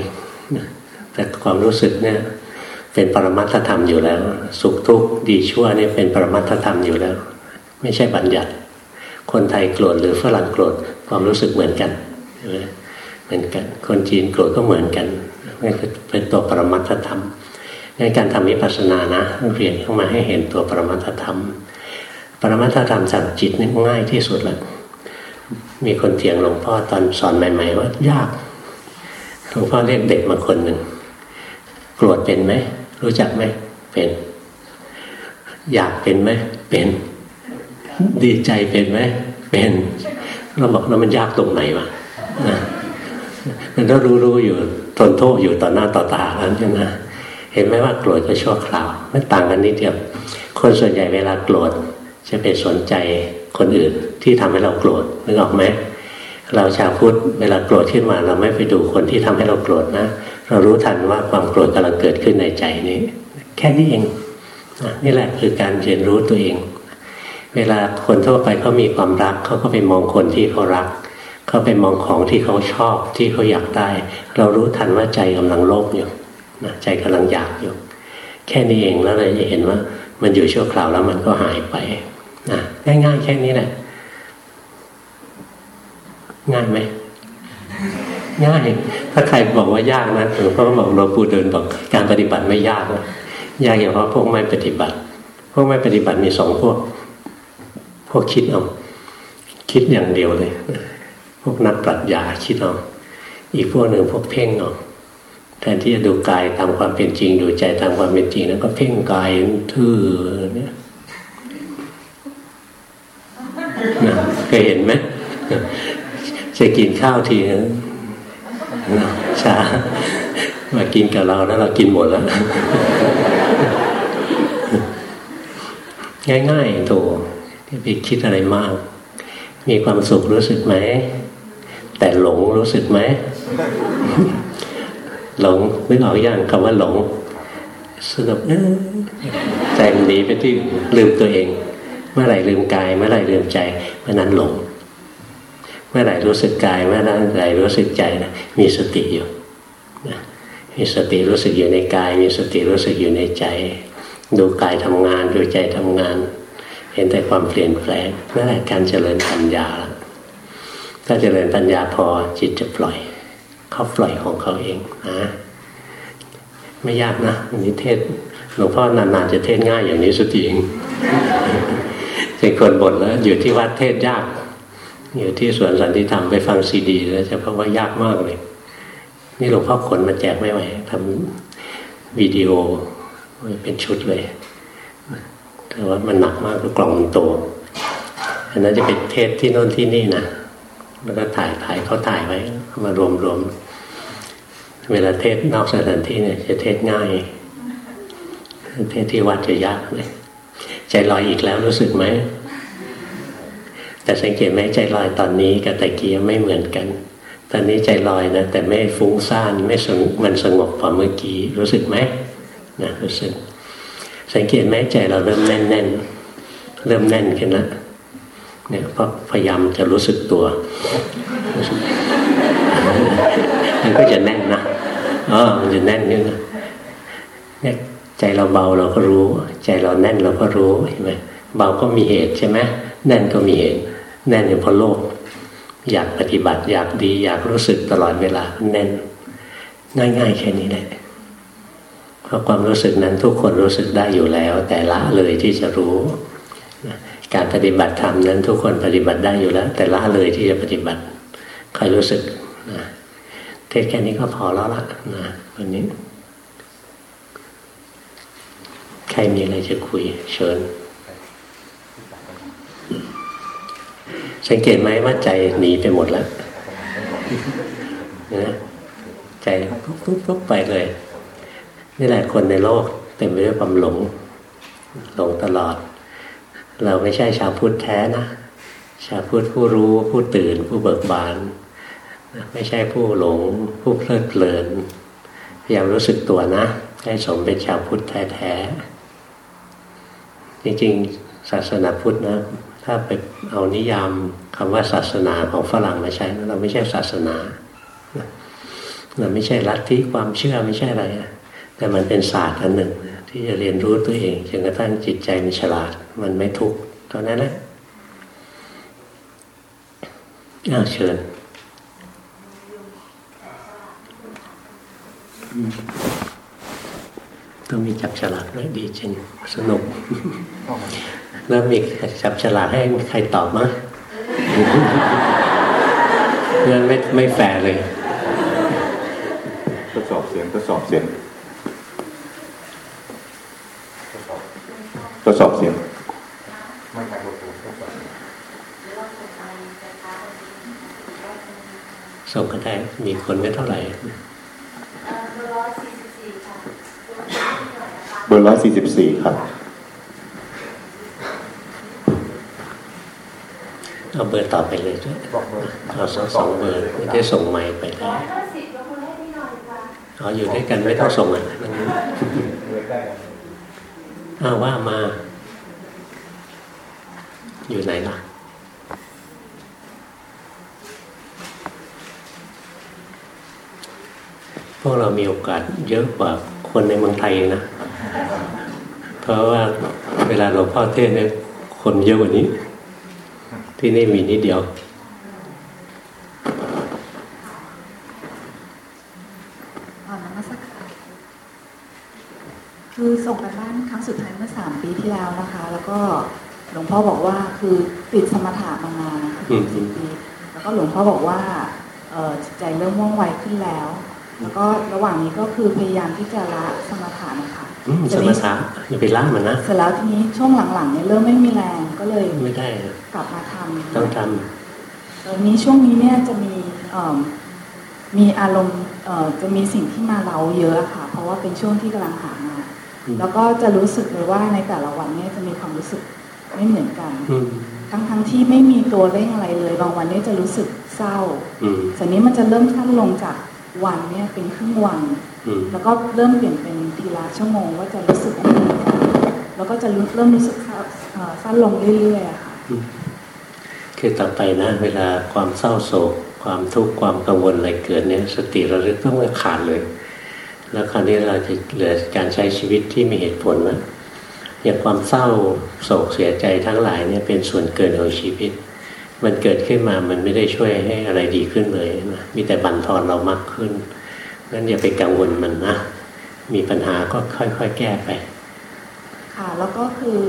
แต่ความรู้สึกเนี่ย เป็นปรมัตถธรรมอยู่แล้ว สุขทุกข์ดีชั่วเนี่ยเป็นปรมัตถธรรมอยู่แล้ว ไม่ใช่บัญญัติ คนไทยโกรธหรือฝรั่งโกรธความรู้สึกเหมือนกันเหมือนกัน คนจีนโกรธก็เหมือนกันนี่เป็นตัวปรมัตถธรรมในการทำวิปัสสนานะเรียนเข้ามาให้เห็นตัวปรมัตธรรม ปรมัตธรรมจากจิตนี่ง่ายที่สุดเลยมีคนเถียงหลวงพ่อตอนสอนใหม่ ๆ ว่ายากหลวงพ่อเรียกเด็กมาคนหนึ่งโกรธเป็นไหมรู้จักไหมเป็น อยากเป็นไหมเป็น ดีใจเป็นไหมเป็นเราบอกแล้วมันยากตรงไหนวะนะมันก็รู้ๆอยู่ทนโทษอยู่ต่อหน้าต่อตาแล้วใช่ไหมเห็นไหมว่าโกรธก็ชั่วคราวไม่ต่างกันนิดเดียวคนส่วนใหญ่เวลาโกรธจะไปสนใจคนอื่นที่ทำให้เราโกรธนึกออกไหมเราชาวพุทธเวลาโกรธขึ้นมา เราไม่ไปดูคนที่ทำให้เราโกรธนะ เรารู้ทันว่าความโกรธกำลังเกิดขึ้นในใจนี้ แค่นี้เองนี่แหละคือการเรียนรู้ตัวเอง เวลาคนทั่วไปเขามีความรักเขาก็ไปมองคนที่เขารักเขาไปมองของที่เขาชอบที่เขาอยากได้ เรารู้ทันว่าใจกำลังโลภอยู่นะใจกำลังอยากอยู่ แค่นี้เองแล้วเราจะเห็นว่า มันอยู่ชั่วคราวแล้วมันก็หายไปนะง่ายๆแค่นี้แหละง่ายไหมง่าย ถ้าใครบอกว่ายากนะหลวงพ่อบอกหลวงปู่เดินบอกการปฏิบัติไม่ยากนะยากอย่างเพาะพวกไม่ปฏิบัติ พวกไม่ปฏิบัติมีสองพวก พวกคิดเอาคิดอย่างเดียวเลย พวกนักปรัชญาคิดเอาอีกพวกหนึ่งพวกเพ่งเอาแทนที่จะดูกายตามความเป็นจริง ดูใจตามความเป็นจริง แล้วก็เพ่งกายทื่อเนี่ยเคยเห็นไหมจะกินข้าวทีนึงช้ามากินกับเราแล้วเรากินหมดแล้ว ง่ายๆ โถที่ไปคิดอะไรมาก มีความสุขรู้สึกไหม แต่หลงรู้สึกไหม หลงนึกออกอย่างคำว่าหลงสงบใจมันหนีไปที่ลืมตัวเอง เมื่อไหร่ลืมกาย เมื่อไหร่ลืมใจเมื่อนั้นหลง เมื่อไหร่รู้สึกกาย เมื่อไหร่รู้สึกใจนะมีสติอยู่มีสติรู้สึกอยู่ในกาย มีสติรู้สึกอยู่ในใจ ดูกายทำงานดูใจทำงาน เห็นแต่ความเปลี่ยนแปลงนั่นแหละการเจริญปัญญาถ้าเจริญปัญญาพอจิตจะปล่อยเขาปล่อยของเขาเองนะไม่ยากนะอันนี้เทศหลวงพ่อนานๆจะเทศง่ายอย่างนี้สุดจริงเป็นคนบ่นแล้วอยู่ที่วัดเทศยาก อยู่ที่สวนสันติธรรมไปฟังซีดีแล้วจะพบว่ายากมากเลย นี่หลวงพ่อขนมาแจกไม่ไหวทำวิดีโอเป็นชุดเลย แต่ว่ามันหนักมากกล่องมันโตอันนั้นจะเป็นเทศที่โน่นที่นี่นะแล้วก็ถ่ายถ่ายเขาถ่ายไว้มารวมรวมเวลาเทศนอกสถานที่เนี่ยจะเทศง่าย เทศที่วัดจะยากเลยใจลอยอีกแล้วรู้สึกไหมแต่สังเกตไหมใจลอยตอนนี้กับตะกี้ไม่เหมือนกัน ตอนนี้ใจลอยนะแต่ไม่ฟุ้งซ่านไม่สงมันสงบกว่าเมื่อกี้รู้สึกไหมนะรู้สึก สังเกตไหมใจเราเริ่มแน่นแน่นเริ่มแน่นขึ้นแล้วเนี่ยเพราะพยายามจะรู้สึกตัวมันก็จะแน่นนะอ๋อมันจะแน่นนึงเนี่ยใจเราเบาเราก็รู้ ใจเราแน่นเราก็รู้เห็นไหมเบาก็มีเหตุใช่ไหมแน่นก็มีเหตุ แน่นเพราะโลภอยากปฏิบัติอยากดี อยากรู้สึกตลอดเวลาแน่นง่ายๆแค่นี้แหละ เพราะความรู้สึกนั้นทุกคนรู้สึกได้อยู่แล้ว แต่ละเลยที่จะรู้การปฏิบัติธรรมนั้นทุกคนปฏิบัติได้อยู่แล้ว แต่ละเลยที่จะปฏิบัติใครรู้สึกนะเทศแค่นี้ก็พอแล้วละนะวันนี้ ใครมีอะไรจะคุย เชิญ สังเกตไหมว่าใจหนีไปหมดแล้วนะใจปุ๊บปุ๊บปุ๊บไปเลย นี่แหละคนในโลกเต็มไปด้วยความหลง หลงตลอด เราไม่ใช่ชาวพุทธแท้นะ ชาวพุทธผู้รู้ผู้ตื่นผู้เบิกบาน ไม่ใช่ผู้หลง ผู้เพลิดเพลินพยายามรู้สึกตัวนะ ให้สมเป็นชาวพุทธแท้ๆจริงๆ ศาสนาพุทธนะ ถ้าไปเอานิยามคำว่าศาสนาของฝรั่งมาใช้เราไม่ใช่ศาสนาเราไม่ใช่ลัทธิความเชื่อไม่ใช่อะไร แต่มันเป็นศาสตร์อันหนึ่ง ที่จะเรียนรู้ตัวเองจนกระทั่งจิตใจมันฉลาด มันไม่ทุกข์ตอนนั้นแหละอ้าเชิญต้องมีจับฉลากด้วยดีจริง สนุก แล้วมีจับฉลากให้ใครตอบมั้ยงั้นไม่ไม่แฟร์เลยทดสอบเสียงทดสอบเสียง ทดสอบเสียงส่งกันได้มีคนไม่เท่าไหร่เบอร์ร้อยสี่สิบสี่ครับเอาเบอร์ต่อไปเลยด้วยเอาสองสองเบอร์ไม่ได้ส่งใหม่ไปได้เอาอยู่ด้วยกันไม่ต้องส่งอะ อ้าวว่ามา อยู่ไหนล่ะ พวกเรามีโอกาสเยอะกว่าคนในเมืองไทยนะ เพราะว่าเวลาหลวงพ่อเทศเนี่ยคนเยอะกว่านี้ ที่นี่มีนิดเดียว คือส่งกันบ้านครั้งสุดท้ายเมื่อสามปีที่แล้วนะคะ แล้วก็หลวงพ่อบอกว่าคือติดสมถะมานานนะคะสิบปี แล้วก็หลวงพ่อบอกว่าจิตใจเริ่มว่องไวขึ้นแล้ว แล้วก็ระหว่างนี้ก็คือพยายามที่จะละสมถะนะคะสมถะอย่าไปล่ามันนะเสร็จแล้วทีนี้ช่วงหลังๆเนี่ยเริ่มไม่มีแรงก็เลยไม่ได้กลับมาทำต้องทำตอนนี้ช่วงนี้เนี่ยจะมีมีอารมณ์จะมีสิ่งที่มาเราเยอะค่ะ เพราะว่าเป็นช่วงที่กำลังหามา แล้วก็จะรู้สึกเลยว่าในแต่ละวันเนี่ยจะมีความรู้สึกไม่เหมือนกันทั้งทั้งที่ไม่มีตัวเร่งอะไรเลย บางวันนี้จะรู้สึกเศร้าสันนี้มันจะเริ่มสั้นลงจากวันเนี่ยเป็นครึ่งวัน แล้วก็เริ่มเปลี่ยนเป็นทีละชั่วโมงว่าจะรู้สึกไม่เหมือนกันแล้วก็จะเริ่มรู้สึกสั้นลงเรื่อยๆค่ะคือต่อไปนะ เวลาความเศร้าโศกความทุกข์ความกังวลอะไรเกิดเนี่ยสติระลึกต้องไม่ขาดเลย แล้วคราวนี้เราจะเหลือการใช้ชีวิตที่มีเหตุผลนะอย่างความเศร้าโศกเสียใจทั้งหลายเนี่ยเป็นส่วนเกินของชีวิต มันเกิดขึ้นมามันไม่ได้ช่วยให้อะไรดีขึ้นเลยนะมีแต่บั่นทอนเรามากขึ้นงั้นอย่าไปกังวลมันนะมีปัญหาก็ค่อยๆแก้ไป ค่ะ แล้วก็คือ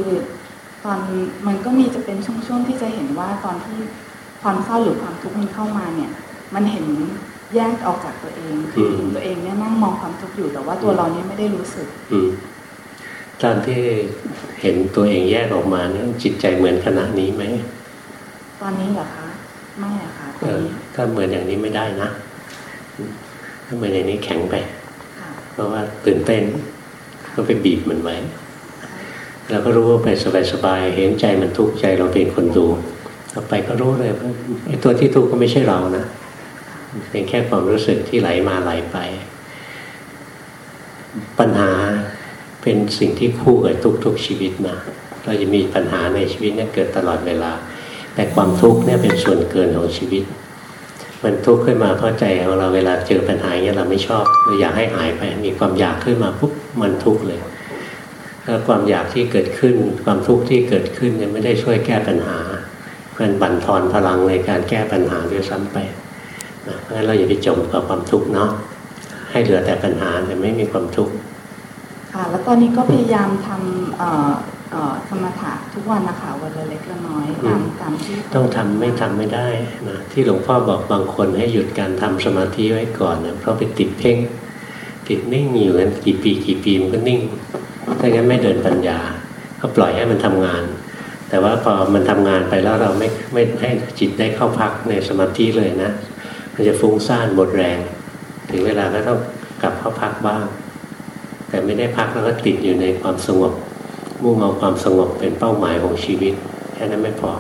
ตอนมันก็มีจะเป็นช่วงๆที่จะเห็นว่าตอนที่ความเศร้าหรือความทุกข์มันเข้ามาเนี่ย มันเห็น แยกออกจากตัวเองคือตัวเองเนี่ยนั่งมองความทุกข์อยู่แต่ว่าตัวเราเนี่ยไม่ได้รู้สึกตอนที่เห็นตัวเองแยกออกมาเนี่ยจิตใจเหมือนขณะนี้ไหมตอนนี้เหรอคะไม่อะค่ะถ้าเหมือนอย่างนี้ไม่ได้นะถ้าเหมือนอย่างนี้แข็งไปเพราะว่าตื่นเต้นก็ไปบีบมันไว้เราก็รู้ว่าไปสบายๆเห็นใจมันทุกข์ใจเราเป็นคนดูต่อไปก็รู้เลยว่าไอ้ตัวที่ทุกข์ก็ไม่ใช่เรานะ เป็นแค่ความรู้สึกที่ไหลมาไหลไป ปัญหาเป็นสิ่งที่คู่กับทุกๆชีวิตนะเราจะมีปัญหาในชีวิตเนี่ยเกิดตลอดเวลา แต่ความทุกข์เนี่ยเป็นส่วนเกินของชีวิต มันทุกข์ขึ้นมาเพราะใจของเราเวลาเจอปัญหาเนี้ยเราไม่ชอบเราอยากให้หายไป มีความอยากขึ้นมาปุ๊บมันทุกข์เลยถ้าความอยากที่เกิดขึ้น ความทุกข์ที่เกิดขึ้นเนี่ยไม่ได้ช่วยแก้ปัญหามันบั่นทอนพลังในการแก้ปัญหาด้วยซ้ำไป นะเพราะฉะนั้นเราอย่าไปจมกับความทุกข์เนาะให้เหลือแต่ปัญหาแต่ไม่มีความทุกข์ค่ะ แล้วตอนนี้ก็พยายามทำสมถะทุกวันนะคะวันละเล็กละน้อยตามตามที่ต้องทำไม่ทำไม่ได้นะที่หลวงพ่อบอกบางคนให้หยุดการทำสมาธิไว้ก่อนเนี่ยเพราะไปติดเพ่งติดนิ่งอยู่กันกี่ปีกี่ปีมันก็นิ่งถ้างั้นไม่เดินปัญญา ก็ปล่อยให้มันทำงาน แต่ว่าพอมันทำงานไปแล้วเราไม่ไม่ให้จิตได้เข้าพักในสมาธิเลยนะ มันจะฟุ้งซ่านหมดแรง ถึงเวลาก็ต้องกลับเข้าพักบ้าง แต่ไม่ได้พักแล้วก็ติดอยู่ในความสงบ มุ่งเอาความสงบเป็นเป้าหมายของชีวิต แค่นั้นไม่พอ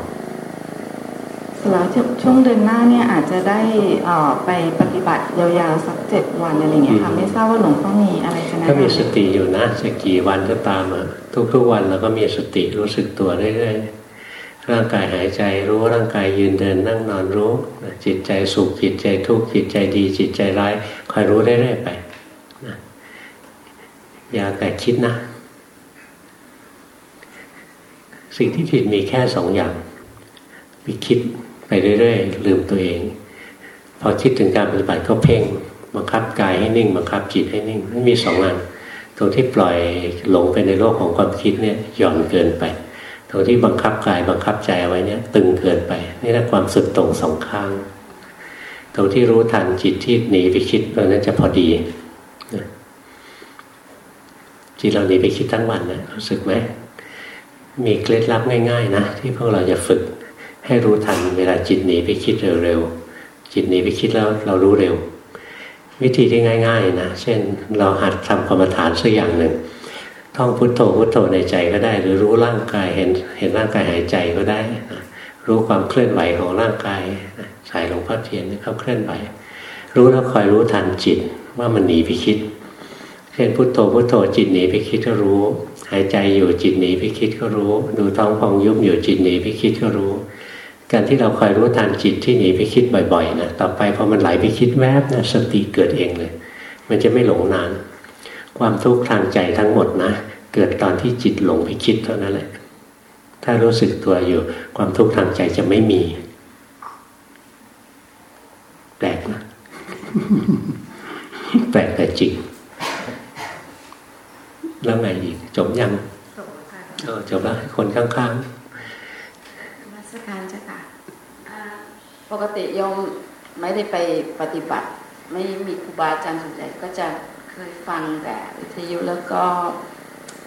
แล้วช่วงเดือนหน้าเนี่ยอาจจะได้ไปปฏิบัติยาวๆสักเจ็ดวันอะไรเงี้ยค่ะไม่ทราบว่าหลวงพ่อมีอะไรจะแนะนำก็มีสติอยู่นะจะกี่วันก็ตามอะทุกๆวันเราก็มีสติรู้สึกตัวเรื่อยๆ ร่างกายหายใจรู้ร่างกายยืนเดินนั่งนอนรู้ จิตใจสุขจิตใจทุกข์จิตใจดี จิตใจร้ายคอยรู้เรื่อยๆไปอย่าแต่คิดนะ สิ่งที่ผิดมีแค่สองอย่างไปคิดไปเรื่อยๆลืมตัวเอง พอคิดถึงการปฏิบัติก็เพ่งบังคับกายให้นิ่งบังคับจิตให้นิ่งมันมีสองอันตรงที่ปล่อยหลงไปในโลกของความคิดเนี่ยหย่อนเกินไป ตรงที่บังคับกายบังคับใจเอาไว้เนี่ยตึงเกินไป นี่แหละความสุดตรงสองข้าง ตรงที่รู้ทันจิตที่หนีไปคิดตรงนั้นจะพอดีจิตเราหนีไปคิดทั้งวันนะรู้สึกไหมมีเคล็ดลับง่าย ๆ นะ ที่พวกเราจะฝึกให้รู้ทันเวลาจิตหนีไปคิดเร็วๆจิตหนีไปคิดแล้วเรารู้เร็ว วิธีที่ง่าย ๆ นะ เช่นเราหัดทำกรรมฐานสักอย่างหนึ่ง ท่องพุทโธพุทโธในใจก็ได้ หรือรู้ร่างกายเห็นเห็นร่างกายหายใจก็ได้ รู้ความเคลื่อนไหวของร่างกายสายหลวงพ่อเทียนเขาเคลื่อนไหว รู้แล้วคอยรู้ทันจิตว่ามันหนีไปคิดเช่นพุทโธพุทโธจิตหนีไปคิดก็รู้ หายใจอยู่จิตหนีไปคิดก็รู้ ดูท้องพองยุบอยู่จิตหนีไปคิดก็รู้ การที่เราคอยรู้ทันจิตที่หนีไปคิดบ่อยๆนะต่อไปพอมันไหลไปคิดแวบนะสติเกิดเองเลย มันจะไม่หลงนาน ความทุกข์ทางใจทั้งหมดนะ เกิดตอนที่จิตหลงไปคิดเท่านั้นแหละ ถ้ารู้สึกตัวอยู่ ความทุกข์ทางใจจะไม่มี แปลกนะ แปลกแต่จริง แล้วไงอีก จบยังจบแล้วจบแล้วคนข้างๆการจ้ะค่ะปกติโยมไม่ได้ไปปฏิบัติ ไม่มีครูบาอาจารย์ส่วนใหญ่ก็จะ เคยฟังแต่วิทยุแล้วก็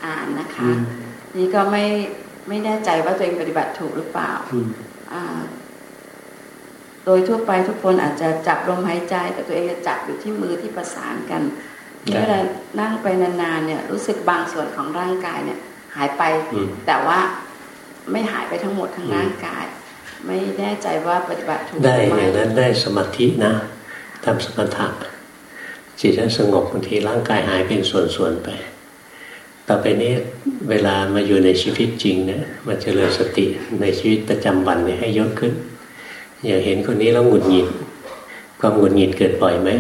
อ่านนะคะ นี่ก็ไม่ไม่แน่ใจว่าตัวเองปฏิบัติถูกหรือเปล่าอ่าโดยทั่วไปทุกคนอาจจะจับลมหายใจ แต่ตัวเองจะจับอยู่ที่มือที่ประสานกันเวลานั่งไปนานๆเนี่ย รู้สึกบางส่วนของร่างกายเนี่ย หายไปอืมแต่ว่าไม่หายไปทั้งหมดทั้งร่างกาย ไม่แน่ใจว่าปฏิบัติถูกหได้รืออไม่ย่างนั้นได้สมาธินะทำสมถะ จิตจะสงบบางทีร่างกายหายเป็นส่วนๆไป ต่อไปนี้เวลามาอยู่ในชีวิตจริงเนี่ยมันจะเริญสติในชีวิตประจำวันเนี่ยให้เยอะขึ้น อย่างเห็นคนนี้แล้วหงุดหงิด ความหงุดหงิดเกิดบ่อยไหม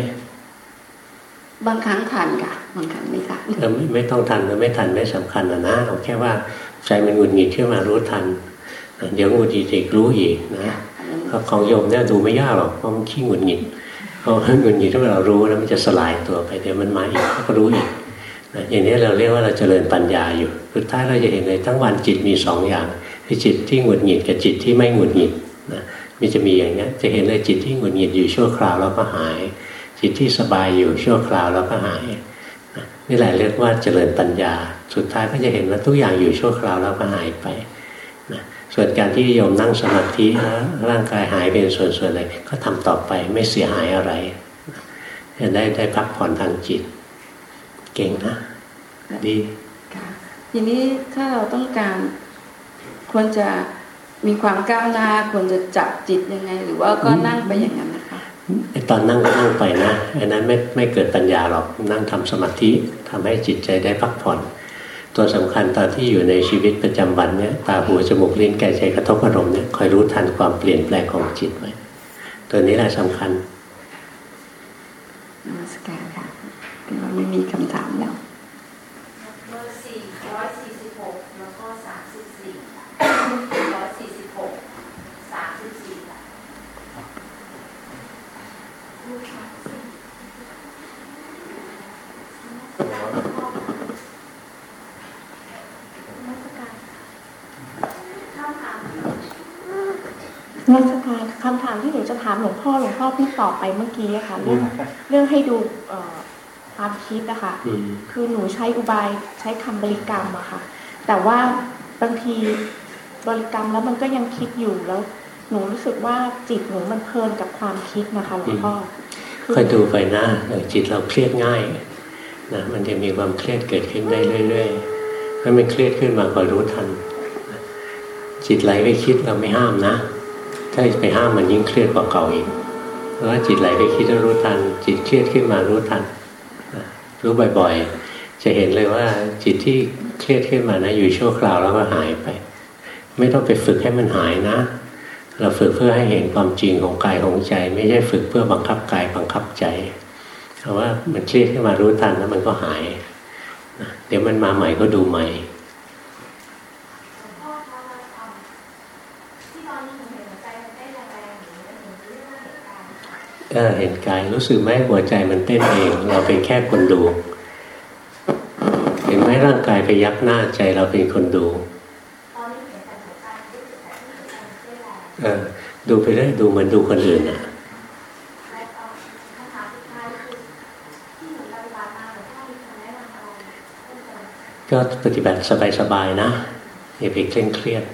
บางครั้งทันค่ะ บางครั้งไม่ทันเออไม่ไม่ต้องทันหรือไม่ทันไม่สำคัญนะนะเอาแค่ว่าใจมันหงุดหงิดขึ้นมารู้ทัน เดี๋ยวหงุดหงิดอีกรู้อีกนะอันนั้นเพราะของโยมเนี่ยดูไม่ยากหรอกเพราะมันขี้หงุดหงิดเพราะหงุดหงิดถ้าเรารู้แล้วมันจะสลายตัวไปเดี๋ยวมันมาอีกก็รู้อีกนะอย่างนี้เราเรียกว่าเราเจริญปัญญาอยู่สุดท้ายเราจะเห็นเลยทั้งวันจิตมีสองอย่างคือจิตที่หงุดหงิดกับจิตที่ไม่หงุดหงิดนะมันจะมีอย่างนี้จะเห็นเลยจิตที่หงุดหงิดอยู่ชั่วคราวแล้วก็หาย จิตที่สบายอยู่ชั่วคราวแล้วก็หายนี่แหละเรียกว่าเจริญปัญญา สุดท้ายก็จะเห็นว่าทุกอย่างอยู่ชั่วคราวแล้วก็หายไป ส่วนการที่โยมนั่งสมาธิแล้วร่างกายหายเป็นส่วนๆเลยก็ทำต่อไปไม่เสียหายอะไรจะได้ได้พักผ่อนทางจิต เก่งนะ ดีค่ะทีนี้ถ้าเราต้องการควรจะมีความก้าวหน้าควรจะจับจิตยังไง หรือว่าก็นั่งไปอย่างนั้นนะคะไอตอนนั่งก็นั่งไปนะอันนั้นไม่ไม่เกิดปัญญาหรอกนั่งทำสมาธิทำให้จิตใจได้พักผ่อน ตัวสำคัญตอนที่อยู่ในชีวิตประจำวันเนี่ยตาหูจมูกลิ้นกายใจกระทบอารมณ์เนี่ยคอยรู้ทันความเปลี่ยนแปลงของจิตไว้ตัวนี้แหละสำคัญนมัสการค่ะคือว่าไม่มีคำถามแล้วเบอร์สี่ร้อยสี่สิบหกแล้วก็สามสิบสี่ร้อยสี่สิบหกสามสิบสี่ค่ะ นัก สการคำถามที่หนูจะถามหลวงพ่อหลวงพ่อเพิ่งตอบไปเมื่อกี้อะค่ะเรื่องเรื่องให้ดูเอ่อความคิดอะค่ะอืมคือหนูใช้อุบายใช้คำบริกรรมอะค่ะ แต่ว่าบางทีบริกรรมแล้วมันก็ยังคิดอยู่แล้ว หนูรู้สึกว่าจิตหนูมันเพลินกับความคิดนะคะหลวงพ่อคอยดูไปนะเออจิตเราเครียดง่ายนะมันจะมีความเครียดเกิดขึ้นได้เรื่อยๆถ้ามันเครียดขึ้นมาคอยรู้ทันนะจิตไหลไปคิดเราไม่ห้ามนะ ถ้าไปห้ามมันยิ่งเครียดกว่าเก่าอีกเพราะว่าจิตไหลไปคิดแล้รู้ทัน จิตเครียดขึ้นมารู้ทันรู้บ่อยๆ จะเห็นเลยว่าจิตที่เครียดขึ้นมานะอยู่ชั่วคราวแล้วก็หายไป ไม่ต้องไปฝึกให้มันหายนะ เราฝึกเพื่อให้เห็นความจริงของกายของใจ ไม่ใช่ฝึกเพื่อบังคับกายบังคับใจเพราะว่ามันเครียดขึ้นมารู้ทันแล้วมันก็หาย เดี๋ยวมันมาใหม่ก็ดูใหม่ พ่อคะว่าที่ตอนนี้หนูเห็นหัวใจมันเต้นแรงๆอย่างนี้หนูเรียกว่าเหตุการณ์ เออเห็นกายรู้สึกไหมหัวใจมันเต้นเอง เราเป็นแค่คนดู เห็นไหมร่างกายไปยักหน้าใจเราเป็นคนดูอดูไปเรื่อยดูเหมือนดูคนอื่นอะและตอนะก็ปฏิบัติสบายๆนะอย่าไปเคร่งเครียด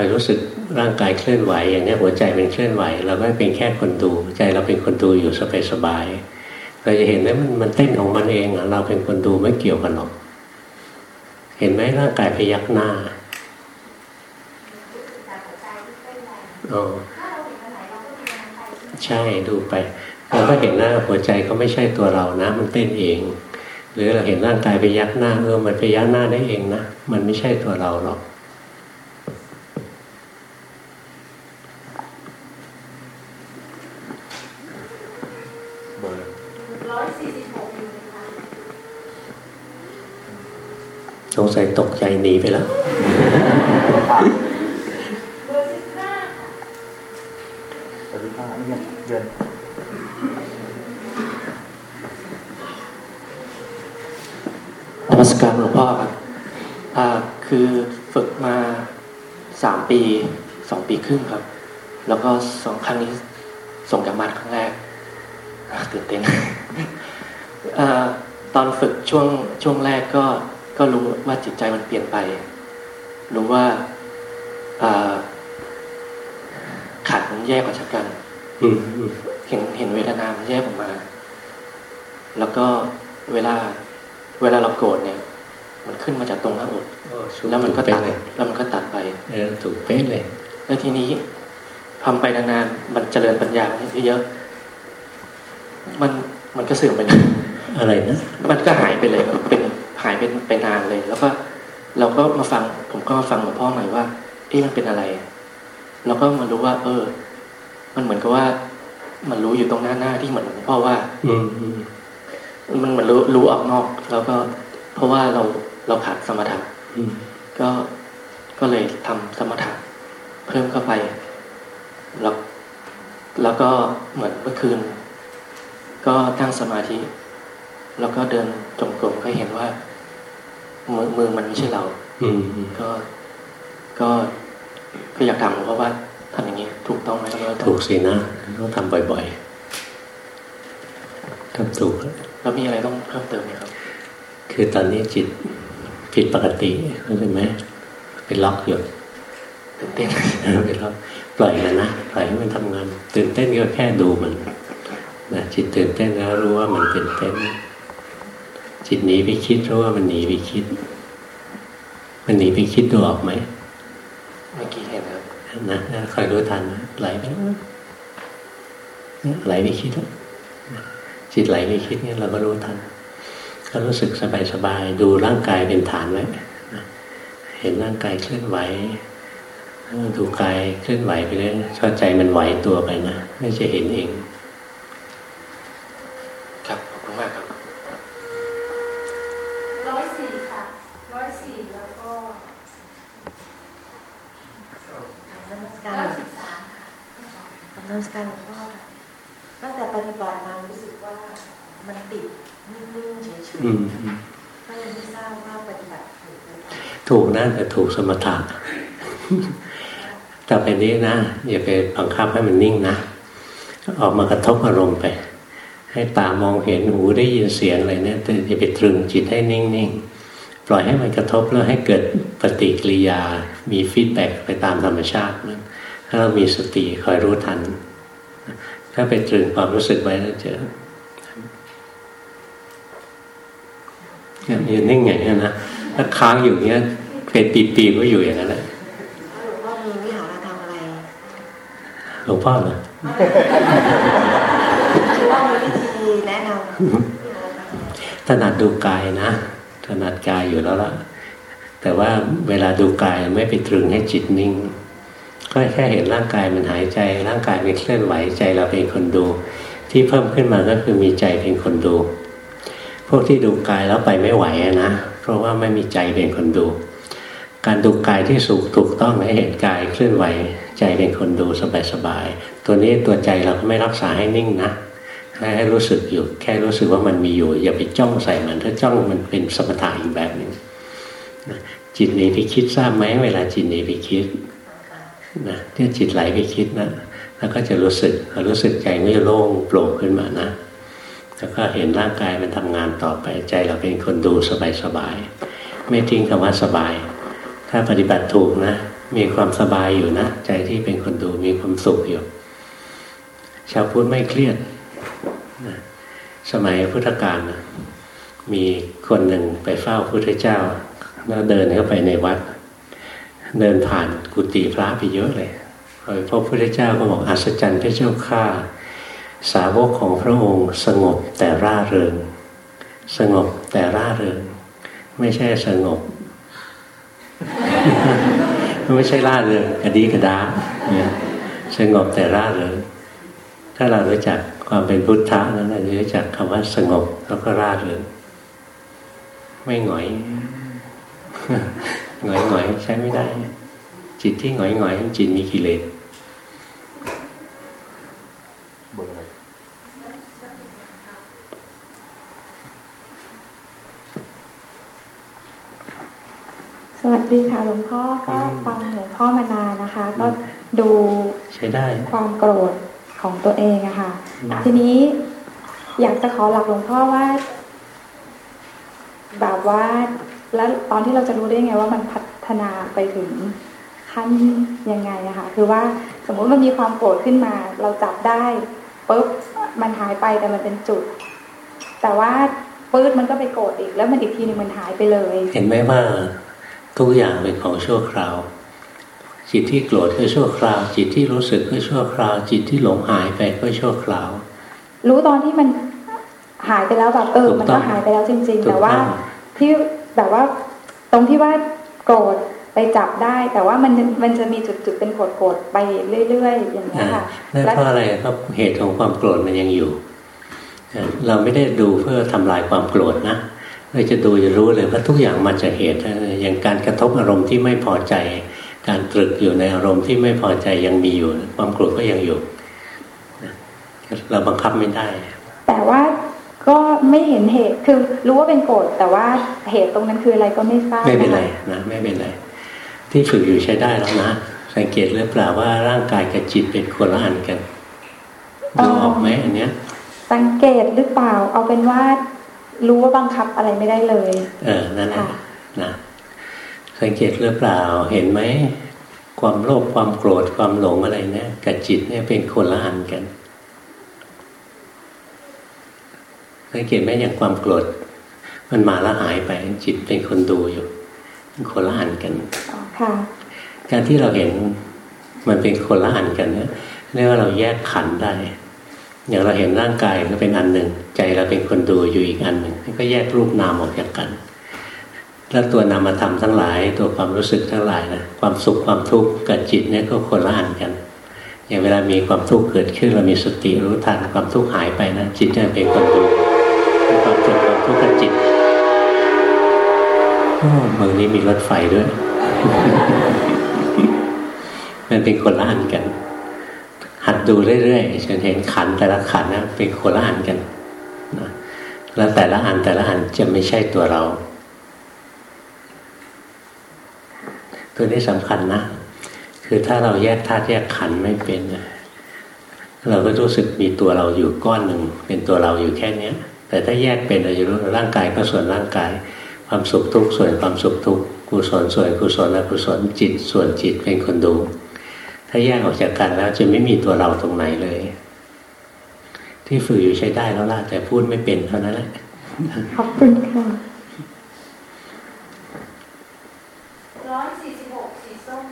อยรู้สึกร่างกายเคลื่อนไหวอย่างนี้หัวใจเป็นเคลื่อนไหว เราก็เป็นแค่คนดู ใจเราเป็นคนดูอยู่สบายๆเราจะเห็นว่ามันมันเต้นของมันเองอะเราเป็นคนดูไม่เกี่ยวกันหรอก เห็นไหมร่างกายพยักหน้ารู้สึกแต่หัวใจที่เต้นแรงอ๋อถ้าเราเห็นอันไหนเราก็ดูอันนั้นไปใช่ไหมใช่ดูไปเราก็เห็นหน้าหัวใจก็ไม่ใช่ตัวเรานะ มันเต้นเอง หรือเราเห็นร่างกายไปยักหน้าเออมันไปยักหน้าได้เองนะมันไม่ใช่ตัวเราหรอก เบอร์ ร้อยสี่สิบหกอยู่นะคะ ส งสัยตกใจหนีไปแล้วเบอร์สิบห้าสวัสดีครับเรียนมัสการหลวงพ่อครับคือฝึกมาสามปีสองปีครึ่งครับ แล้วก็สองครั้งนี้ส่งกลับมาครั้งแรกตื่นเต้นตอนฝึกช่วงช่วงแรกก็ ก็รู้ว่าจิตใจมันเปลี่ยนไป รู้ว่าอ่าขันมันแยกออกจากกันอืมอืมเห็นเห็นเวทนามันแยกออกมา แล้วก็เวลา เวลาเราโกรธเนี่ย มันขึ้นมาจากตรงหน้าอกโอ้ชูแล้วมันก็ถูตัดเป๊ะเลยแล้วมันก็ตัดไปเออถูกเป๊ะเลย แล้วทีนี้ทำไปนานๆมันเจริญปัญญาเยอะๆมันมันก็เสื่อมไปเลยอะไรนะ มันก็หายไปเลยครับเป็น หายเป็นไปนานเลย แล้วก็เราก็มาฟัง ผมก็มาฟังหลวงพ่อหน่อยว่า เอ๊ะมันเป็นอะไร เราก็มารู้ว่า เออ มันเหมือนกับว่า มันรู้อยู่ตรงหน้าหน้าที่เหมือนหลวงพ่อว่า อืมอืมมันเหมือนรู้รู้ออกนอก แล้วก็ เพราะว่าเราเราขาดสมถะอืมก็ก็เลยทำสมถะเพิ่มเข้าไป แล้วแล้วก็เหมือนเมื่อคืน ก็ตั้งสมาธิ แล้วก็เดินจงกรมก็เห็นว่า มือมือมันไม่ใช่เราอืมอืมก็ ก็ก็อยากถามหลวงพ่อว่าทำอย่างนี้ถูกต้องไหมแล้วถูกสินะต้องทำบ่อยๆทำถูกแล้วมีอะไรต้องเพิ่มเติมไหมครับ คือตอนนี้จิตผิดปกติรู้สึกไหมเป็นล็อกอยู่ตื่นเต้นเป็นล็อกปล่อยมันนะปล่อยให้มันทำงาน ตื่นเต้นก็แค่ดูมันนะจิตตื่นเต้นแล้วรู้ว่ามันตื่นเต้น จิตหนีไปคิดรู้ว่ามันหนีไปคิด มันหนีไปคิดดูออกไหมเมื่อกี้เห็นครับนะคอยรู้ทันนะไหลไปแล้วเนี่ยไหลไปคิดแล้วจิตไหลไปคิดเนี่ยเราก็รู้ทันก็รู้สึกสบายๆดูร่างกายเป็นฐานไว้นะเห็นร่างกายเคลื่อนไหวเออดูกายเคลื่อนไหวไปเรื่อยเข้าใจมันไหวตัวไปนะไม่ใช่เห็นเอง ครับขอบคุณมากครับ ร้อยสี่ค่ะร้อยสี่แล้วก็ นมัส ร้ กา อย ร สิบสามค่ะ นมัสการหลวงพ่อค่ะตั้งแต่ปฏิบัติมารู้สึกว่ามันติดนิ่งๆเฉย อืมอืมๆก็เลยไม่ทราบว่าปฏิบัติถูกหรือเปล่าถูกนะแต่ถูกสมถะต่อไปนี้นะอย่าไปบังคับให้มันนิ่งนะออกมากระทบอารมณ์ไป ให้ตามองเห็นหูได้ยินเสียงอะไรเนี่ยแต่อย่าไปตรึงจิตให้นิ่งๆปล่อยให้มันกระทบแล้วให้เกิดปฏิกิริยา มี feedback ไปตามธรรมชาติมันถ้าเรามีสติคอยรู้ทัน ถ้าไปตรึงความรู้สึกไว้แล้วเจอเนี่ ยยืนนิ่งอย่างเนี้ยนะถ้าค้างอยู่เนี้ยเป็นปีๆก็อยู่อย่างนั้นแหละหลวงพ่อมีวิหารธรรมอะไรหลวงพ่อเหรอคือว่ามีวิธีแนะนำวิหารธรรมถนัดดูกายนะถนัดกายอยู่แล้วล่ะ แต่ว่าเวลาดูกายไม่ไปตรึงให้จิตนิ่ง ก็แค่เห็นร่างกายมันหายใจ ร่างกายมันเคลื่อนไหวใจเราเป็นคนดู ที่เพิ่มขึ้นมาก็คือมีใจเป็นคนดู พวกที่ดูกายแล้วไปไม่ไหวนะ เพราะว่าไม่มีใจเป็นคนดู การดูกายที่สุขถูกต้องให้เห็นกายเคลื่อนไหวใจเป็นคนดูสบายๆตัวนี้ตัวใจเราก็ไม่รักษาให้นิ่งนะให้รู้สึกอยู่แค่รู้สึกว่ามันมีอยู่ อย่าไปจ้องใส่มันถ้าจ้องมันเป็นสมถะอีกแบบหนึ่งจิตหนีไปคิดทราบไหมเวลาจิตหนีไปคิดนะที่จิตไหลไปคิดนะแล้วก็จะรู้สึกรู้สึกใจไม่โล่งโปร่งขึ้นมานะ แล้วก็เห็นร่างกายมันทำงานต่อไปใจเราเป็นคนดูสบายๆไม่ทิ้งคำว่าสบาย ถ้าปฏิบัติถูกนะ มีความสบายอยู่นะ ใจที่เป็นคนดูมีความสุขอยู่ ชาวพุทธไม่เครียดนะสมัยพุทธกาลนะมีคนหนึ่งไปเฝ้าพุทธเจ้าแล้วเดินเข้าไปในวัด เดินผ่านกุฏิพระไปเยอะเลยพอพบพุทธเจ้าก็บอกอัศจรรย์พระเจ้าข้า สาวกของพระองค์สงบแต่ร่าเริง สงบแต่ร่าเริง ไม่ใช่สงบ ไม่ใช่ร่าเริงกระดีกระดาเนี่ยสงบแต่ร่าเริง ถ้าเรารู้จักความเป็นพุทธะนั้นเราจะรู้จักคำว่าสงบแล้วก็ร่าเริง ไม่หงอยหงอยหงอยใช้ไม่ได้ จิตที่หงอยหงอยจิตมีกิเลส เบอร์อะไร สวัสดีค่ะหลวงพ่อก็ฟังหลวงพ่อมานานนะคะ ก็ดูใช้ได้ความโกรธของตัวเองอะค่ะอืมทีนี้อยากจะขอหลักหลวงพ่อว่า แบบว่าแล้วตอนที่เราจะรู้ได้ไงว่ามันพัฒนาไปถึงขั้นยังไงอะค่ะคือว่าสมมุติมันมีความโกรธขึ้นมา เราจับได้ปุ๊บมันหายไปแต่มันเป็นจุด แต่ว่าปื๊ดมันก็ไปโกรธอีก แล้วมันอีกทีนึงมันหายไปเลย เห็นไหมว่า ทุกอย่างเป็นของชั่วคราว จิตที่โกรธก็ชั่วคราว จิตที่รู้สึกก็ชั่วคราว จิตที่หลงหายไปก็ชั่วคราว รู้ตอนที่มันหายไปแล้วแบบเออ มันก็หายไปแล้วจริง ๆ แต่ว่าที่แบบว่า ตรงที่ว่าโกรธไปจับได้ แต่ว่ามันมันจะมีจุดๆเป็นโกรธๆไปเรื่อยๆอย่างนี้ค่ะนั่นเพราะอะไรเพราะเหตุของความโกรธมันยังอยู่เราไม่ได้ดูเพื่อทำลายความโกรธนะ เราจะดูจะรู้เลยว่าทุกอย่างมาจากเหตุอย่างการกระทบอารมณ์ที่ไม่พอใจ การตรึกอยู่ในอารมณ์ที่ไม่พอใจยังมีอยู่ ความโกรธก็ยังอยู่ เราบังคับไม่ได้ แต่ว่าก็ไม่เห็นเหตุคือรู้ว่าเป็นโกรธแต่ว่าเหตุตรงนั้นคืออะไรก็ไม่ทราบไม่เป็นไรนะไม่เป็นไรที่ฝึกอยู่ใช้ได้แล้วนะสังเกตหรือเปล่าว่าร่างกายกับจิตเป็นคนละอันกันดูออกไหมอันเนี้ย สังเกตหรือเปล่า เอาเป็นว่า รู้ว่าบังคับอะไรไม่ได้เลย เออนั่นแหละนะสังเกตหรือเปล่าเห็นไหมความโลภความโกรธความหลงอะไรเนี่ยกับจิตเนี่ยเป็นคนละอันกันสังเกตไหมอย่างความโกรธมันมาแล้วหายไปจิตเป็นคนดูอยู่เป็นคนละอันกันค่ะการที่เราเห็นมันเป็นคนละอันกันเนี่ยเรียกว่าเราแยกขันธ์ได้ อย่างเราเห็นร่างกายก็เป็นอันหนึ่ง ใจเราเป็นคนดูอยู่อีกอันหนึ่งก็แยกรูปนามออกจากกันแล้วตัวนามธรรมทั้งหลาย ตัวความรู้สึกทั้งหลายนะความสุขความทุกข์กับจิตเนี่ยก็คนละอันกัน อย่างเวลามีความทุกข์เกิดขึ้นเรามีสติรู้ทันความทุกข์หายไปนะจิตจะเป็นคนดูความสุขความทุกข์กับจิตโอ้เมืองนี้มีรถไฟด้วย มันเป็นคนละอันกัน หัดดูเรื่อยๆจนเห็นขันแต่ละขันนะเป็นคนละอันกันนะแล้วแต่ละอันแต่ละอันจะไม่ใช่ตัวเรา ตัวนี้สำคัญนะ คือถ้าเราแยกธาตุแยกขันไม่เป็นเราก็รู้สึกมีตัวเราอยู่ก้อนหนึ่งเป็นตัวเราอยู่แค่เนี้ย แต่ถ้าแยกเป็นเราจะรู้ร่างกายก็ส่วนร่างกาย ความสุขทุกข์ส่วนความสุขทุกข์กุศลส่วนกุศลอกุศลจิตส่วนจิตเป็นคนดู ถ้าแยกออกจากกันแล้วจะไม่มีตัวเราตรงไหนเลย ที่ฝึกอยู่ใช้ได้แล้วล่ะแต่พูดไม่เป็นเท่านั้นแหละขอบคุณค่ะร้อยสี่สิบหกสีส้ม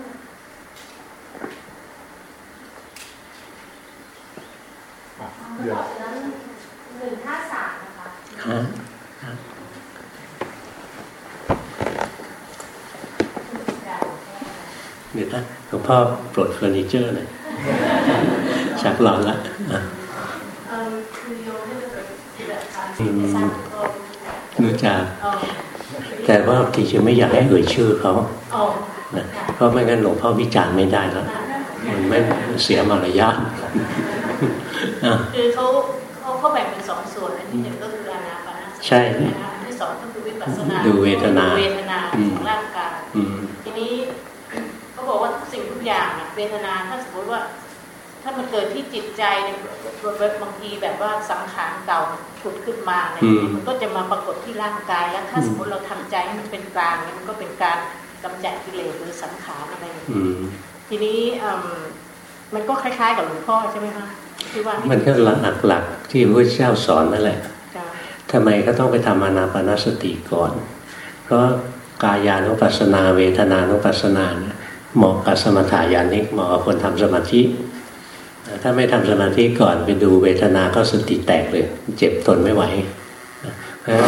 ขอบนั้นหนึ่งห้าสามนะคะ ฮะ เดี๋ยวนะหลวงพ่อปลดเฟอร์นิเจอร์หน่อยชักร้อนละอะเออคือโยมเนี่ยเป็นแบบการอืมสร้างตัวรู้จักเออแต่ว่าทีจะไม่อยากให้เอ่ยชื่อเขาเออนะเพราะไม่งั้นหลวงพ่อวิจารณ์ไม่ได้แล้วมันไม่เสียมารยาทอะคือเขาเขาเขาแบ่งเป็นสองส่วนอันที่หนึ่งก็คืออานาปานสติใช่อันที่สองก็คือวิปัสสนาดูเวทนาเวทนาของร่างกายอืมทีนี้เขา บอกว่าทุกสิ่งทุกอย่างอะเวทนาถ้าสมมติว่า ถ้ามันเกิดที่จิตใจเนี่ยบางทีแบบว่าสังขารเก่าผุดขึ้นมาเนี่ยอืมมันก็จะมาปรากฏที่ร่างกายแล้ว ถ้าสมมติเราทำใจให้มันเป็นกลางเนี่ยมันก็เป็นการกำจัดกิเลสหรือสังขารอะไรอย่างเงี้ยอืมทีนี้อืมมันก็คล้าย ๆ กับหลวงพ่อใช่ไหมคะที่ว่ามันก็หลักหลักๆที่พระเจ้าสอนนั่นแหละจะทำไมก็ต้องไปทำอานาปานสติก่อน เพราะกายานุปัสสนาเวทนานุปัสสนาเนี่ย เหมาะกับสมถายานิกเหมาะกับคนทำสมาธิ ถ้าไม่ทำสมาธิก่อนไปดูเวทนาก็สติแตกเลย เจ็บทนไม่ไหวเพราะฉะนั้น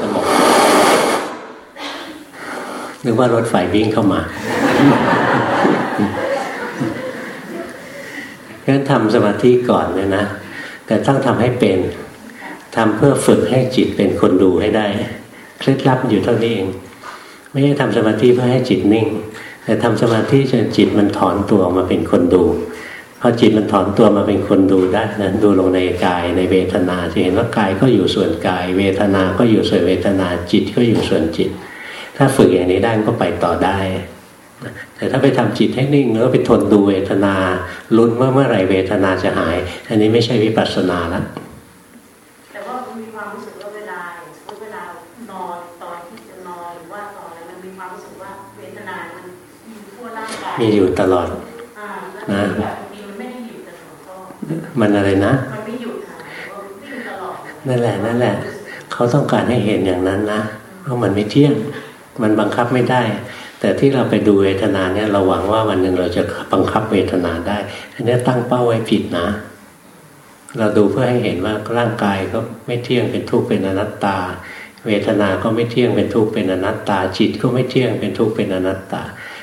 สงบนึกว่ารถไฟวิ่งเข้ามางั้นทำสมาธิก่อนเลยนะ แต่ต้องทำให้เป็นทำเพื่อฝึกให้จิตเป็นคนดูให้ได้ เคล็ดลับอยู่เท่านี้เอง ไม่ใช่ทำสมาธิเพื่อให้จิตนิ่ง แต่ทำสมาธิจนจิตมันถอนตัวออกมาเป็นคนดูพอจิตมันถอนตัวมาเป็นคนดูได้นะดูลงในกายในเวทนาจะเห็นว่ากายก็อยู่ส่วนกาย เวทนาก็อยู่ส่วนเวทนาจิตก็อยู่ส่วนจิต ถ้าฝึกอย่างนี้ได้ก็ไปต่อได้ แต่ถ้าไปทำจิตให้นิ่งแล้วไปทนดูเวทนาลุ้นว่าเมื่อไหร่เวทนาจะหาย อันนี้ไม่ใช่วิปัสสนาแล้ว แต่ว่ามีความรู้สึกว่าเวลาอย่างสมมติเวลานอนตอนที่จะนอน มีอยู่ตลอดอ่าแล้วแบบบางทีมันไม่ได้หยุดแต่หลวงพ่อมันอะไรนะมันไม่หยุดค่ะวิ่งตลอดนั่นแหละนั่นแหละ เขาต้องการให้เห็นอย่างนั้นนะเพราะมันไม่เที่ยง มันบังคับไม่ได้ แต่ที่เราไปดูเวทนาเนี่ยเราหวังว่าวันหนึ่งเราจะบังคับเวทนาได้อันนี้ตั้งเป้าไว้ผิดนะ เราดูเพื่อให้เห็นว่าร่างกายก็ไม่เที่ยงเป็นทุกข์เป็นอนัตตา เวทนาก็ไม่เที่ยงเป็นทุกข์เป็นอนัตตา จิตก็ไม่เที่ยงเป็นทุกข์เป็นอนัตตา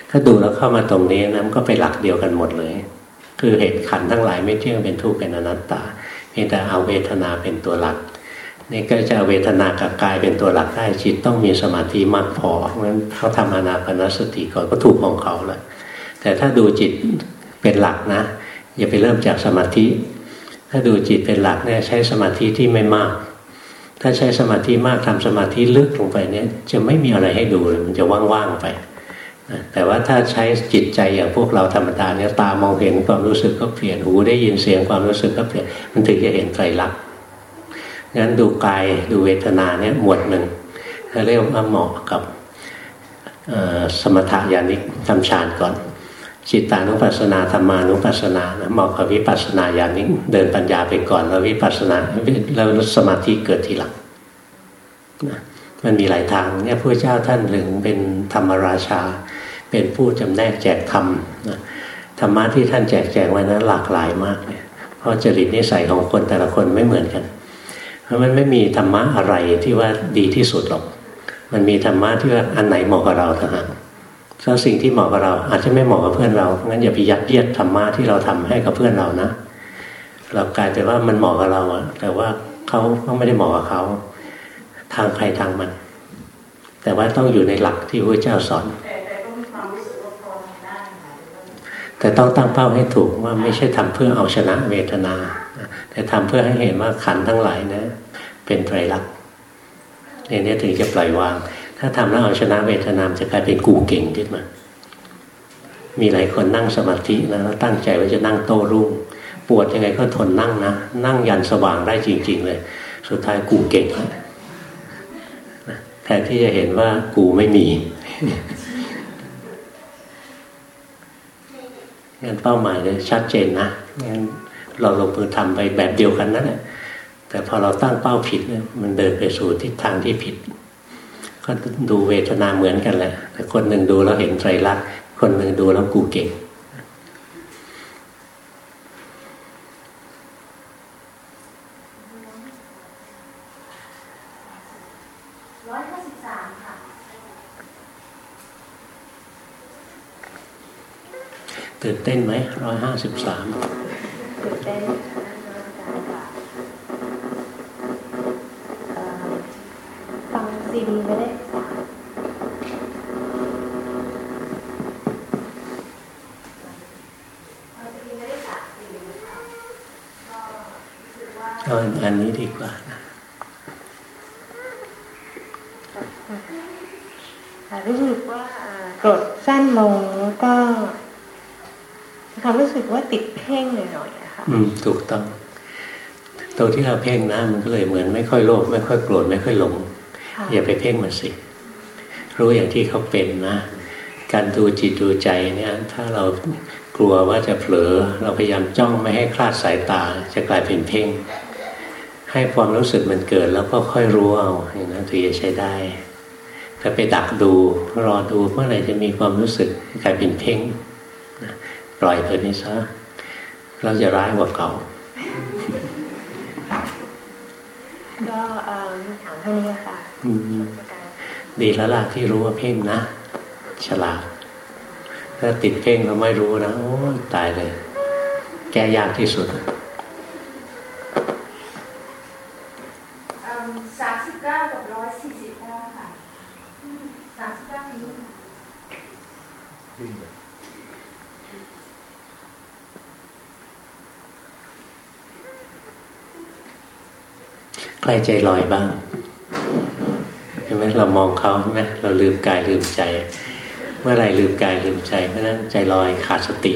ถ้าดูแล้วเข้ามาตรงนี้นะมันก็ไปหลักเดียวกันหมดเลย คือเหตุขันทั้งหลายไม่เที่ยงเป็นทุกข์เป็นอนัตตาเพียงแต่เอาเวทนาเป็นตัวหลักนี่ก็จะเเวทนากับกายเป็นตัวหลักได้จิตต้องมีสมาธิมากพอเพราะฉะนั้นเขาทำอนาปนสติก่อนก็ถูกของเขาแหละแต่ถ้าดูจิตเป็นหลักนะ อย่าไปเริ่มจากสมาธิ ถ้าดูจิตเป็นหลักเนี่ยใช้สมาธิที่ไม่มาก ถ้าใช้สมาธิมากทำสมาธิลึกลงไปเนี่ยจะไม่มีอะไรให้ดูเลยมันจะว่างๆไป แต่ว่าถ้าใช้จิตใจอย่างพวกเราธรรมดาเนี่ยตามองเห็นความรู้สึกก็เปลี่ยนหูได้ยินเสียงความรู้สึกก็เปลี่ยนมันถึงจะเห็นไตรลักษณ์งั้นดูกายดูเวทนาเนี่ยหมวดหนึ่งเขาเรียกว่าเหมาะกับสมถะญาณิกทำฌานก่อน จิตตานุปัสสนาธรรมานุปัสสนานะเหมาะกับวิปัสสนาญาณิกเดินปัญญาไปก่อนแล้ววิปัสสนาแล้วสมาธิเกิดทีหลังมันมีหลายทางเนี่ยพระเจ้าท่านถึงเป็นธรรมราชา เป็นผู้จำแนกแจกธรรมนะธรรมะที่ท่านแจกแจงไว้นั้นหลากหลายมากเลยเพราะจริตนิสัยของคนแต่ละคนไม่เหมือนกัน เพราะมันไม่มีธรรมะอะไรที่ว่าดีที่สุดหรอก มันมีธรรมะที่ว่าอันไหนเหมาะกับเราต่างหากถ้าสิ่งที่เหมาะกับเราอาจจะไม่เหมาะกับเพื่อนเรางั้นอย่าไปยัดเยียดธรรมะที่เราทำให้กับเพื่อนเรานะ เรากลายเป็นว่ามันเหมาะกับเราอะแต่ว่าเขาเขาไม่ได้เหมาะกับเขาทางใครทางมัน แต่ว่าต้องอยู่ในหลักที่พระเจ้าสอน แต่แต่ก็มีความรู้สึกว่าพอทำได้ค่ะ แต่ต้องตั้งเป้าให้ถูกว่าไม่ใช่ทำเพื่อเอาชนะเวทนา แต่ทำเพื่อให้เห็นว่าขันทั้งหลายนะ เป็นไตรลักษณ์ในนี้ถึงจะปล่อยวาง ถ้าทำแล้วเอาชนะเวทนามจะกลายเป็นกูเก่งขึ้นมา มีหลายคนนั่งสมาธินะแล้วตั้งใจว่าจะนั่งโต้รุ่งปวดยังไงก็ทนนั่งนะ นั่งยันสว่างได้จริง ๆ เลย สุดท้ายกูเก่งแล้วแทนที่จะเห็นว่ากูไม่มี งั้นเป้าหมายเลยชัดเจนนะงั้นเราลงมือทำไปแบบเดียวกันนั่นแหละแต่พอเราตั้งเป้าผิดเนี่ยมันเดินไปสู่ทิศทางที่ผิด ก็ดูเวทนาเหมือนกันแหละแต่คนหนึ่งดูแล้วเห็นไตรลักษณ์คนหนึ่งดูแล้วกูเก่ง ร้อยห้าสิบสามค่ะ ตื่นเต้นไหมร้อยห้าสิบสามตื่นเต้นฟังซีดีไม่ได้ฟังซีดีไม่ได้ก็รู้สึกว่าเอาอันนี้ดีกว่านะค่ะรู้สึกว่ากรดสั้นลงแล้วก็ มีความรู้สึกว่าติดเพ่งหน่อยๆอะค่ะอืมถูกต้องตัวที่เราเพ่งนะมันก็เลยเหมือนไม่ค่อยโลภไม่ค่อยโกรธไม่ค่อยหลงค่ะอย่าไปเพ่งมันสิ รู้อย่างที่เขาเป็นนะ การดูจิตดูใจเนี่ย ถ้าเรากลัวว่าจะเผลอ เราพยายามจ้องไม่ให้คลาดสายตาจะกลายเป็นเพ่ง ให้ความรู้สึกมันเกิดแล้วก็ค่อยรู้เอาอย่างนั้นถึงจะใช้ได้ถ้าไปดักดูรอดูเมื่อไหร่จะมีความรู้สึกกลายเป็นเพ่งนะ ปล่อยเถอะนี่ซะเราจะร้ายกว่าเก่าก็เอ่อถามเท่านี้ค่ะอืมดีแล้วล่ะที่รู้ว่าเพ่งนะ ฉลาด ถ้าติดเพ่งเราไม่รู้นะโอ้ยตายเลย แก้ยากที่สุดสามสิบเก้ากับร้อยสี่สิบเก้าค่ะสามสิบเก้านิ้ว วิ่งเลย ใครใจลอยบ้างเห็นไหมเรามองเขาใช่ไหมเราลืมกายลืมใจ เมื่อไหรลืมกายลืมใจเพราะฉะนั้นใจลอยขาดสติ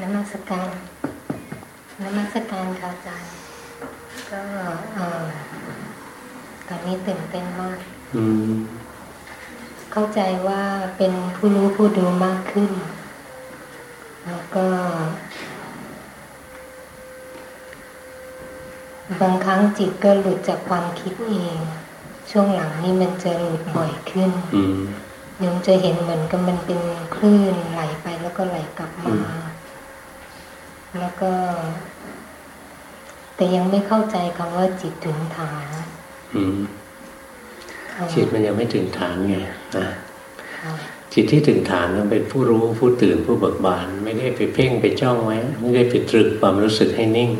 นมัสการนมัสการค่ะอาจารย์ก็เอ่อตอนนี้ตื่นเต้นมากอืมเข้าใจว่าเป็นผู้รู้ผู้ดูมากขึ้น แล้วก็ บางครั้ง จิตก็หลุดจากความคิดเอง ช่วงหลังนี่มันจะหลุดบ่อยขึ้นอืมยังจะเห็นเหมือนกับมันเป็นคลื่นไหลไปแล้วก็ไหลกลับมา แล้วก็ แต่ยังไม่เข้าใจคำว่าจิตถึงฐานอืมค่ะจิตมันยังไม่ถึงฐานไงนะค่ะจิตที่ถึงฐานมันเป็นผู้รู้ผู้ตื่นผู้เบิกบาน ไม่ได้ไปเพ่งไปจ้องไว้ไม่ได้ไปตรึกความรู้สึกให้นิ่ง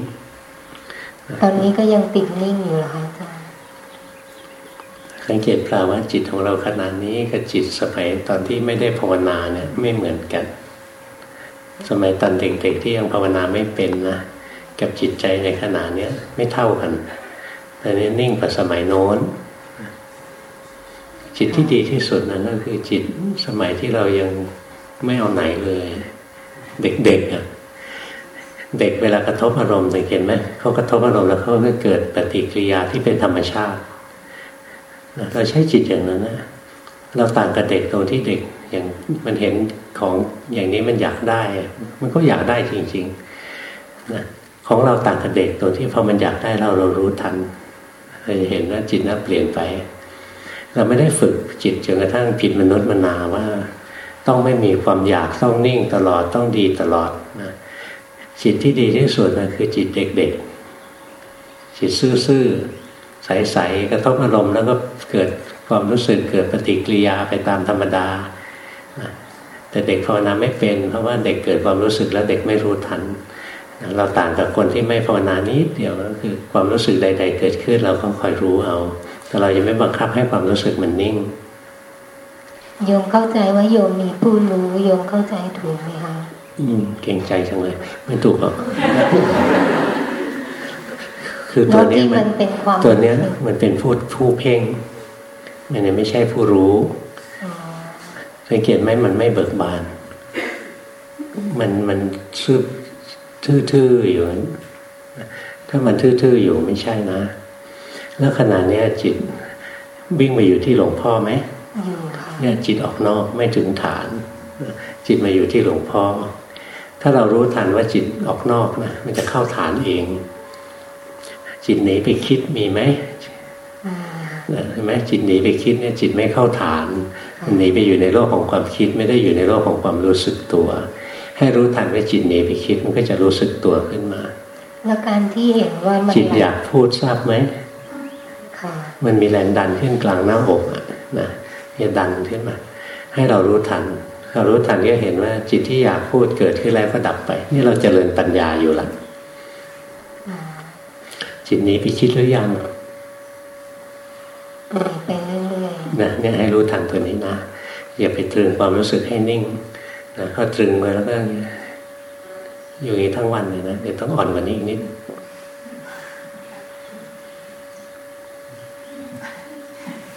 ตอนนี้ก็ยังติดนิ่งอยู่เหรอคะอาจารย์สังเกตเปล่าว่าจิตของเราขนาดนี้กับจิตสมัยตอนที่ไม่ได้ภาวนาเนี่ยไม่เหมือนกัน สมัยตอนเด็กๆที่ยังภาวนาไม่เป็นนะกับจิตใจในขณะเนี้ยไม่เท่ากันแต่นี้นิ่งกว่าสมัยโน้น จิตที่ดีที่สุดนั้นก็คือจิตสมัยที่เรายังไม่เอาไหนเลย เด็กๆอะ เด็กเวลากระทบอารมณ์สังเกตไหมเขากระทบอารมณ์แล้วเขาก็เกิดปฏิกิริยาที่เป็นธรรมชาติเราใช้จิตอย่างนั้นนะเราต่างกับเด็กตรงที่เด็กอย่างมันเห็นของอย่างนี้มันอยากได้ มันก็อยากได้จริงๆนะของเราต่างกับเด็กตรงที่พอมันอยากได้เราเรารู้ทันเราจะเห็นว่าจิตนั้นเปลี่ยนไป เราไม่ได้ฝึกจิตจนกระทั่งผิดมนุษย์มนาว่า ต้องไม่มีความอยากต้องนิ่งตลอดต้องดีตลอด จิตที่ดีที่สุดนะคือจิตเด็กๆ จิตซื่อๆ ใสๆ กระทบอารมณ์แล้วก็เกิดความรู้สึกเกิดปฏิกิริยาไปตามธรรมดา แต่เด็กภาวนาไม่เป็น เพราะว่าเด็กเกิดความรู้สึกแล้วเด็กไม่รู้ทัน เราต่างกับคนที่ไม่ภาวนานิดเดียวก็คือความรู้สึกใด ๆ เกิดขึ้นเราก็คอยรู้เอา แต่เรายังไม่บังคับให้ความรู้สึกมันนิ่งโยมเข้าใจว่าโยมมีผู้รู้โยมเข้าใจถูกไหมคะ อืมเก่งใจจังเลย ไม่ถูกหรอกคือตัวเนี้ยแล้วที่มัมันนเป็นความตัวเนี้ย มันเป็นผู้ผู้เพ่งมันยังไม่ใช่ผู้รู้อ๋อสังเกตไหมมันไม่เบิกบาน มันมันซื่อทื่อๆอยู่ถ้ามันทื่อๆอยู่ไม่ใช่นะ แล้วขณะเนี้ยจิตวิ่งมาอยู่ที่หลวงพ่อไหมอยู่ค่ะเนี่ยจิตออกนอกไม่ถึงฐาน จิตมาอยู่ที่หลวงพ่อ ถ้าเรารู้ทันว่าจิตออกนอกนะมันจะเข้าฐานเอง จิตหนีไปคิดมีไหมอืมเห็นไหมจิตหนีไปคิดเนี่ยจิตไม่เข้าฐานมันหนีไปอยู่ในโลกของความคิดไม่ได้อยู่ในโลกของความรู้สึกตัว ให้รู้ทันว่าจิตหนีไปคิดมันก็จะรู้สึกตัวขึ้นมา แล้วการที่เห็นว่ามันจิตอยากพูดทราบไหมค่ะมันมีแรงดันขึ้นกลางหน้าอกอะนะจะดันขึ้นมา ให้เรารู้ทัน เรารู้ทันก็เห็นว่าจิตที่อยากพูดเกิดขึ้นแล้วก็ดับไป นี่เราจเจริญปัญญาอยู่ละอืมจิตนี้ไปคิดหรือยังหนีไปเรื่อยนะเนี่ยให้รู้ทันตัวนี้นะอย่าไปตรึงความรู้สึกให้นิ่งนะพอตรึงมาแล้วก็อยู่อย่างนี้ทั้งวันเลยนะเดี๋ยวต้องอ่อนกว่านี้อีกนิด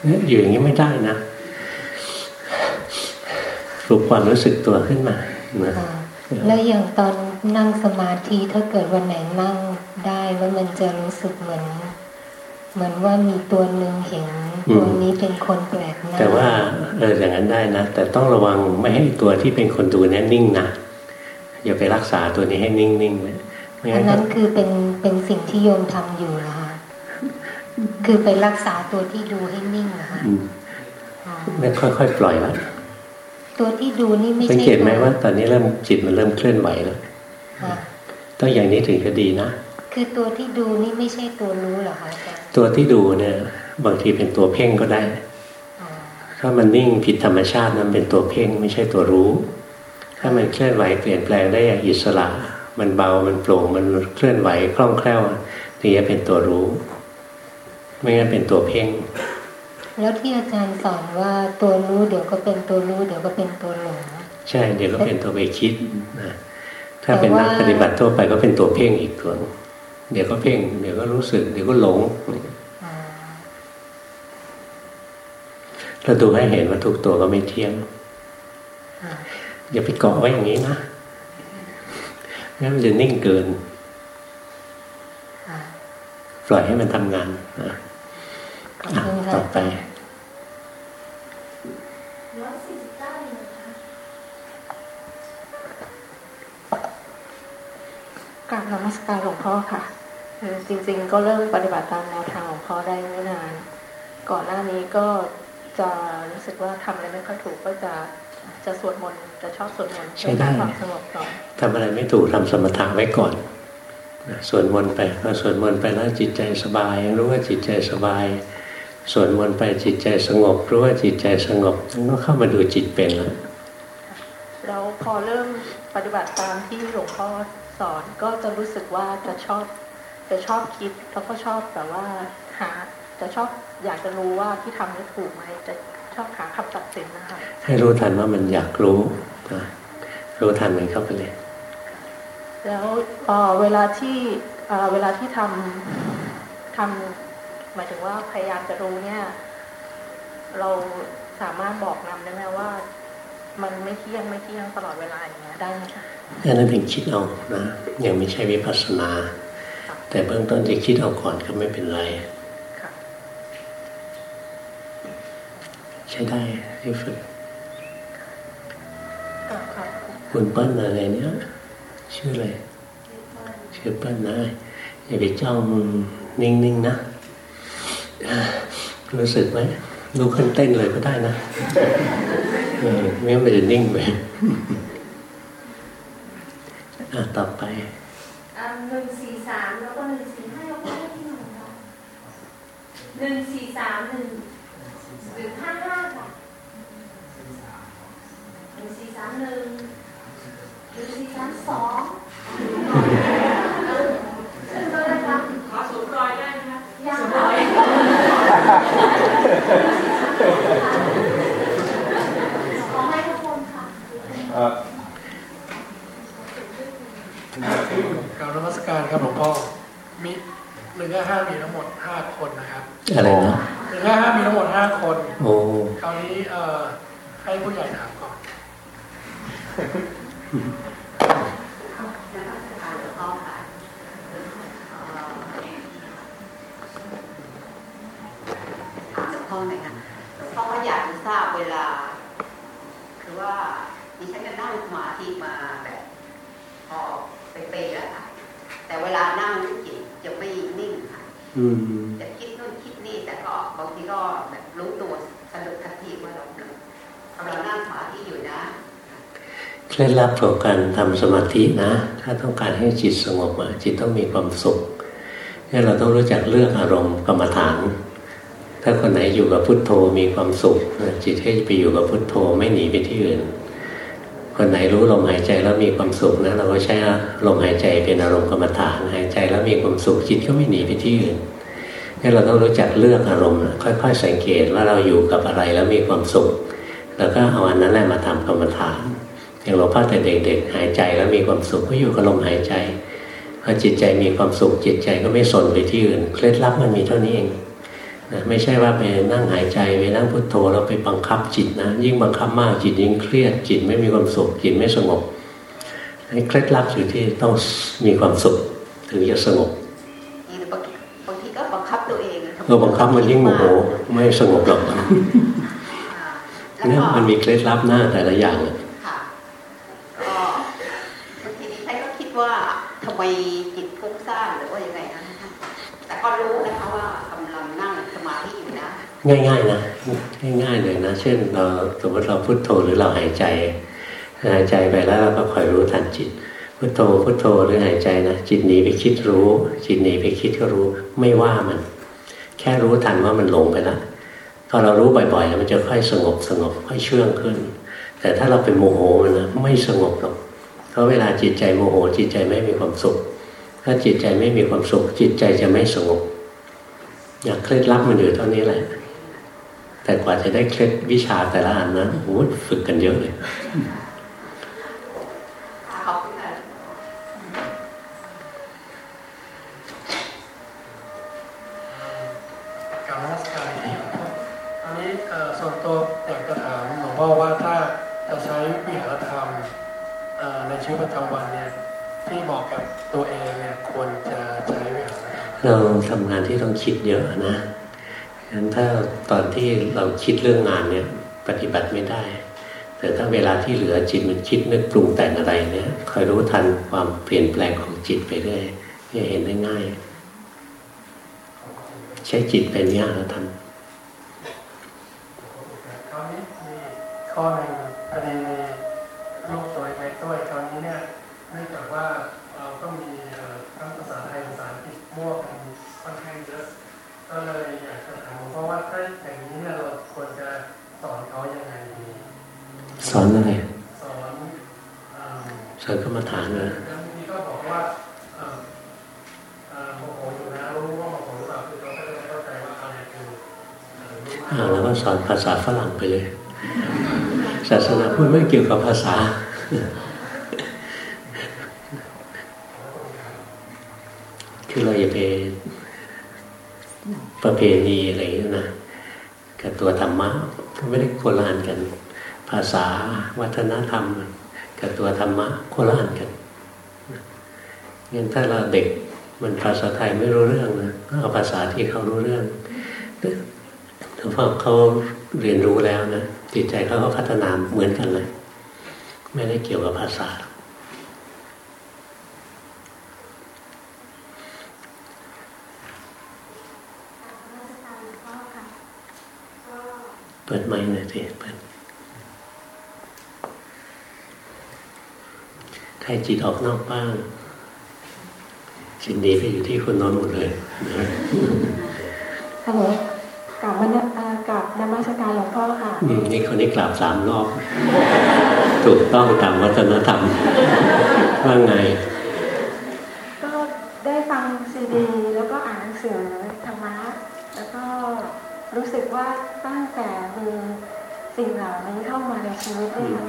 เนี่ยอยู่อย่างนี้ไม่ได้นะ ปลุกความรู้สึกตัวขึ้นมานะๆค่ะแล้วอย่างตอนนั่งสมาธิถ้าเกิดวันไหนนั่งได้แล้วมันจะรู้สึกเหมือนเหมือนว่ามีตัวหนึ่งเห็นตัวนี้เป็นคนแปลกหน้าแต่ว่าเอออย่างนั้นได้นะ แต่ต้องระวังไม่ให้ตัวที่เป็นคนดูเนี่ยนิ่งนะอย่าไปรักษาตัวนี้ให้นิ่งๆนะไม่อังั้นนก็นั้นคือเป็นเป็นสิ่งที่โยมทำอยู่นะคะคือไปรักษาตัวที่ดูให้นิ่งนะคะอืมอ๋อไม่ค่อยๆปล่อยละ ตัวที่ดูนี่ไม่สังใช่เกตไหมตัวว่า ตอนนี้เริ่มจิตมันเริ่มเคลื่อนไหวแล้วค่ะต้องอย่างนี้ถึงจะดีนะ คือตัวที่ดูนี่ไม่ใช่ตัวรู้เหรอคะอาจารย์ตัวที่ดูเนี่ย บางทีเป็นตัวเพ่งก็ได้อ๋อถ้ามันนิ่งผิดธรรมชาตินั้นเป็นตัวเพ่งไม่ใช่ตัวรู้ ถ้ามันเคลื่อนไหวเปลี่ยนแปลงได้อย่างอิสระ มันเบา มันโปร่ง มันเคลื่อนไหวคล่องแคล่วถึงจะเป็นตัวรู้ ไม่งั้นเป็นตัวเพ่ง แล้วที่อาจารย์สอนว่าตัวรู้เดี๋ยวก็เป็นตัวรู้ เดี๋ยวก็เป็นตัวหลงใช่เดี๋ยวก็เป็นตัวไปคิดนะถ้าเป็นนักแต่ว่าปฏิบัติทั่วไปก็เป็นตัวเพ่งอีกตัวหนึ่งเดี๋ยวก็เพ่งเดี๋ยวก็รู้สึก เดี๋ยวก็หลงอ๋อเราดูให้เห็นว่าทุกตัวก็ไม่เที่ยงค่ะอย่าไปเกาะไว้อย่างนี้นะงั้นมันจะนิ่งเกินค่ะปล่อยให้มันทำงานนะ ต่อไปร้อยสี่สิบเก้าเองนะคะกราบนมัสการหลวงพ่อค่ะคือจริง ๆ ก็เริ่มปฏิบัติตามแนวทางหลวงพ่อได้ไม่นาน ก่อนหน้านี้ก็จะรู้สึกว่าทำอะไรไม่ค่อยถูกก็จะจะสวดมนต์จะชอบสวดมนต์ใช่ได้เพื่อความสงบก่อนทำอะไรไม่ถูกทำสมถะไว้ก่อนนะสวดมนต์ไปพอสวดมนต์ไปแล้วจิตใจสบาย รู้ว่าจิตใจสบาย สวดมนต์ไปจิตใจสงบรู้ว่าจิตใจสงบก็เข้ามาดูจิตเป็นแล้วแล้วพอเริ่มปฏิบัติตามที่หลวงพ่อสอนก็จะรู้สึกว่าจะชอบจะชอบคิดแล้วก็ชอบแบบว่าหาจะชอบอยากจะรู้ว่าที่ทำนี่ถูกไหมจะชอบหาคำตัดสินนะคะให้รู้ทันว่ามันอยากรู้นะรู้ทันมันเข้าไปเลย แล้วเอ่อเวลาที่เอ่อเวลาที่ทำทำ หมายถึงว่าพยายามจะรู้เนี่ย เราสามารถบอกนำได้ไหมว่า มันไม่เที่ยงไม่เที่ยงตลอดเวลาอย่างเงี้ยได้ไหมคะแค่นั้นถึงคิดเอานะยังไม่ใช่วิปัสสนา แต่เบื้องต้นจะคิดเอาก่อนก็ไม่เป็นไรค่ะใช้ได้ที่ฝึกอ่าค่ะคุณเปิ้ลอะไรเนี่ยชื่ออะไรชื่อเปิ้ลนะอย่าไปจ้องนิ่งๆนะ รู้สึกไหมลุกขึ้นเต้นเลยก็ได้นะเออไม่งั้นมันจะนิ่งไปอะต่อไปหนึ่งสี่สามแล้วก็หนึ่งสี่ห้ายกเว้นที่หนึ่งค่ะหนึ่งสี่สามหนึ่งหรือห้าห้าค่ะหนึ่งสี่สามหนึ่งหนึ่งสี่สามสองซึ่งก็ได้ครับขอสูงรอยได้ไหมคะ ยังค่ะขอให้ทุกคนค่ะเอ่อกรารนมัสการครับหลวงพ่อมีหนึ่งห้าห้ามีทั้งหมดห้าคนนะครับอะไรนะหนึ่งห้าห้ามีทั้งหมดห้าคน โอ้คราวนี้เอ่อให้ผู้ใหญ่ถามก่อน ถามหลวงพ่ อหน่อยค่ะหลวงพ่อก็อยากจะทราบเวลา คือว่าดิฉันก็นั่งสมาธิมาแบบพอไปเปย์แล้วค่ะแต่เวลานั่งจิตจะไม่นิ่งค่ะอืมจะคิดนู่นคิดนี่แต่ก็บางทีก็แบบรู้ตัวสะดุดทันทีว่าเรากำลังนั่งสมาธิอยู่นะเคล็ดลับของการทำสมาธินะ ถ้าต้องการให้จิตสงบอะจิตต้องมีความสุขเนี่ยเราต้องรู้จักเลือกอารมณ์กรรมฐาน ถ้าคนไหนอยู่กับพุทโธมีความสุขจิตให้ไปอยู่กับพุทโธไม่หนีไปที่อื่น คนไหนรู้ลมหายใจแล้วมีความสุขนะเราก็ใช้ลมหายใจเป็นอารมณ์กรรมฐานหายใจแล้วมีความสุขจิตก็ไม่หนีไปที่อื่นนี่เราต้องรู้จักเลือกอารมณ์ค่อย ๆ สังเกตว่าเราอยู่กับอะไรแล้วมีความสุข แล้วก็เอาอันนั้นแหละมาทำกรรมฐานอย่างหลวงพ่อแต่เด็กๆหายใจแล้วมีความสุขก็อยู่กับลมหายใจพอจิตใจมีความสุขจิตใจก็ไม่สนไปที่อื่นเคล็ดลับมันมีเท่านี้เอง นะไม่ใช่ว่าไปนั่งหายใจไปนั่งพุทโธแล้วไปบังคับจิตนะ ยิ่งบังคับมากจิตยิ่งเครียดจิตไม่มีความสุขจิตไม่สงบให้เคล็ดลับอยู่ที่ต้องมีความสุขถึงจะสงบนี่บางทีบางทีก็บังคับตัวเองเมื่อบังคับมันยิ่งโมโหไม่สงบหรอกอ่าแล้วเนี่ยก็มันมีเคล็ดลับหน้าแต่ละอย่างอะค่ะก็บางทีดิฉันก็คิดว่าทำไมจิตฟุ้งซ่านหรือว่ายังไงนะแต่ก็รู้นะคะว่ากำลังนั่งสมาธิอยู่นะ ง่าย ๆ นะง่าย ๆ เลยนะ เช่นเราสมมติเราพุโทโธหรือเราหายใจ หายใจไปแล้วเราก็คอยรู้ทันจิต พุโทโธพุโทโธหรือหายใจนะจิตหนีไปคิดรู้ จิตหนีไปคิดก็รู้ไม่ว่ามัน แค่รู้ทันว่ามันหลงไปแล้วพอเรารู้บ่อยๆมันจะค่อยสงบสงบค่อยเชื่องขึ้น แต่ถ้าเราเป็นโมโหมันนะไม่สงบหรอกเพราะเวลาจิตใจโมโห จิตใจไม่มีความสุข ถ้าจิตใจไม่มีความสุข จิตใจจะไม่สงบ อยากเคล็ดลับมันอยู่เท่านี้แหละ แต่กว่าจะได้เคล็ดวิชาแต่ละอันนะโอ้โหฝึกกันเยอะเลยขอบคุณค่ะกรารนมัสการที่หลวงพ่ออันนี้เอ่อส่วนตัวอยากจะถามหลวงพ่อว่าถ้าจะใช้วิหารธรรมเอ่อในชีวิตประจำวันเนี่ยที่เหมาะกับตัวเองเนี่ยควรจะใช้วิหารธรรมเราทำงานที่ต้องคิดเยอะนะ งั้นถ้าตอนที่เราคิดเรื่องงานเนี่ยปฏิบัติไม่ได้ แต่ถ้าเวลาที่เหลือจิตมันคิดนึกปรุงแต่งอะไรเนี่ยคอยรู้ทันความเปลี่ยนแปลงของจิตไปเรื่อยจะเห็นได้ง่าย ใช้จิตเป็นยากทำคราวนี้มีข้อหนึ่งพอดีมีลูกตัวเล็กด้วยคราวนี้เนี่ยเนื่องจากว่าเราก็มีทั้งภาษาไทยภาษาอังกฤษมั่วกันค่อนข้างเยอะก็เลยอยาก ราะว่าถ้าอย่างนี้เนี่ยเราควรจะสอนเขายังไงดี สอนอะไร สอนสอนกรรมฐานเลยบางทีก็บอกว่าโมโหอยู่นะรู้ว่าโมโหหรือเปล่าคือเราก็จะเข้าใจว่าอะไรคืออ่าแล้วก็สอนภาษาฝรั่งไปเลย ศาสนาพูดไม่เกี่ยวกับภาษาคือเราอย่าไป ประเพณีอะไรนะกับตัวธรรมะก็ไม่ได้โคลานกัน ภาษาวัฒนธรรม กับตัวธรรมะโคลานกันงั้นถ้าเราเด็กมันภาษาไทยไม่รู้เรื่องนะก็เอาภาษาที่เขารู้เรื่องถ้าพอเขาเรียนรู้แล้วนะจิตใจเขาก็พัฒนาเหมือนกันเลย ไม่ได้เกี่ยวกับภาษา เปิดไม้หน่อยสิเปิดใครจิตออกนอกบ้างสินดีไปอยู่ที่คุณนอนหมดเลยฮัลโหลกลับมากับนมัสการหลวงพ่อค่ะนี่คนนี้กราบสามรอบ ถูกต้องตามวัฒนธรรมว่าไง ก็ได้ฟังซีดี แล้วก็อ่านหนังสือธรรมะแล้วก็ รู้สึกว่าตั้งแต่มีสิ่งเหล่านี้เข้ามาในชีวิตเนี่ย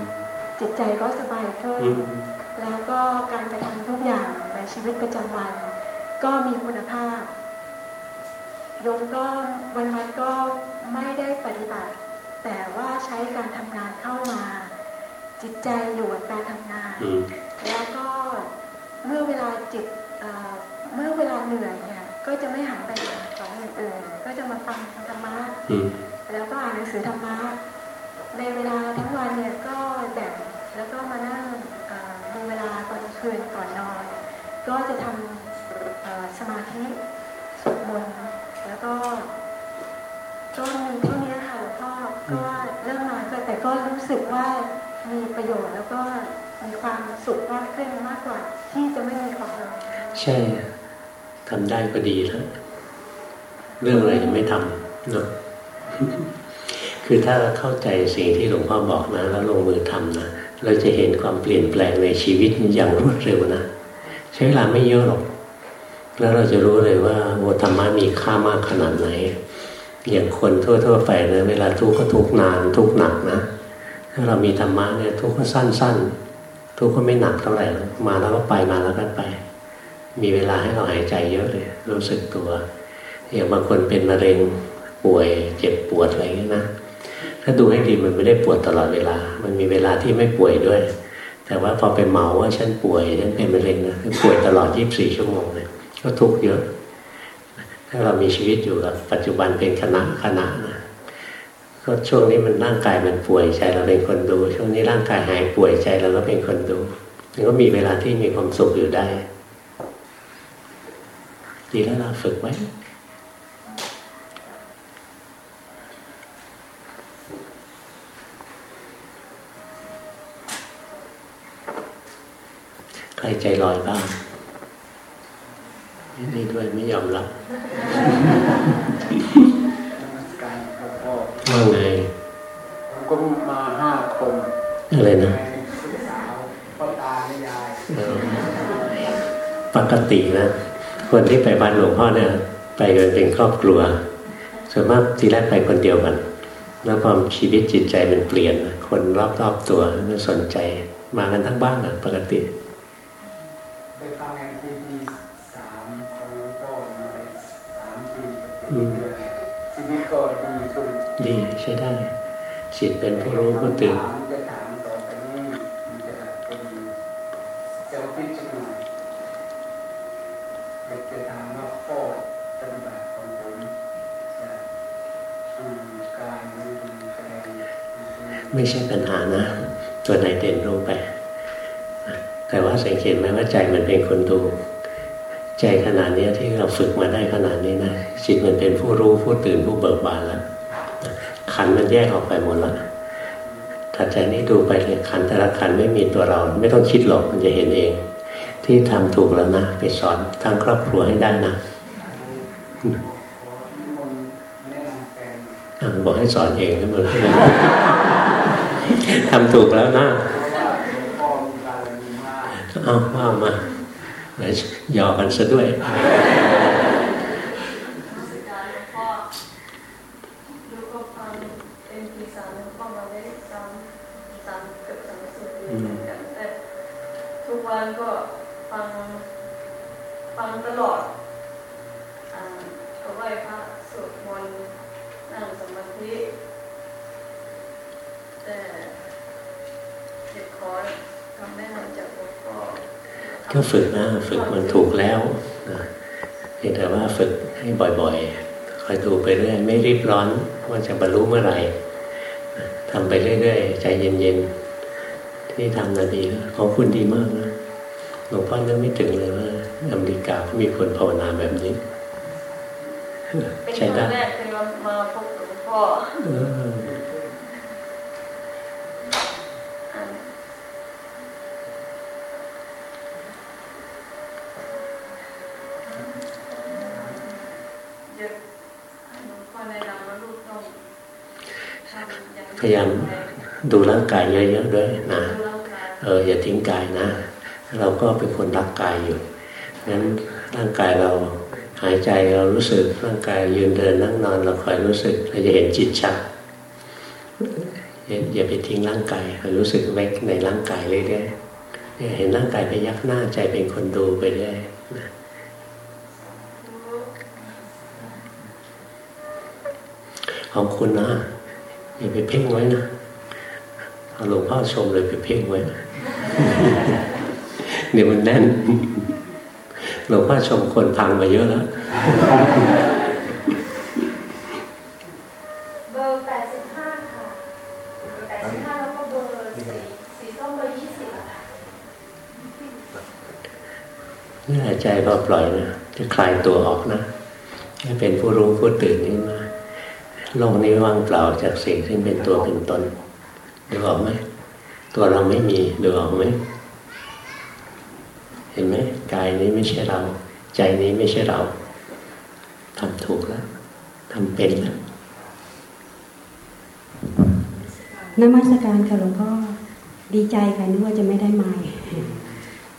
จิตใจก็สบายขึ้นแล้วก็การกระทำทุกอย่างในชีวิตประจำวัน ก็มีคุณภาพโยมก็วันวันก็ไม่ได้ปฏิบัติ แต่ว่าใช้การทำงานเข้ามา จิตใจอยู่กับการทำงาน แล้วก็เมื่อเวลาจิตเมื่อเวลาเหนื่อยเนี่ย ก็จะไม่หันไปสองอื่นๆก็จะมาฟังธรรมะแล้วก็อ่านหนังสือธรรมะในเวลาทั้งวันเนี่ยก็แบ่งแล้วก็มานั่งมีเวลาตอนคืนก่อนนอน ก็จะทำสมาธิสวดมนต์แล้วก็ก็มีเท่านี้ค่ะหลวงพ่อก็เรื่องน้อยแต่ก็รู้สึกว่ามีประโยชน์แล้วก็มีความสุขมากขึ้นมากกว่าที่จะไม่มีความร้อนใช่ ทำได้ก็ดีแล้วเรื่องอะไรจะไม่ทำเนาะคือถ้าเข้าใจสิ่งที่หลวงพ่อบอกนะ แล้วลงมือทำนะเราจะเห็นความเปลี่ยนแปลงในชีวิตอย่างรวดเร็วนะใช้เวลาไม่เยอะหรอก แล้วเราจะรู้เลยว่าโอธรรมะมีค่ามากขนาดไหน อย่างคนทั่ว ๆ ไปนะเวลาทุกข์ก็ทุกข์นาน ทุกข์หนักนะถ้าเรามีธรรมะเนี่ยทุกข์ก็สั้น ๆ ทุกข์ก็ไม่หนักเท่าไหร่มาแล้วก็ไปมาแล้วก็ไป มีเวลาให้เราหายใจเยอะเลย รู้สึกตัวอย่างบางคนเป็นมะเร็งป่วย เจ็บปวดอะไรอย่างนี้นะถ้าดูให้ดีมันไม่ได้ปวดตลอดเวลา มันมีเวลาที่ไม่ป่วยด้วย แต่ว่าพอไปเมาว่าฉันป่วยฉันเป็นมะเร็งนะป่วยตลอด 24 ชั่วโมงเลยก็ทุกข์เยอะ ถ้าเรามีชีวิตอยู่กับปัจจุบันเป็นคณะคณะนะก็ช่วงนี้มันร่างกายมันป่วยใจเราเป็นคนดู ช่วงนี้ร่างกายหายป่วยใจเราก็เป็นคนดูมันก็มีเวลาที่มีความสุขอยู่ได้ ดีแล้วเราฝึกไว้ใครใจลอยบ้างนี่ด้วยไม่ยอมรับว่าไงผมก็มาห้าคนอะไรนะพ่อตาแม่ยายปกตินะ คนที่ไปบ้านหลวงพ่อเนี่ยไปกันเป็นครอบครัว ส่วนมากทีแรกไปคนเดียวกัน แล้วพอชีวิตจิตใจมันเปลี่ยน คนรอบๆตัวไม่สนใจมากันทั้งบ้านอะปกติชีวิตก็ดีขึ้นดีใช้ได้จิตเป็นผู้รู้ผู้ตื่น ไม่ใช่ปัญหานะ ตัวไหนเด่นรู้ไป แต่ว่าสังเกตไหมว่าใจมันเป็นคนดู ใจขนาดนี้ที่เราฝึกมาได้ขนาดนี้นะจิตมันเป็นผู้รู้ผู้ตื่นผู้เบิกบานแล้วขันมันแยกออกไปหมดแล้วถ้าใจนี้ดูไปเลยขันแต่ละขันไม่มีตัวเรา ไม่ต้องคิดหรอกมันจะเห็นเอง ที่ทำถูกแล้วนะ ไปสอนทั้งครอบครัวให้ได้นะบอกให้สอนเองนะมึง ทำถูกแล้วนะเอาว่ามาแล้วยอกันซะด้วยทุกวันก็ฟังฟังตลอดอ่าก็ไหว้พระสวดมนต์นั่งสมาธิแต่ กหลวงพ่อก็ฝึกนะฝึกมันถูกแล้วนะเพียงแต่ว่าฝึกให้บ่อยๆ คอยดูไปเรื่อยไม่รีบร้อนว่าจะบรรลุเมื่อไหร่ทำไปเรื่อยๆ ใจเย็นๆ ที่ทำนาดีแล้วของคุณดีมากนะหลวงพ่อนึกไม่ถึงเลยว่าอเมริกาเขามีคนภาวนาแบบนี้ใช่ได้แรกที่มาพบหลวงพ่อ พยายามดูร่างกายเยอะๆด้วยนะเอออย่าทิ้งกายนะ เราก็เป็นคนรักกายอยู่งั้นร่างกายเราหายใจเรารู้สึกร่างกายยืนเดินนั่งนอนเราคอยรู้สึกเราจะเห็นจิตชัดอย่าไปทิ้งร่างกายคอยรู้สึกแวกในร่างกายเรื่อยๆเห็นร่างกายไปยักหน้าใจเป็นคนดูไปเรื่อยของคุณนะ อย่าไปเพ่งไว้นะหลวงพ่อชมเลยไปเพ่งไว้ เดี๋ยวมันแน่นหลวงพ่อชมคนพังมาเยอะแล้วเบอร์แปดสิบห้าค่ะแปดสิบห้าแล้วก็เบอร์สีสีส้มเบอร์ยี่สิบค่ะนี่หายใจพอปล่อยนะจะคลายตัวออกนะให้เป็นผู้รู้ผู้ตื่นนี้มา โลกนี้ว่างเปล่าจากสิ่งที่เป็นตัวเป็นตนดูออกไหมตัวเราไม่มีดูออกไหมเห็นไหมกายนี้ไม่ใช่เรา ใจนี้ไม่ใช่เราทำถูกแล้วทำเป็นแล้วนมัสการค่ะหลวงพ่อดีใจค่ะนึกว่าจะไม่ได้มา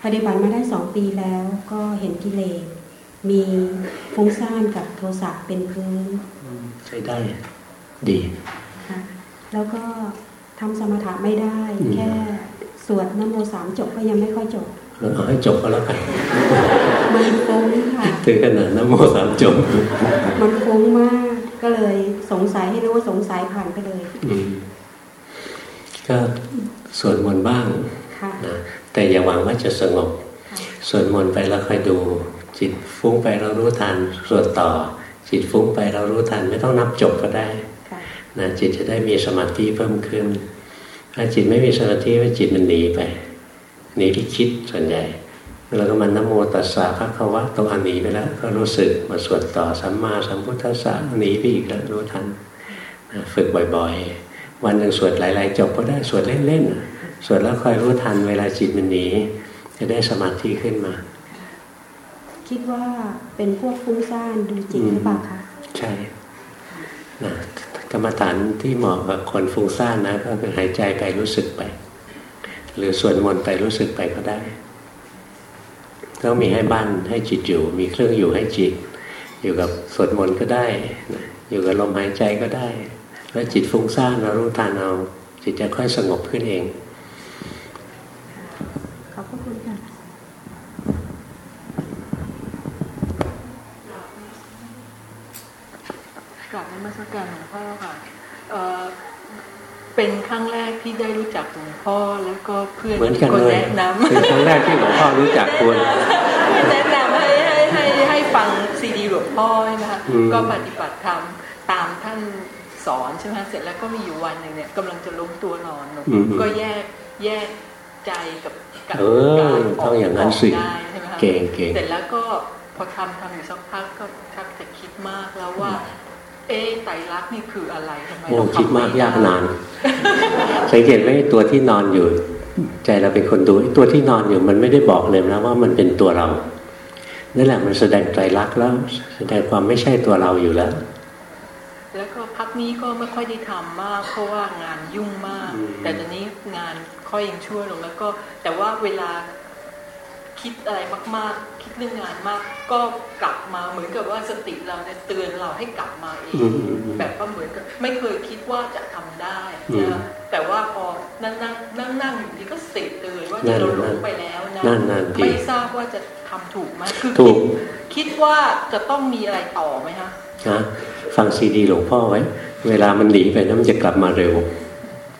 ปฏิบัติมาได้สองปีแล้ว ก็เห็นกิเลส มีฟุ้งซ่านกับโทสะเป็นพื้นใช้ได้ ดีค่ะแล้วก็ทำสมถะไม่ได้ แค่สวดนโมสามจบก็ยังไม่ค่อยจบเอาให้จบก็แล้วกันมันฟุ้งค่ะถึงขนาดนโมสามจบ มันฟุ้งมากก็เลยสงสัยให้รู้ว่าสงสัยผ่านไปเลยก็สวดมนต์บ้างนะแต่อย่าหวังว่าจะสงบสวดมนต์ไปแล้วค่อยดู จิตฟุ้งไปเรารู้ทันสวดต่อ จิตฟุ้งไปเรารู้ทัน ไม่ต้องนับจบก็ได้นะจิตจะได้มีสมาธิเพิ่มขึ้น ถ้าจิตไม่มีสมาธิว่าจิตมันหนีไปหนีไปคิดส่วนใหญ่เราก็มันนโมตัสสะพระคะวะตรงอันหนีไปแล้ว ก็รู้สึกมาสวดต่อสัมมาสัมพุทธัสสะหนีไปอีกแล้วรู้ทันฝึกบ่อยๆ วันหนึ่งสวดหลาย ๆ จบก็ได้สวดเล่นๆสวดแล้วคอยรู้ทันเวลาจิตมันหนีจะได้สมาธิขึ้นมา คิดว่าเป็นพวกฟุ้งซ่านดูจิตหรือเปล่าคะใช่นะกรรมฐานที่เหมาะกับคนฟุ้งซ่านนะ ก็คือหายใจไปรู้สึกไป หรือส่วนมนไปรู้สึกไปก็ได้ต้องมีให้บ้านให้จิตอยู่ มีเครื่องอยู่ให้จิต อยู่กับสวดมนต์ก็ได้นะอยู่กับลมหายใจก็ได้ แล้วจิตฟุ้งซ่านเรารู้ทันเอาจิตจะค่อยสงบขึ้นเองขอบคุณค่ะก ลับมาสักการหลวงพ่อค่ะเป็นครั้งแรกที่ได้รู้จักหลวงพ่อแล้วก็เพื่อนคนแนะนำเป็นครั้งแรกที่หลวงพ่อรู้จักคุณแนะนำให้ให้ให้ให้ฟังซีดีหลวงพ่อนะคะก็ปฏิบัติธรรมตามท่านสอนใช่ไหมเสร็จแล้วก็มีอยู่วันหนึ่งเนี่ยกำลังจะล้มตัวนอนหนูอืมก็แยกแยกใจกับกับเออต้องอย่างนั้นสิได้ใช่ไหมคะเก่งเก่งเสร็จแล้วก็พอทำทำอยู่สักพักก็ชักจะคิดมากแล้วว่า เอ๊ะไตรลักษณ์นี่คืออะไรทำไมโอ้เราคิดทำมากไไยากนาน สังเกตไหมตัวที่นอนอยู่ ใจเราเป็นคนดูไอ้ตัวที่นอนอยู่มันไม่ได้บอกเลยนะว่ามันเป็นตัวเรานั่นแหละมันแสดงไตรลักษณ์แล้วแสดงความไม่ใช่ตัวเราอยู่แล้วแล้วก็พักนี้ก็ไม่ค่อยได้ทำมาก เพราะว่างานยุ่งมากอืมแต่ตอนนี้งานค่อยยังช่วยลงแล้วก็ แต่ว่าเวลา คิดอะไรมากๆ คิดเรื่องงานมาก ก็กลับมาเหมือนกับว่าสติเราเนี่ยเตือนเราให้กลับมาเองอืมอืมอืมแบบว่าเหมือนกับไม่เคยคิดว่าจะทำได้อืมนะแต่ว่าพอนั่งนั่งนั่งนั่งอยู่ดีก็สติเตือนว่านั่นเราหลนั่งนไปแล้วนะนั่นนั่นดีไม่ทราบว่าจะทำถูกไหมคือถูคิกดคิดว่าจะต้องมีอะไรต่อไหมคะนะฟังซีดีหลวงพ่อไว้ เวลามันหนีไปนะมันจะกลับมาเร็ว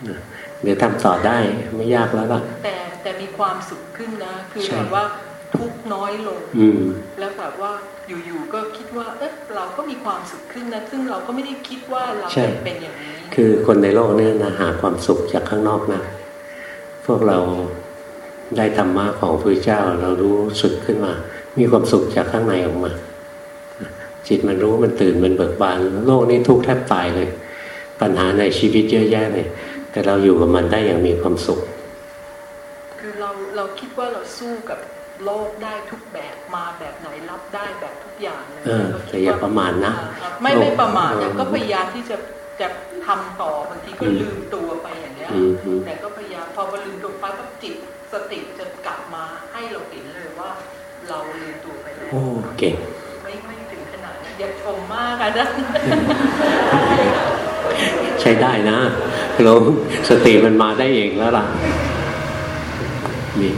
นะ เดี๋ยวทำต่อได้ไม่ยากแล้วล่ะแต่แต่มีความสุขขึ้นนะ คือใช่แบบว่าทุกข์น้อยลงอืมแล้วแบบว่าอยู่ๆก็คิดว่าเอ๊ะเราก็มีความสุขขึ้นนะซึ่งเราก็ไม่ได้คิดว่าเราใช่จะเป็นอย่างนี้คือคนในโลกเนี่ยนะหาความสุขจากข้างนอกนะพวกเราได้ธรรมะของพระเจ้าเรารู้สึกขึ้นมา มีความสุขจากข้างในออกมา จิตมันรู้มันตื่นมันเบิกบาน โลกนี้ทุกข์แทบตายเลย ปัญหาในชีวิตเยอะแยะเลย แต่เราอยู่กับมันได้อย่างมีความสุข คือเราเราคิดว่าเราสู้กับโลกได้ทุกแบบมาแบบไหนรับได้แบบทุกอย่างเลยเออแต่อย่าประมาทนะ ไม่ไม่ประมาทเออแต่ก็พยายามที่จะจะทำต่อบางทีก็ลืมตัวไปอย่างเงี้ยอืมอืมแต่ก็พยายามพอมาลืมตัวไปก็จิตสติจะกลับมาให้เราเห็นเลยว่า เราลืมตัวไปแล้วโอ้เก่งไม่ไม่ถึงขนาดนั้นอย่าชมมากอะนะ ใช้ได้นะลงสติมันมาได้เองแล้วล่ะนี่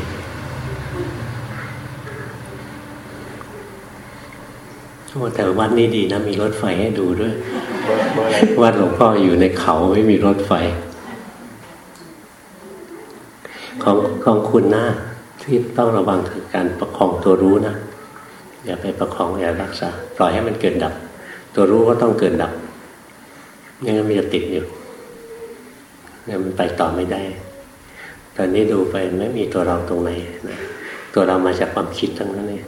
โอ้แต่วัดนี้ดีนะ มีรถไฟให้ดูด้วย วัดหลวงพ่ออยู่ในเขาไม่มีรถไฟ ของของคุณนะที่ต้องระวังคือการประคองตัวรู้นะอย่าไปประคองอย่ารักษา ปล่อยให้มันเกิดดับ ตัวรู้ก็ต้องเกิดดับ ไม่งั้นมันจะติดอยู่เนี่ยมันไปต่อไม่ได้ ตอนนี้ดูไปไม่มีตัวเราตรงไหนนะตัวเรามาจากความคิดทั้งนั้นเลย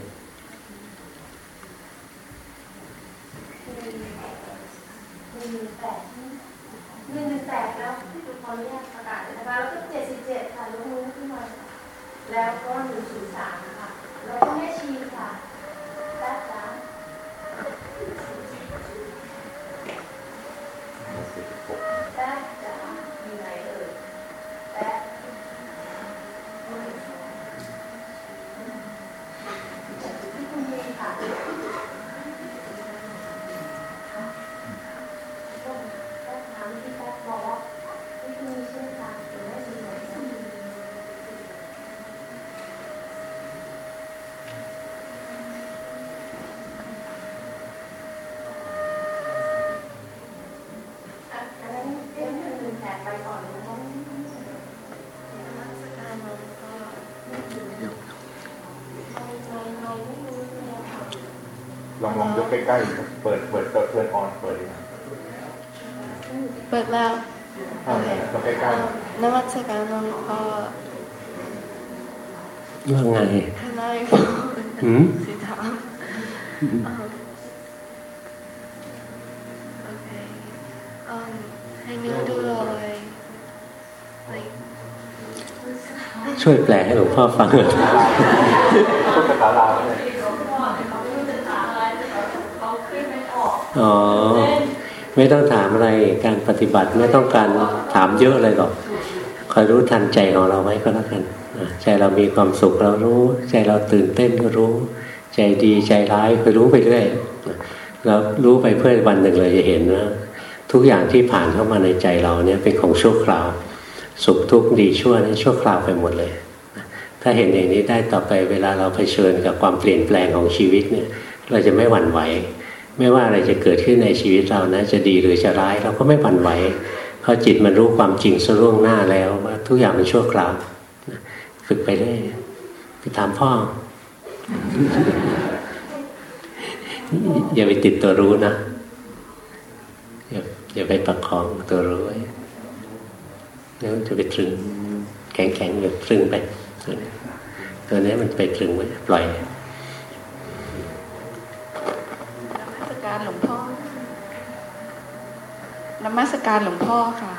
หนึ่งแปดหนึ่งแปดแล้วขออนุญาตประกาศเลยนะคะแล้วก็เจ็ดสิบเจ็ดค่ะยกมือขึ้นมาค่ะแล้วก็หนึ่งศูนย์สามค่ะ แล้วก็แม่ชีค่ะแป๊บจ้าแป๊บจ้าอยู่ไหนเอ่ยแป๊บที่คุณเมย์ค่ะ ก็ถามที่แป๊บบอกว่าที่คุณมีชื่อค่ะหรือไม่มีไหนสักที อันนั้นเรื่องหนึ่งแผนไปก่อนหรือว่านักสการมันก็ไม่ถึงไม่ไม่ไม่ไม่รู้เลยค่ะ ลองลองยกใกล้ๆเปิดเปิดเปิดเปิดออนเปิดดีนะ เปิดแล้ว อ่าลองใกล้ นวัตการหลวงพ่อ ว่าไง ข้างใน หืม สีดำอ่าโอเคอืมให้นึกดูเลย like ช่วยแปลให้หลวงพ่อฟังหน่อยๆพูดภาษาลาวเลยอ๋อ ไม่ต้องถามอะไรการปฏิบัติไม่ต้องการถามเยอะเลยหรอกคอยรู้ทันใจของเราไว้ก็แล้วกันนะใจเรามีความสุขเรารู้ ใจเราตื่นเต้นก็รู้ ใจดีใจร้ายคอยรู้ไปเรื่อยนะเรารู้ไปเพื่อวันหนึ่งเราจะเห็นว่าทุกอย่างที่ผ่านเข้ามาในใจเราเนี่ยเป็นของชั่วคราว สุขทุกข์ดีชั่วนี่ชั่วคราวไปหมดเลยนะ ถ้าเห็นอย่างนี้ได้ต่อไปเวลาเราเผชิญกับความเปลี่ยนแปลงของชีวิตเนี่ยเราจะไม่หวั่นไหว ไม่ว่าอะไรจะเกิดขึ้นในชีวิตเรานะจะดีหรือจะร้ายเราก็ไม่หวั่นไหวเพราะจิตมันรู้ความจริงซะล่วงหน้าแล้วว่าทุกอย่างมันชั่วคราวฝึกไปเรื่อยไปถามพ่อ อย่าไปติดตัวรู้นะ อย่าอย่าไปประคองตัวรู้ไว้แล้วจะไปตรึงแข็งแข็งอย่าตรึงไป ตัวนี้มันไปตรึงไว้ปล่อยนมัสการหลวงพ่อนมัสการหลวงพ่อค่ะ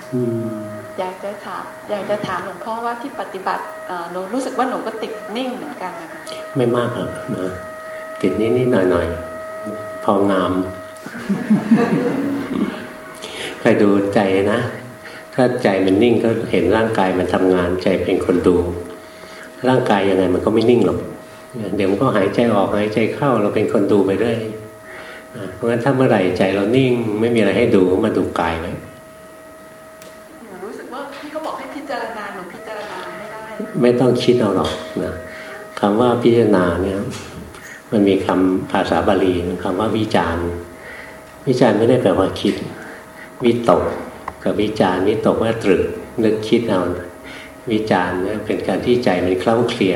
อยากจะถามอยากจะถามหลวงพ่อว่าที่ปฏิบัติหนูรู้สึกว่าหนูก็ติดนิ่งเหมือนกันนะคะไม่มากหรอกนะติดนิดนิดหน่อยหน่อยพองามใครดูใจนะ ถ้าใจมันนิ่งก็เห็นร่างกายมันทำงานใจเป็นคนดู ร่างกายยังไงมันก็ไม่นิ่งหรอกเดี๋ยวมันก็หายใจออกหายใจเข้าเราเป็นคนดูไปเรื่อยเพราะฉะนั้นถ้าเมื่อไหร่ใจเรานิ่ง ไม่มีอะไรให้ดูมาดูกายไว้รู้สึกว่าพี่เขาบอกให้พิจารณาหนูพิจารณาไม่ได้ ไม่ต้องคิดเอาหรอกนะคำว่าพิจารณาเนี่ย มันมีคำภาษาบาลีคำว่าวิจารณ์วิจารณ์ไม่ได้แปลว่าคิดวิตกกับวิจารณ์วิตกว่าตรึกนึกคิดเอา วิจารณ์เนี่ยเป็นการที่ใจมันคล้าเคลีย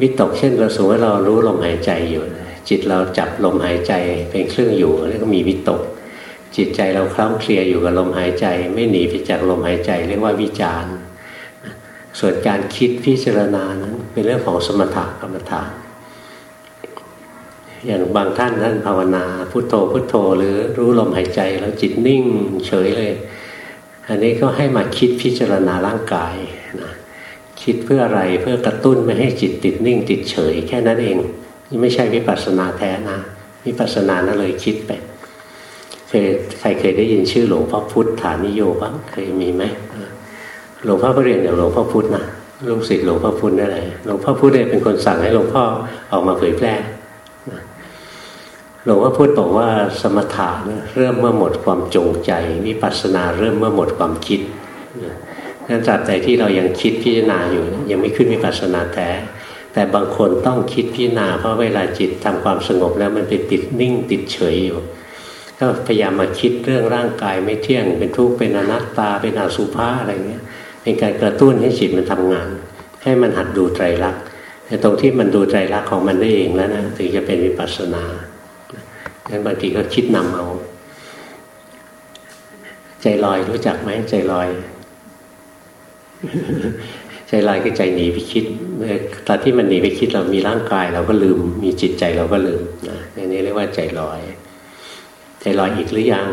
วิตกเช่นเราสมมติเรารู้ลมหายใจอยู่ จิตเราจับลมหายใจเป็นเครื่องอยู่แล้วก็มีวิตก จิตใจเราคล้าเคลียอยู่กับลมหายใจ ไม่หนีไปจากลมหายใจเรียกว่าวิจารณ์ส่วนการคิดพิจารณานั้นเป็นเรื่องของสมถะกรรมฐานอย่างบางท่านท่านภาวนาพุโทโธพุโทโธ หรือรู้ลมหายใจแล้วจิตนิ่งเฉยเลย อันนี้ก็ให้มาคิดพิจารณาร่างกายนะคิดเพื่ออะไรเพื่อกระตุ้นไม่ให้จิตติดนิ่งติดเฉย แค่นั้นเองนี่ไม่ใช่วิปัสสนาแท้นะวิปัสสนานั่นเลยคิดไปเคยใครเคยได้ยินชื่อหลวงพ่อพุทธฐานิโยบ้างเคยมีไหมหลวงพ่อไปเรียนกับหลวงพ่อพุทธนะลูกศิษย์หลวงพ่อพุทธนั่นแหละหลวงพ่อพุทธเนี่ยเป็นคนสั่งให้หลวงพ่อออกมาเผยแพร่ หลวงพ่อพุธบอกว่าสมถะเริ่มเมื่อหมดความจงใจวิปัสสนาเริ่มเมื่อหมดความคิดนั้นตราบใดที่เรายังคิดพิจารณาอยู่ ยังไม่ขึ้นวิปัสสนาแท้แต่บางคนต้องคิดพิจารณาเพราะเวลาจิตทำความสงบแล้วมันไปติดนิ่งติดเฉยอยู่ก็พยายามมาคิดเรื่องร่างกายไม่เที่ยง เป็นทุกข์เป็นอนัตตาเป็นอสุภะอะไรเงี้ยเป็นการกระตุ้นให้จิตมันทำงาน ให้มันหัดดูไตรลักษณ์แต่ตรงที่มันดูไตรลักษณ์ของมันได้เองแล้วนะถึงจะเป็นวิปัสสนา งั้นบางทีก็คิดนำเอาใจลอยรู้จักไหมใจลอย ใจลอยคือใจหนีไปคิดตอนที่มันหนีไปคิดเรามีร่างกาย เราก็ลืม มีจิตใจเราก็ลืมนะอันี่เรียกว่าใจลอย ใจลอยอีกหรือยัง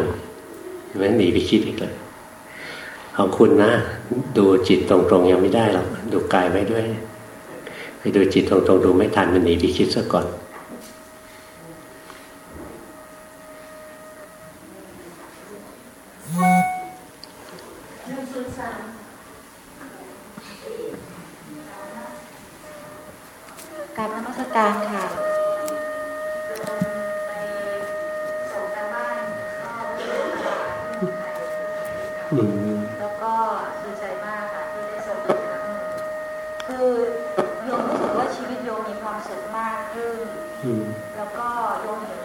มันหนีไปคิดอีกเลยของคุณนะ ดูจิตตรงๆยังไม่ได้หรอกดูกายไว้ด้วย ไปดูจิตตรงๆดูไม่ทันมันหนีไปคิดซะก่อน การนมัสการค่ะแล้วก็ดีใจมากค่ะที่ได้ส่งอีกครั้งคือโยมรู้สึกว่าชีวิตโยมมีความสุขมากขึ้นแล้วก็โยมเห็น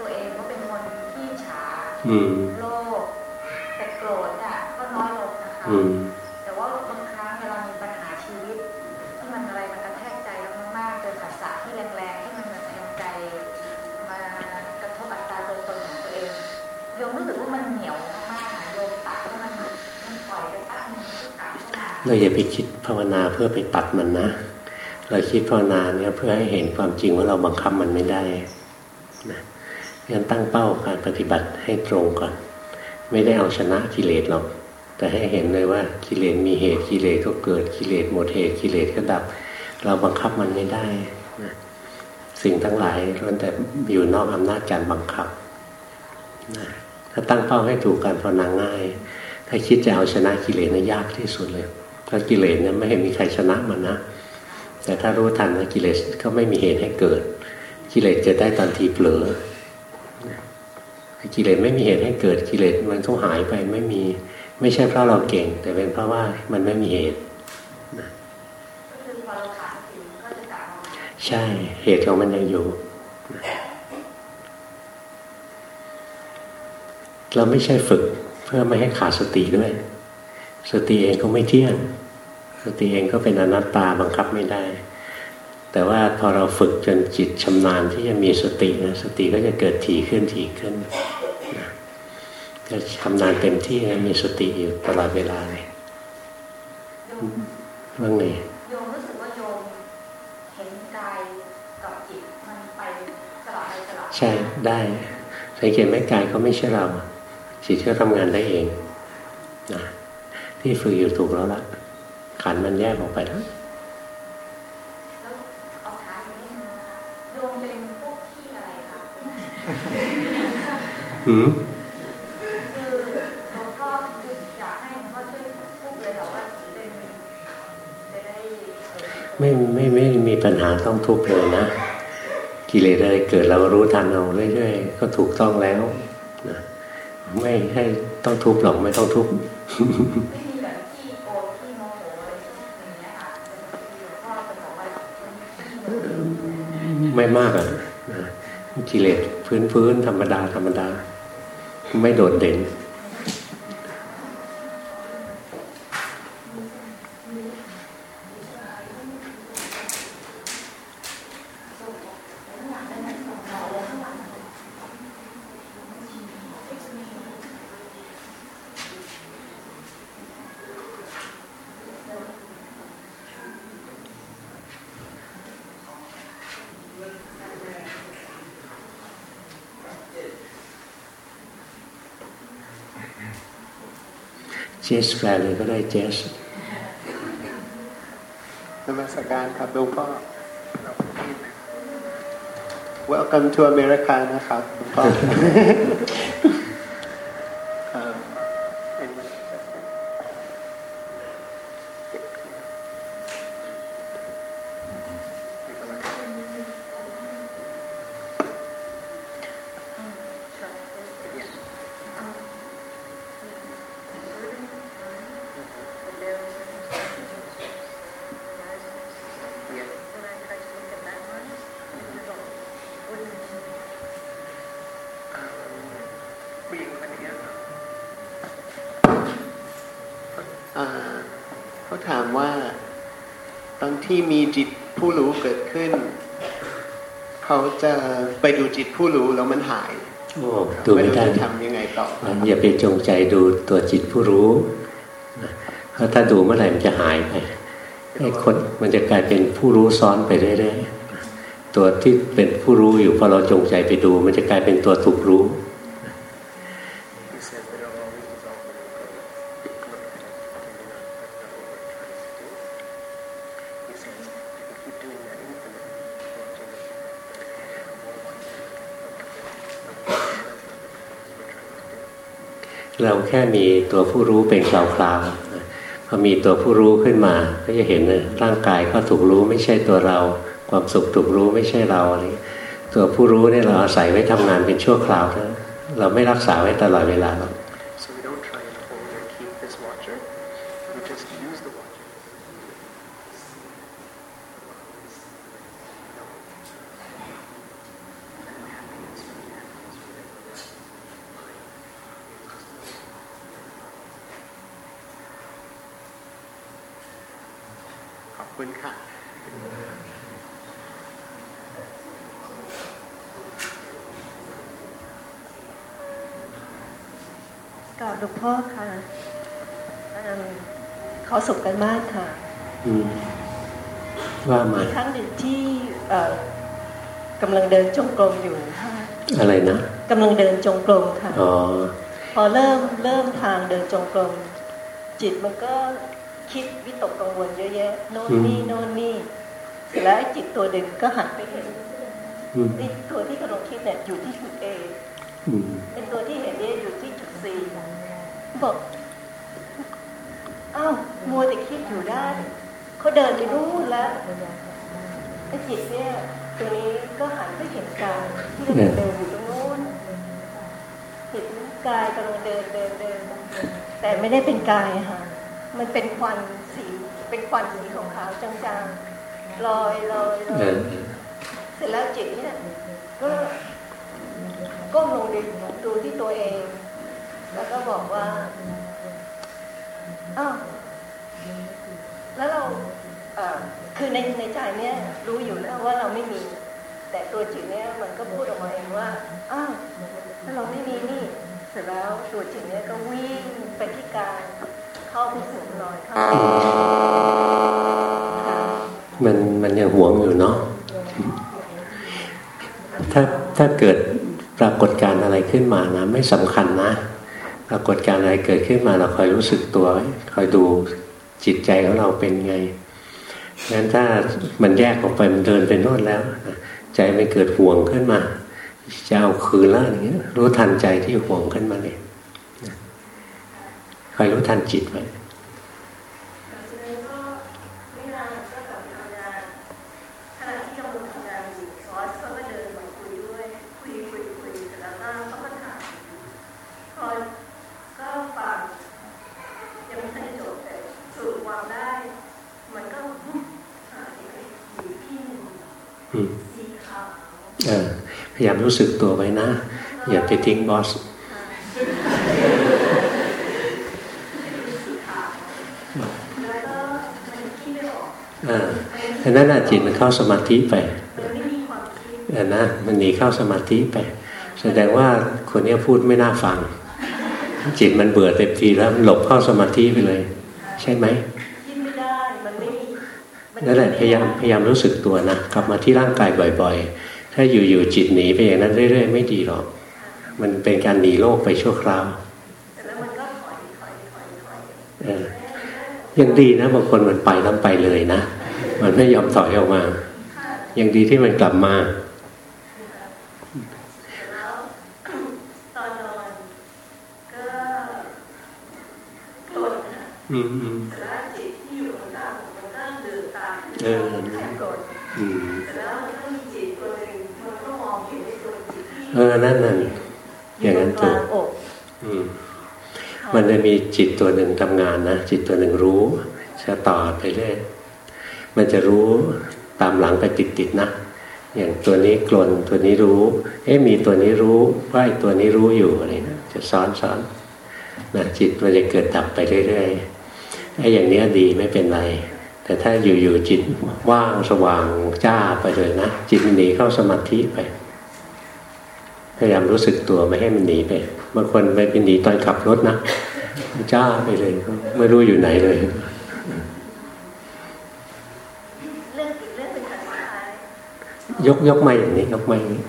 ตัวเองว่าเป็นคนที่ฉาโลภแต่โกรธอะก็น้อยลงนะคะ เราอย่าไปคิดภาวนาเพื่อไปตัดมันนะ เราคิดภาวนาเนี่ยเพื่อให้เห็นความจริงว่าเราบังคับมันไม่ได้นะงั้นตั้งเป้าการปฏิบัติให้ตรงก่อน ไม่ได้เอาชนะกิเลสหรอกแต่ให้เห็นเลยว่ากิเลสมีเหตุกิเลสก็เกิดกิเลสหมดเหตุกิเลสก็ดับ เราบังคับมันไม่ได้นะสิ่งทั้งหลายล้วนแต่อยู่นอกอำนาจการบังคับนะถ้าตั้งเป้าให้ถูกการภาวนาง่าย ถ้าคิดจะเอาชนะกิเลสนี่ยากที่สุดเลย เพราะกิเลสเนี่ยไม่เห็นมีใครชนะมันนะ แต่ถ้ารู้ทันว่ากิเลสก็ไม่มีเหตุให้เกิด กิเลสเกิดได้ตอนทีเผลอกิเลสไม่มีเหตุให้เกิดกิเลสมันก็หายไปไม่มี ไม่ใช่เพราะเราเก่ง แต่เป็นเพราะว่ามันไม่มีเหตุใช่ เหตุของมันยังอยู่เราไม่ใช่ฝึกเพื่อไม่ให้ขาดสติด้วย สติเองก็ไม่เที่ยง สติเองก็เป็นอนัตตาบังคับไม่ได้ แต่ว่าพอเราฝึกจนจิตชำนาญที่จะมีสตินะสติก็จะเกิดถี่ขึ้นถี่ขึ้นถจะทำนานเต็มที่นะมีสติอยู่ตลอดเวลาเลยว่าไงโยมรู้สึกว่าโยมเห็นกายกับจิตมันไปสลับไปสลับใช่ได้สังเกตไหมกายก็ไม่ใช่เราจิตก็ทำงานได้เองนะ ที่ฝึกอยู่ถูกแล้วละขันมันแยกออกไปแล้วอืมไม่ไม่ไม่มีปัญหาต้องทุบเลยนะ กิเลสอะไรเกิดเรารู้ทันเอาเรื่อยๆก็ถูกต้องแล้วนะไม่ให้ต้องทุบหรอกไม่ต้องทุบ ไม่มากอะกิเลสพื้นๆธรรมดาธรรมดา ไม่โดดเด่น เจสแฟร์เลยก็ได้เจสนมัสการครับหลวงพ่อ Welcome to America นะครับหลวงพ่อที่มีจิตผู้รู้เกิดขึ้น เขาจะไปดู จิตผู้รู้แล้วมันหายดูไม่ได้ทำยังไงต่ออย่าไปจงใจดูตัวจิตผู้รู้เพราะถ้าดูเมื่อไหร่มันจะหายไปไอ้คนมันจะกลายเป็นผู้รู้ซ้อนไปเรื่อยๆตัวที่เป็นผู้รู้อยู่พอเราจงใจไปดู มันจะกลายเป็นตัวถูกรู้ แค่มีตัวผู้รู้เป็นคราวๆพอมีตัวผู้รู้ขึ้นมา ก็จะเห็นร่างกายก็ถูกรู้ไม่ใช่ตัวเรา ความสุขถูกรู้ไม่ใช่เราอะไรตัวผู้รู้เนี่ยเราอาศัยไว้ทำงานเป็นชั่วคราวนะเราไม่รักษาไว้ตลอดเวลาหรอกสุขกันมากค่ะว่ามาครั้งหนึ่งที่กำลังเดินจงกรมอยู่ค่ะ อะไรนะกำลังเดินจงกรมค่ะอพอเริ่มเริ่มทางเดินจงกรมจิตมันก็คิดวิตกกังวลเยอะแยะโน่นนี่โน่นนี่เสร็จแล้วจิตตัวหนึ่งก็หันไปเห็นนี่ตัวที่กำลังคิดเนี่ยอยู่ที่จุดเอเป็นตัวที่เห็นเนี่ยอยู่ที่จุดซีบอกอ้าวมัวแต่คิดอยู่ได้เขาเดินไปรู้แล้วไอ้จิตเนี่ย ตรงนี้ก็หันไปเห็นกายที่เดินเดินอยู่ตรงนู้นเห็นกายกำลังเดินเดินเดินแต่ไม่ได้เป็นกายค่ะมันเป็นควันสีเป็นควันสีของขาวจางๆลอยลอยลอยเสร็จแล้วจิตเนี่ยก็ก้มลงดูดูที่ตัวเอง แล้วก็บอกว่าอ้าวแล้วเรา คือในในใจเนี้ยรู้อยู่แล้วว่าเราไม่มี แต่ตัวจิตเนี้ยมันก็พูดออกมาเองว่าอ้าวถ้าเราไม่มีนี่ เสร็จแล้วตัวจิตเนี่ยก็วิ่งไปที่การเข้าที่สูงลอยเข้ามันมันยังหวงอยู่เนาะถ้าถ้าเกิดปรากฏการอะไรขึ้นมานะ ไม่สำคัญนะ ปรากฏการอะไรเกิดขึ้นมาเราคอยรู้สึกตัวคอยดูจิตใจของเราเป็นไง งั้นถ้ามันแยกออกไปมันเดินไปโน่นแล้วใจมันเกิดห่วงขึ้นมาจะเอาคืนแล้วอย่างเงี้ยรู้ทันใจที่ห่วงขึ้นมาเลยคอยรู้ทันจิตไว้พยายาม รู้สึกตัวไว้นะ อย่าไปทิ้งบอสอ่าอันนั้นจิตมันเข้าสมาธิไปอันนะมันหนีเข้าสมาธิไป แสดงว่าคนนี้พูดไม่น่าฟัง จิตมันเบื่อเต็มทีแล้วหลบเข้าสมาธิไปเลย ใช่ไหมนั่นแหละพยายามพยายามรู้สึกตัวนะกลับมาที่ร่างกายบ่อย ๆ ถ้าอยู่ๆจิตหนีไปอย่างนั้นเรื่อยๆไม่ดีหรอก มันเป็นการหนีโลกไปชั่วคราวยังดีนะบางคนมันไปแล้วไปเลยนะ มันไม่ยอมถอยออกมา ยังดีที่มันกลับมาอืมอืมเออเออ นั่นนั่นอย่างนั้นถูกมัน จะมีจิตตัวหนึ่งทำงานนะจิตตัวหนึ่งรู้จะต่อไปเรื่อยมันจะรู้ตามหลังไปติดๆนะอย่างตัวนี้กลนตัวนี้รู้ เอ๊ะมีตัวนี้รู้ว่าตัวนี้รู้อยู่อะไรนะจะซ้อนซ้อนนะจิตมันจะเกิดดับไปเรื่อยๆไอ้อย่างเนี้ยดีไม่เป็นไร แต่ถ้าอยู่ๆจิตว่างสว่างจ้าไปเลยนะจิตหนีเข้าสมาธิไปพยายามรู้สึกตัวไม่ให้มันหนีไปบางคนไปเป็นหนีตอนขับรถนะ จ้าไปเลยไม่รู้อยู่ไหนเลยยกยกไม่อย่างนี้ยกไม่อย่างนี้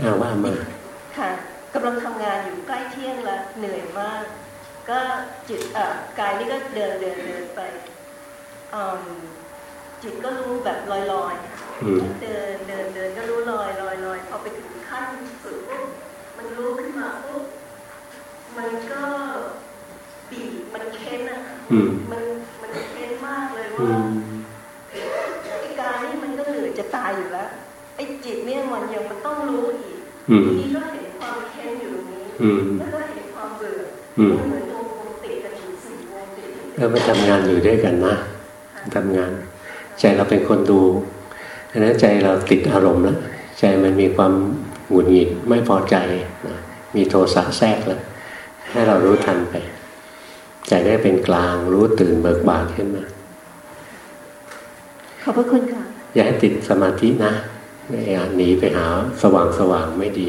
อาว่ามาค่ะกำลังทำงานอยู่ใกล้เที่ยงแล้วเหนื่อยมาก ก็จิตอ่กายนี่ก็เดินเดินเดินไปจิตก็รู้แบบลอยลอยเดินเดินเดินก็รู้ลอยลอยลอยพอไปถึงขั้นสุดปุ๊บมันรู้ขึ้นมาปุ๊บ มันก็บีบมันเค้นอะมันมันเค้นมากเลยว่าไอ้กายนี่มันก็เหนื่อยจะตายอยู่แล้วไอ้จิตเนี่ยมันยังมันต้องรู้อีกนี่ก็เห็นความเค้นอยู่ตรงนี้แล้วก็เห็นความเบื่อเหมือนเออมาทำงานอยู่ด้วยกันนะทำงาน ใจเราเป็นคนดูดังนั้นใจเราติดอารมณ์แล้วใจมันมีความหงุดหงิดไม่พอใจนะมีโทสะแทรกแล้ว ให้เรารู้ทันไปใจได้เป็นกลางรู้ตื่นเบิกบานขึ้นมา ขอบพระคุณค่ะ อย่าให้ติดสมาธินะอย่าหนีไปหาสว่างสว่างไม่ดี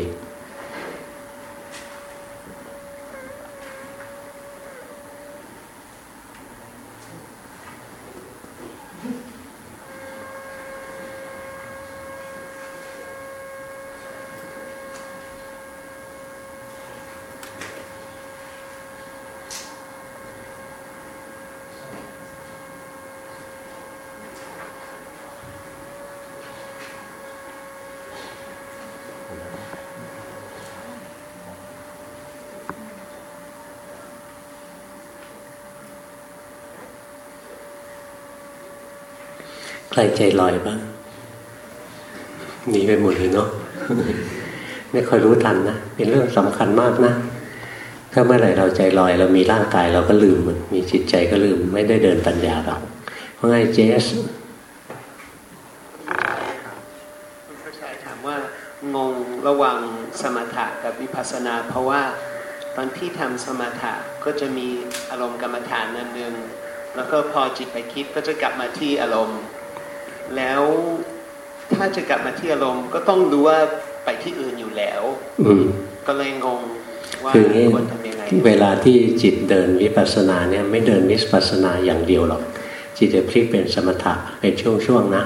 ใครใจลอยบ้างหนีไปหมดเลยเนาะไม่ค่อยรู้ทันนะ เป็นเรื่องสำคัญมากนะ ถ้าเมื่อไหร่เราใจลอย เรามีร่างกายเราก็ลืมมัน มีจิตใจก็ลืมไม่ได้เดินปัญญาเราเพราะไงเจสคุณผู้ชายถามว่างงระหว่างสมถะกับวิปัสสนา เพราะว่าตอนที่ทำสมถะก็จะมีอารมณ์กรรมฐานนั่นหนึ่งแล้วก็พอจิตไปคิดก็จะกลับมาที่อารมณ์ แล้วถ้าจะกลับมาที่อารมณ์ก็ต้องรู้ว่าไปที่อื่นอยู่แล้วก็เลยงงว่าควรทำยังไงเวลาที่จิตเดินวิปัสสนาเนี่ยไม่เดินวิปัสสนาอย่างเดียวหรอก จิตจะพลิกเป็นสมถะเป็นช่วงๆนะ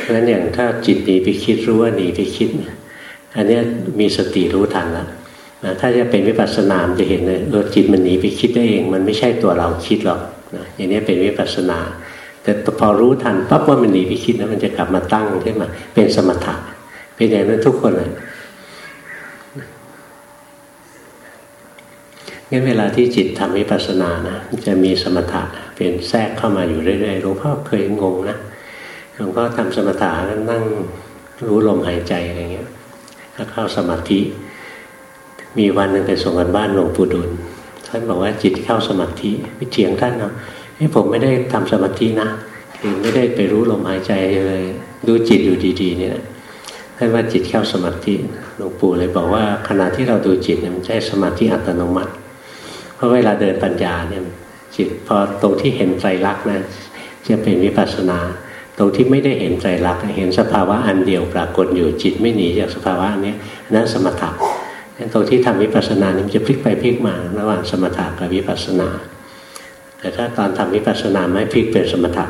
เพราะฉะนั้นอย่างถ้าจิตหนีไปคิดรู้ว่าหนีไปคิด อันนี้มีสติรู้ทันแล้วนะถ้าจะเป็นวิปัสสนามจะเห็นเลยเออจิตมันหนีไปคิดได้เอง มันไม่ใช่ตัวเราคิดหรอกนะอย่างนี้เป็นวิปัสสนา แต่พอรู้ทันปั๊บว่ามันหนีไปคิดแล้วมันจะกลับมาตั้งขึ้นมาเป็นสมถะเป็นอย่างนั้นทุกคนเลยงั้นเวลาที่จิตทำวิปัสสนานะจะมีสมถะเป็นแทรกเข้ามาอยู่เรื่อยๆหลวงพ่อเคยงงนะหลวงพ่อทำสมถะนั่งรู้ลมหายใจอะไรเงี้ยถ้าเข้าสมาธิ มีวันหนึ่งไปส่งกันบ้านหลวงปู่ดุลท่านบอกว่าจิตเข้าสมาธิไปเถียงท่านเนาะ ให้ผมไม่ได้ทำสมาธินะคือไม่ได้ไปรู้ลมหายใจเลย ดูจิตอยู่ดีๆเนี่ยท่านว่าจิตเข้าสมาธิหลวงปู่เลยบอกว่าขณะที่เราดูจิตเนี่ยมันใช้สมาธิอัตโนมัติ เพราะเวลาเดินปัญญาเนี่ยจิตพอตรงที่เห็นไตรลักษณ์นะจะเป็นวิปัสสนา ตรงที่ไม่ได้เห็นไตรลักษณ์เห็นสภาวะอันเดียวปรากฏอยู่จิตไม่หนีจากสภาวะนี้นั่นสมถะตรงที่ทำวิปัสสนานี่มันจะพลิกไปพลิกมาระหว่างสมถะกับวิปัสสนา แต่ถ้าตอนทำวิปัสสนาไม่พลิกเป็นสมถะ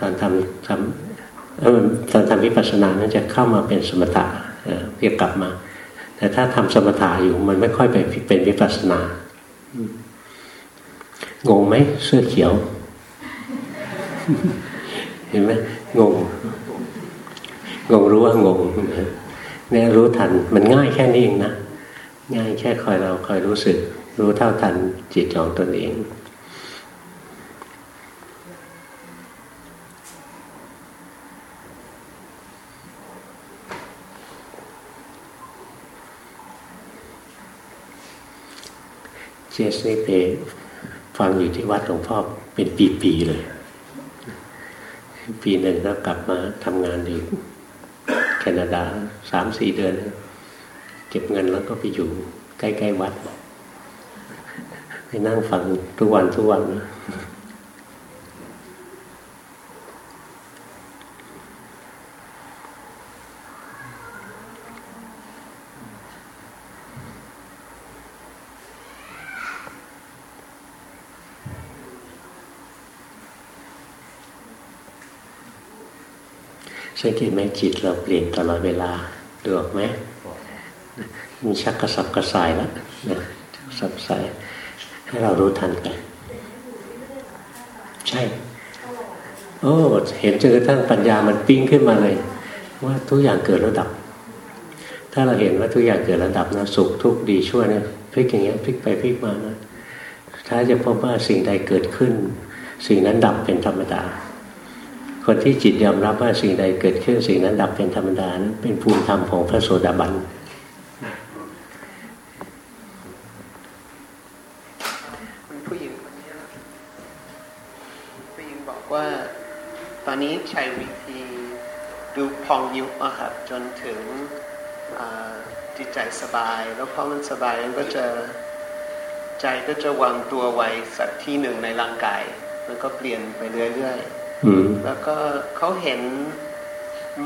ตอนทำทำตอนทำวิปัสสนานั้นจะเข้ามาเป็นสมถะเรียกกลับมา แต่ถ้าทำสมถะอยู่มันไม่ค่อยไปเป็นวิปัสสนางงไหมเสื้อเขียว เห็นไหมงงงงรู้ว่างงเนี่ยรู้ทันมันง่ายแค่นี้เองนะง่ายแค่คอยเราคอยรู้สึก รู้เท่าทันจิตของตนเอง เจสนี่ไปฟังอยู่ที่วัดหลวงพ่อเป็นปีๆเลย ปีหนึ่งก็กลับมาทำงานอยู่แคนาดาสามสี่เดือน เก็บเงินแล้วก็ไปอยู่ใกล้ ๆ วัด ไปนั่งฟังทุกวันทุกวันนะสังเกตไหมจิตเราเปลี่ยนตลอดเวลาดูออกไหมมันชักกระสับกระส่ายแล้วนะสับสาย ให้เรารู้ทันไปใช่โอ้เห็นจนกระทั่งปัญญามันปิ้งขึ้นมาเลย ว่าทุกอย่างเกิดระดับ ถ้าเราเห็นว่าทุกอย่างเกิดระดับนะสุขทุกข์ดีชั่วเนี่ยพลิกอย่างเงี้ยพลิกไปพลิกมานะถ้าจะพบว่าสิ่งใดเกิดขึ้น สิ่งนั้นดับเป็นธรรมดา คนที่จิตยอมรับว่าสิ่งใดเกิดขึ้น สิ่งนั้นดับเป็นธรรมดานั้นเป็นภูมิธรรมของพระโสดาบันผู้หญิงผู้หญิงบอกว่า ตอนนี้ใช้วิธีดูพองยุบอะครับจนถึงจิตใจสบาย แล้วพอมันสบายมันก็จะใจก็จะวางตัวไว้สักที่หนึ่งในร่างกาย มันก็เปลี่ยนไปเรื่อยๆแล้วก็เขาเห็น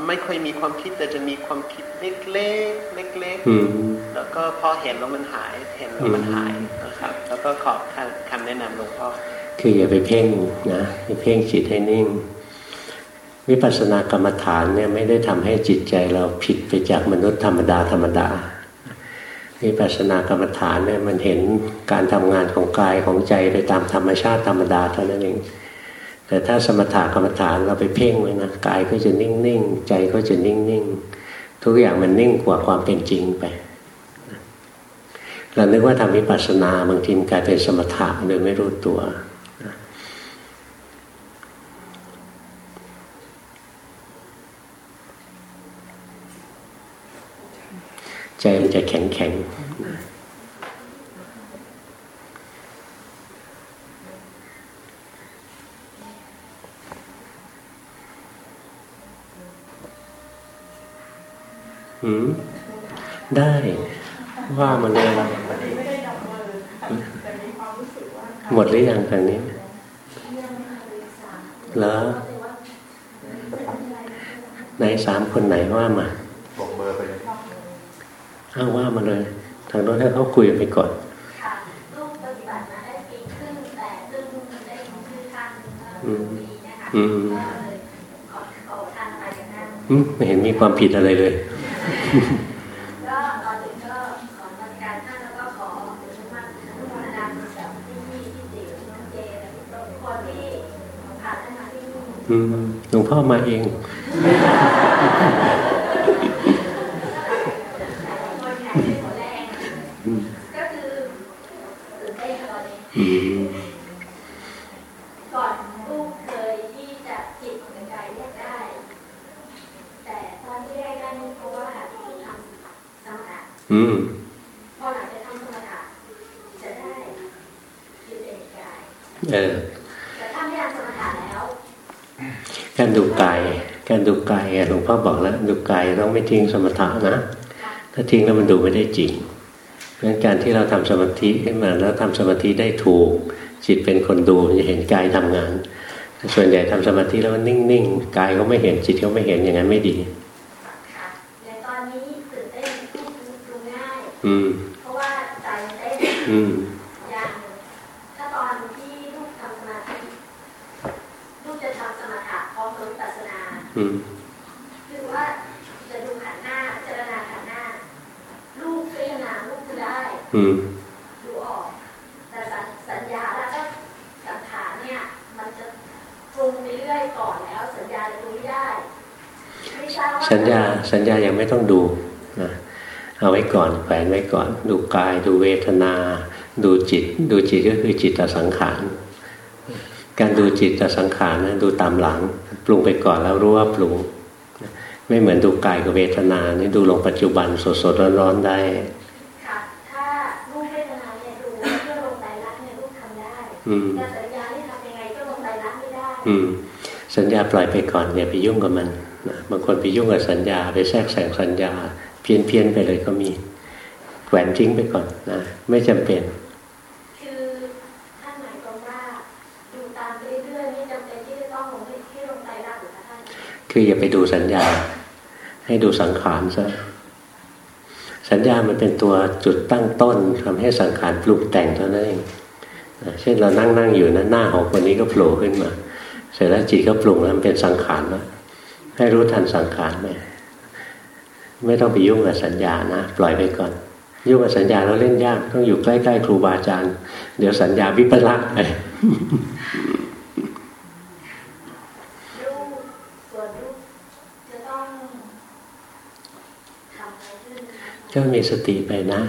ไม่ค่อยมีความคิดแต่จะมีความคิดเล็กๆเล็กๆแล้วก็พอเห็นแล้วมันหายเห็นแล้วมันหายนะครับ แล้วก็ขอคำแนะนำหลวงพ่อคืออย่าไปเพ่งนะไปเพ่งจิตให้นิ่ง วิปัสสนากรรมฐานเนี่ยไม่ได้ทำให้จิตใจเราผิดไปจากมนุษย์ธรรมดาธรรมดาวิปัสสนากรรมฐานเนี่ยมันเห็นการทำงานของกายของใจไปตามธรรมชาติธรรมดาเท่านั้นเอง แต่ถ้าสมถะกรรมฐานเราไปเพ่งไว้นะกายก็จะนิ่งๆใจก็จะนิ่งๆทุกอย่างมันนิ่งกว่าความเป็นจริงไปเรานึกว่าทำวิปัสสนาบางทีกลายเป็นสมถะโดยไม่รู้ตัว ใจมันจะแข็งแข็งหืมได้ว่ามาเลยหมดหรือยังตอนนี้แล้วไหนสามคนไหนว่ามา เอาว่ามาเลย ทางโน้นให้เขาคุยไปก่อนค่ะลูกปฏิบัติมาได้ปีครึ่งแต่เพิ่งได้ชื่อท่านปีนะคะก็เลยขอขอท่านไปกันท่านไม่เห็นมีความผิดอะไรเลยก็ตอนนี้ก็ขอจัดการท่านแล้วก็ขอมาอนุโมทนาบุญกับพี่พี่พี่ติ๋วน้องเจและทุกคนที่ผ่านท่านมาที่นี่หลวงพ่อมาเองก่อนลูกเคยที่จะจิตกับกายแยกได้ แต่ตอนที่แยกได้นี่เพราะว่าที่ทำสมถะพอหลังจากทำสมถะจะได้จิตเองกายแต่ถ้าไม่ทำสมถะแล้ว การดูกาย การดูกายหลวงพ่อบอกแล้ว ดูกายต้องไม่ ทิ้งสมถะนะ ถ้าทิ้งแล้วมันดูไม่ได้จริง เพราะการที่เราทำสมาธิขึ้นมาแล้วทำสมาธิได้ถูก จิตเป็นคนดูจะเห็นกายทำงาน ส่วนใหญ่ทำสมาธิแล้วนิ่งๆ กายก็ไม่เห็นจิตก็ไม่เห็นอย่างนั้นไม่ดีในตอนนี้ตื่นเต้นดูง่ายเพราะว่าใจเต้นอย่างถ้าตอนที่ลูกทำสมาธิลูกจะทำสมาธิพร้อมกับปัสสนาคือว่าจะดูขันหน้าเจรนาขันหน้าลูกพิจารณาลูกจะได้ดูออก แต่สัญญาแล้วก็สังขารเนี่ย มันจะปรุงไปเรื่อยก่อนแล้ว สัญญาจะดูไม่ได้สัญญาสัญญายังไม่ต้องดูนะเอาไว้ก่อนแขวนไว้ก่อน ดูกาย ดู เวทนา ดูจิต ดูจิตก็คือจิตตสังขารการดูจิตตสังขารนะดูตามหลัง ปรุงไปก่อนแล้วรู้ว่าปรุง ไม่เหมือนดูกายกับเวทนานี่ดูลงปัจจุบันสดสดร้อนๆได้ค่ะถ้ารูปเวทนาเนี่ยดูเพื่อลงใจรักเนี่ยรูปทำได้แต่สัญญาที่ทำยังไงก็ลงใจรักไม่ได้อืมสัญญาปล่อยไปก่อนอย่าไปยุ่งกับมันนะบางคนไปยุ่งกับสัญญา ไปแทรกแซงสัญญา เพี้ยนเพียนไปเลยก็มี แขวนทิ้งไปก่อนนะไม่จำเป็น คือท่านหมายความว่าดูตามเรื่อยๆไม่จำเป็นที่จะต้องลงที่ลงใจรักหรือท่านคืออย่าไปดูสัญญา ให้ดูสังขารซะสัญญามันเป็นตัวจุดตั้งต้นทำให้สังขารปลุกแต่งเท่านั้นเองเช่นเรานั่งนั่งอยู่นะหน้าของคนนี้ก็โผล่ขึ้นมา เสร็จแล้วจิตก็ปรุงแล้วมันเป็นสังขารแล้วให้รู้ทันสังขารไหมไม่ต้องไปยุ่งกับสัญญานะ ปล่อยไปก่อน ยุ่งกับสัญญาเราเล่นยาก ต้องอยู่ใกล้ๆครูบาอาจารย์ เดี๋ยวสัญญาวิปลาสไปก็มีสติไปนะ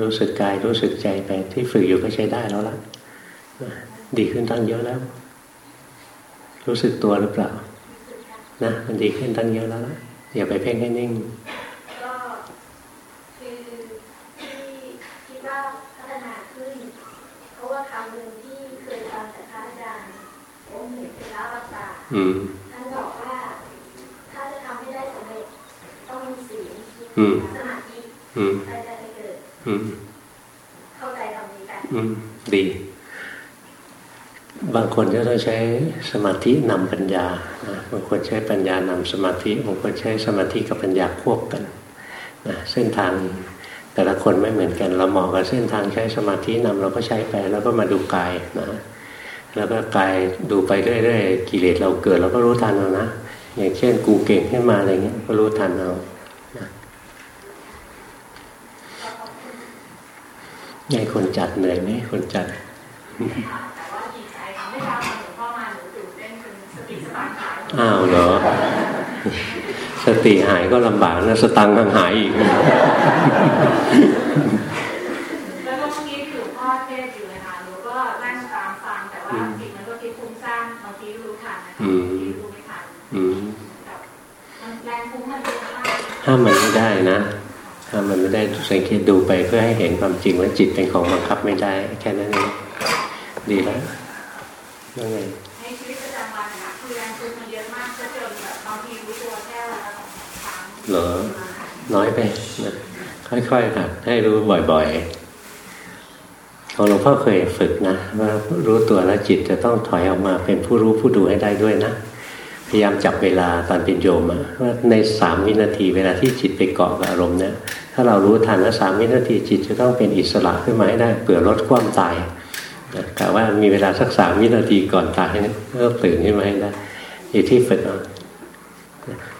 รู้สึกกายรู้สึกใจไปที่ฝึกอยู่ก็ใช้ได้แล้วล่ะดีขึ้นตั้งเยอะแล้ว รู้สึกตัวหรือเปล่า นะ มันดีขึ้นตั้งเยอะแล้วล่ะอย่าไปเพ่งให้นิ่งก็คือที่คิดว่าพัฒนาขึ้น เพราะว่าคำหนึ่งที่เคยฟังจากพระอาจารย์ผมเห็นเป็นรับรักษา ท่านบอกว่า ถ้าจะทำให้ได้สำเร็จต้องมีศีลสมาธิอืมอืมเข้าใจคำนี้กันดี บางคนก็ต้องใช้สมาธินำปัญญาบางคนใช้ปัญญานำสมาธิบางคนใช้สมาธิกับปัญญาควบกันนะเส้นทางแต่ละคนไม่เหมือนกัน เราเหมาะกับเส้นทางใช้สมาธินำเราก็ใช้ไปแล้วก็มาดูกายนะ แล้วก็กายดูไปเรื่อยๆกิเลสเราเกิดเราก็รู้ทันเอานะอย่างเช่น กูเก่งขึ้นมาอะไรเงี้ยก็รู้ทันเอาไงคนจัดเหนื่อยไหมคนจัดอ้าวเหรอ สติหายก็ลำบากนะ สตังค์หายอีก แล้วเมื่อกี้ถือพ่อเทศอยู่นะคะหนูก็นั่งตามฟังแต่ว่าจิตมันก็คิดฟุ้งซ่านบางทีรู้ทันนะคะบางทีรู้ไม่ทันแรงฟุ้งมันเยอะมาก ห้ามมันไม่ได้นะถ้ามันไม่ได้สังเกตดูไปเพื่อให้เห็นความจริงว่าจิตเป็นของบังคับไม่ได้ แค่นั้นเองดีแล้วยังไงในชีวิตประจำวันนะคือแรงคุมันเยอะมากจะจนแบบบางทีรู้ตัวแค่ละสองครั้งเหรอน้อยไปนะค่อยๆค่ะให้รู้บ่อยๆของหลวงพ่อเคยฝึกนะว่ารู้ตัวแล้วจิตจะต้องถอยออกมาเป็นผู้รู้ผู้ดูให้ได้ด้วยนะ พยายามจับเวลาตอนเป็นโยมว่าในสามวินาทีเวลาที่จิตไปเกาะกับอารมณ์เนี่ยถ้าเรารู้ทันว่าสามวินาทีจิตจะต้องเป็นอิสระขึ้นมาให้ได้เปื่อลดความตายกะว่ามีเวลาสักสามวินาทีก่อนตายก็ตื่นขึ้นมาให้ได้อยู่ที่ฝึกเอา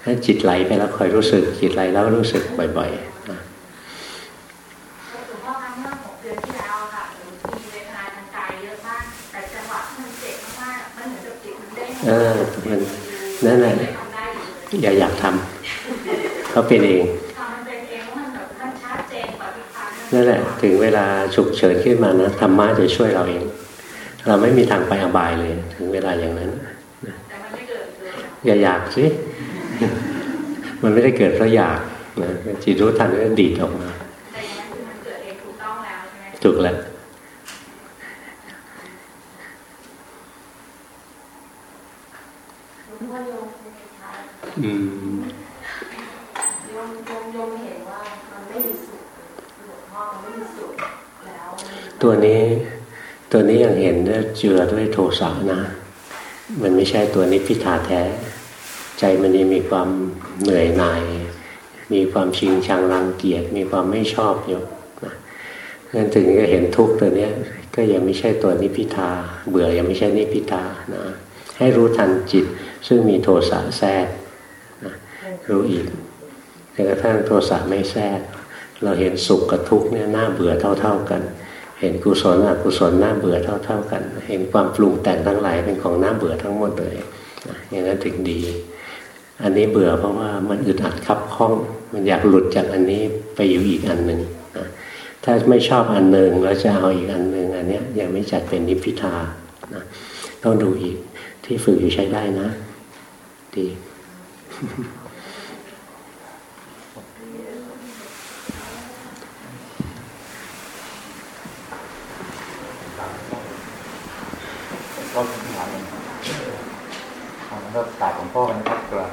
ถ้าจิตไหลไปแล้วคอยรู้สึก จิตไหลแล้วรู้สึกบ่อยๆนะเออมัน นั่นแหละอย่าอยากทำเขาเป็นเองนั่นแหละถึงเวลาฉุกเฉินขึ้นมานะธรรมะจะช่วยเราเอง เราไม่มีทางไปอบายเลย ถึงเวลาอย่างนั้นอย่าอยากสิมันไม่ได้เกิดเพราะอยากนะจิตรู้ทันก็ดีดออกมาถูกแล้ว อืมโยมยมเห็นว่ามันไม่มีสุขหลวงพ่อมันไม่มีสุขแล้ว ตัวนี้ ตัวนี้ยังเห็นเนี่ยเจือด้วยโทสะนะ มันไม่ใช่ตัวนี้พิธาแท้ ใจมันยังมีความเหนื่อยหน่าย มีความชิงชังรังเกียจ มีความไม่ชอบอยู่นะงั้นถึงจะเห็นทุกข์ตัวนี้ก็ยังไม่ใช่ตัวนิพิทา เบื่อยังไม่ใช่นิพิทานะ ให้รู้ทันจิตซึ่งมีโทสะแทรก รู้อีกจนกระทั่งโทสะไม่แทรก เราเห็นสุขกับทุกข์เนี่ยน่าเบื่อเท่า ๆกัน เห็นกุศลอกุศลน่าเบื่อเท่า ๆ กัน เห็นความปรุงแต่งทั้งหลายเป็นของน่าเบื่อทั้งหมดเลยอย่างนั้นถึงดี อันนี้เบื่อเพราะว่ามันอึดอัดคับข้อง มันอยากหลุดจากอันนี้ไปอยู่อีกอันหนึ่งถ้าไม่ชอบอันหนึ่งแล้วจะเอาอีกอันหนึ่งอันนี้ยังไม่จัดเป็นนิพพิทานะต้องดูอีกที่ฝึกอยู่ใช้ได้นะ ดีก็ถาม แล้วกราบหลวงพ่อนะครับกราบ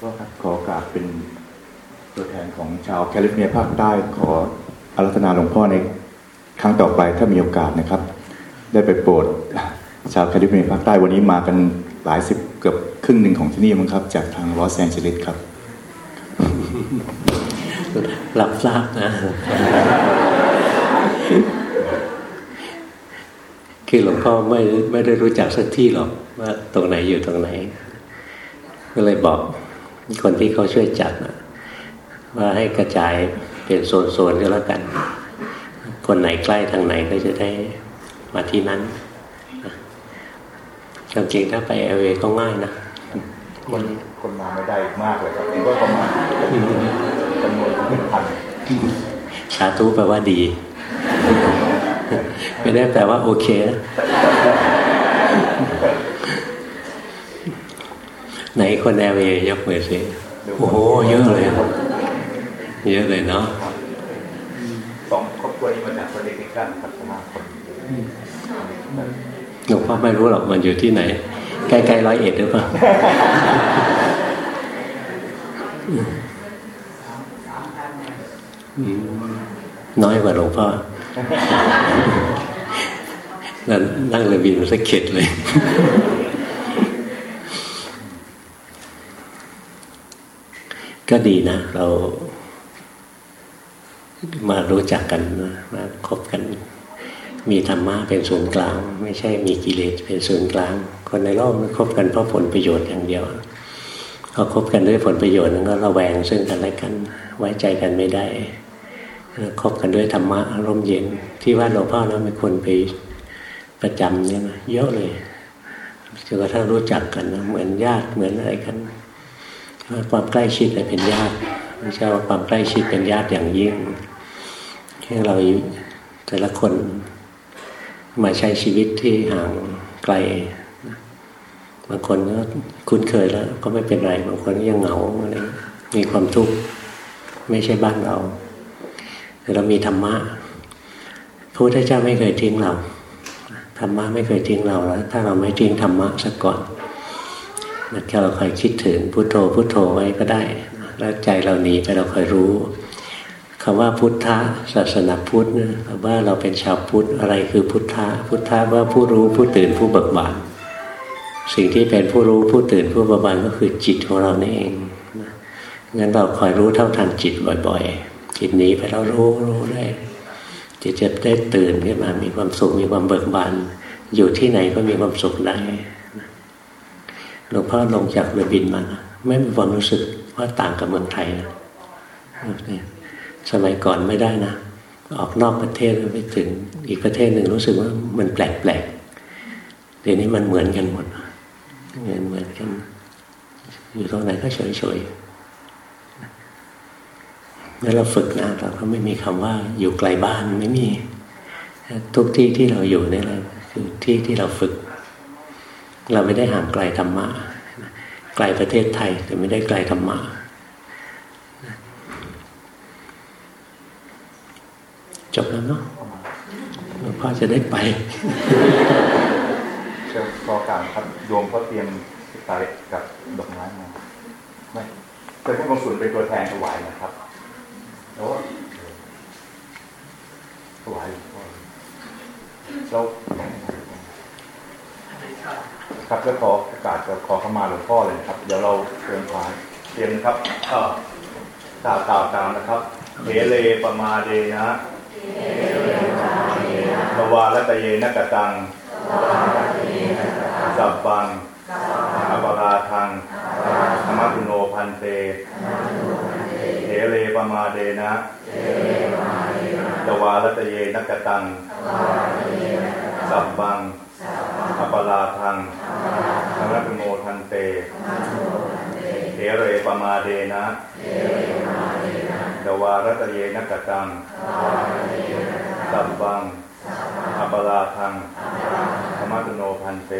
ขอครับขอกราบเป็นตัวแทนของชาวแคลิฟอร์เนียภาคใต้ขออารัธนาหลวงพ่อในครั้งต่อไปถ้ามีโอกาสนะครับ ได้ไปโปรดชาวแคลิฟอร์เนียภาคใต้วันนี้มากัน หลายสิบเกือบครึ่งหนึ่งของที่นี่มั้งครับ จากทางลอสแอนเจลิสครับรับทราบนะ คือหลวงพ่อไม่ไม่ได้รู้จักสักที่หรอกว่าตรงไหนอยู่ตรงไหน ก็เลยบอกคนที่เขาช่วยจัดว่าให้กระจายเป็นโซนๆก็แล้วกัน คนไหนใกล้ทางไหนก็จะได้มาที่นั้น จริงถ้าไปเอเวก็ง่ายนะคนคนมาไม่ได้มากเลยครับเองก็ประมาณจำนวนหนึ่งพันสาธุแปลว่าดี ไม่ได้แปลว่าโอเค ไหนคนแอเวยกมือสิโอ้โห เยอะเลย เยอะเลยเนาะสองครอบครัวนี้มาจากประเทศกันครับประมาณคน หลวงพ่อไม่รู้หรอกมันอยู่ที่ไหน ใกล้ๆร้อยเอ็ดหรือเปล่าน้อยกว่าหลวงพ่อนั่นนั่งเรือบินสักเข็ดเลย ก็ดีนะ เรามารู้จักกันมาคบกัน มีธรรมะเป็นศูนย์กลาง ไม่ใช่มีกิเลสเป็นศูนย์กลาง คนในโลกไม่คบกันเพราะผลประโยชน์อย่างเดียวพอคบกันด้วยผลประโยชน์นั้นก็ระแวงซึ่งกันและกันไว้ใจกันไม่ได้คบกันด้วยธรรมะร่มเย็น ที่ว่าหลวงพ่อนะมีคนไปประจำเนี่ยนะเยอะเลยจนกระทั่งรู้จักกันนะเหมือนญาติเหมือนอะไรกันความใกล้ชิดเป็นญาติไม่ใช่ว่าความใกล้ชิดเป็นญาติอย่างยิ่งที่เราแต่ละคน มาใช้ชีวิตที่ห่างไกลบางคนก็คุ้นเคยแล้ว ก็ไม่เป็นไร บางคนก็ยังเหงาอะไรมีความทุกข์ไม่ใช่บ้านเราแต่เรามีธรรมะพระพุทธเจ้าไม่เคยทิ้งเราธรรมะไม่เคยทิ้งเราแล้ว ถ้าเราไม่ทิ้งธรรมะซะก่อนแค่เราคอยคิดถึงพุโทโธพุโทโธไว้ก็ได้แล้วใจเราหนีไปเราคอยรู้ คำว่าพุทธะศาสนาพุทธนะว่าเราเป็นชาวพุทธอะไรคือพุทธะพุทธะว่าผู้รู้ผู้ตื่นผู้เบิกบานสิ่งที่เป็นผู้รู้ผู้ตื่นผู้เบิกบานก็คือจิตของเรานี่เองงั้นเราคอยรู้เท่าทันจิตบ่อย ๆ จิตหนีไปเรารู้รู้ได้จิตจะได้ตื่นขึ้นมามีความสุขมีความเบิกบานอยู่ที่ไหนก็มีความสุขได้หลวงพ่อลงจากเรือบินมา ไม่มีความรู้สึกว่าต่างกับเมืองไทยนะ สมัยก่อนไม่ได้นะ ออกนอกประเทศไปถึงอีกประเทศหนึ่งรู้สึกว่ามันแปลกๆเดี๋ยวนี้มันเหมือนกันหมดเหมือนเหมือนกัน อยู่ตรงไหนก็เฉยๆแล้วเราฝึกนะเราก็ไม่มีคำว่าอยู่ไกลบ้านไม่มี ทุกที่ที่เราอยู่นี่แหละคือที่ที่เราฝึก เราไม่ได้ห่างไกลธรรมะไกลประเทศไทยแต่ไม่ได้ไกลธรรมะ จบแล้วเนาะหลวงพ่อจะได้ไปเชิญพอการครับโยมเขาเตรียมตากับดอกไม้มาไม่เชิญผู้กองสุนเป็นตัวแทนถวายนะครับแล้วถวายเราครับแล้วขอประกาศขอเข้ามาหลวงพ่อเลยครับ เดี๋ยวเราเตรียมพายเตรียมครับกล่าวกล่าวตามนะครับเฮเลปมาเดนะ สวาลตเยนกตัง สับบังอปราทังธรรมตุโนพันเตเถเลปมาเดนะสวาลตเยนกตัง สับบังอปราทังธรรมตุโนพันเตเถเรปมาเดนะ สวาลตเยนกตังสับบังอปราทังธรรมตโนพันเต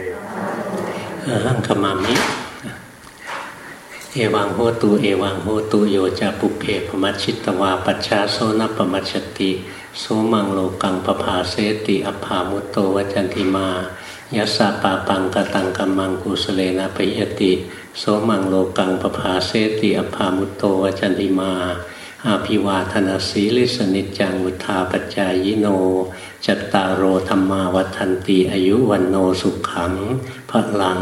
หังขมามิเอวังโหตุเอวังโหตุโยจะปุเพปมัชชิตวาปัจฉาโซนปมัชติโสมังโลกังปภาเสติอภามุตโตวจันติมายัสสะปาปังกตังกัมมังกุสเลนะปิยติโสมังโลกังปภาเสติอภามุตโตวจันติมา อาภิวาธนาสีลิสนิจังวุธาปัจจายิโนจตารโรธรรมาวัฒนตีอายุวันโนสุขังพลัง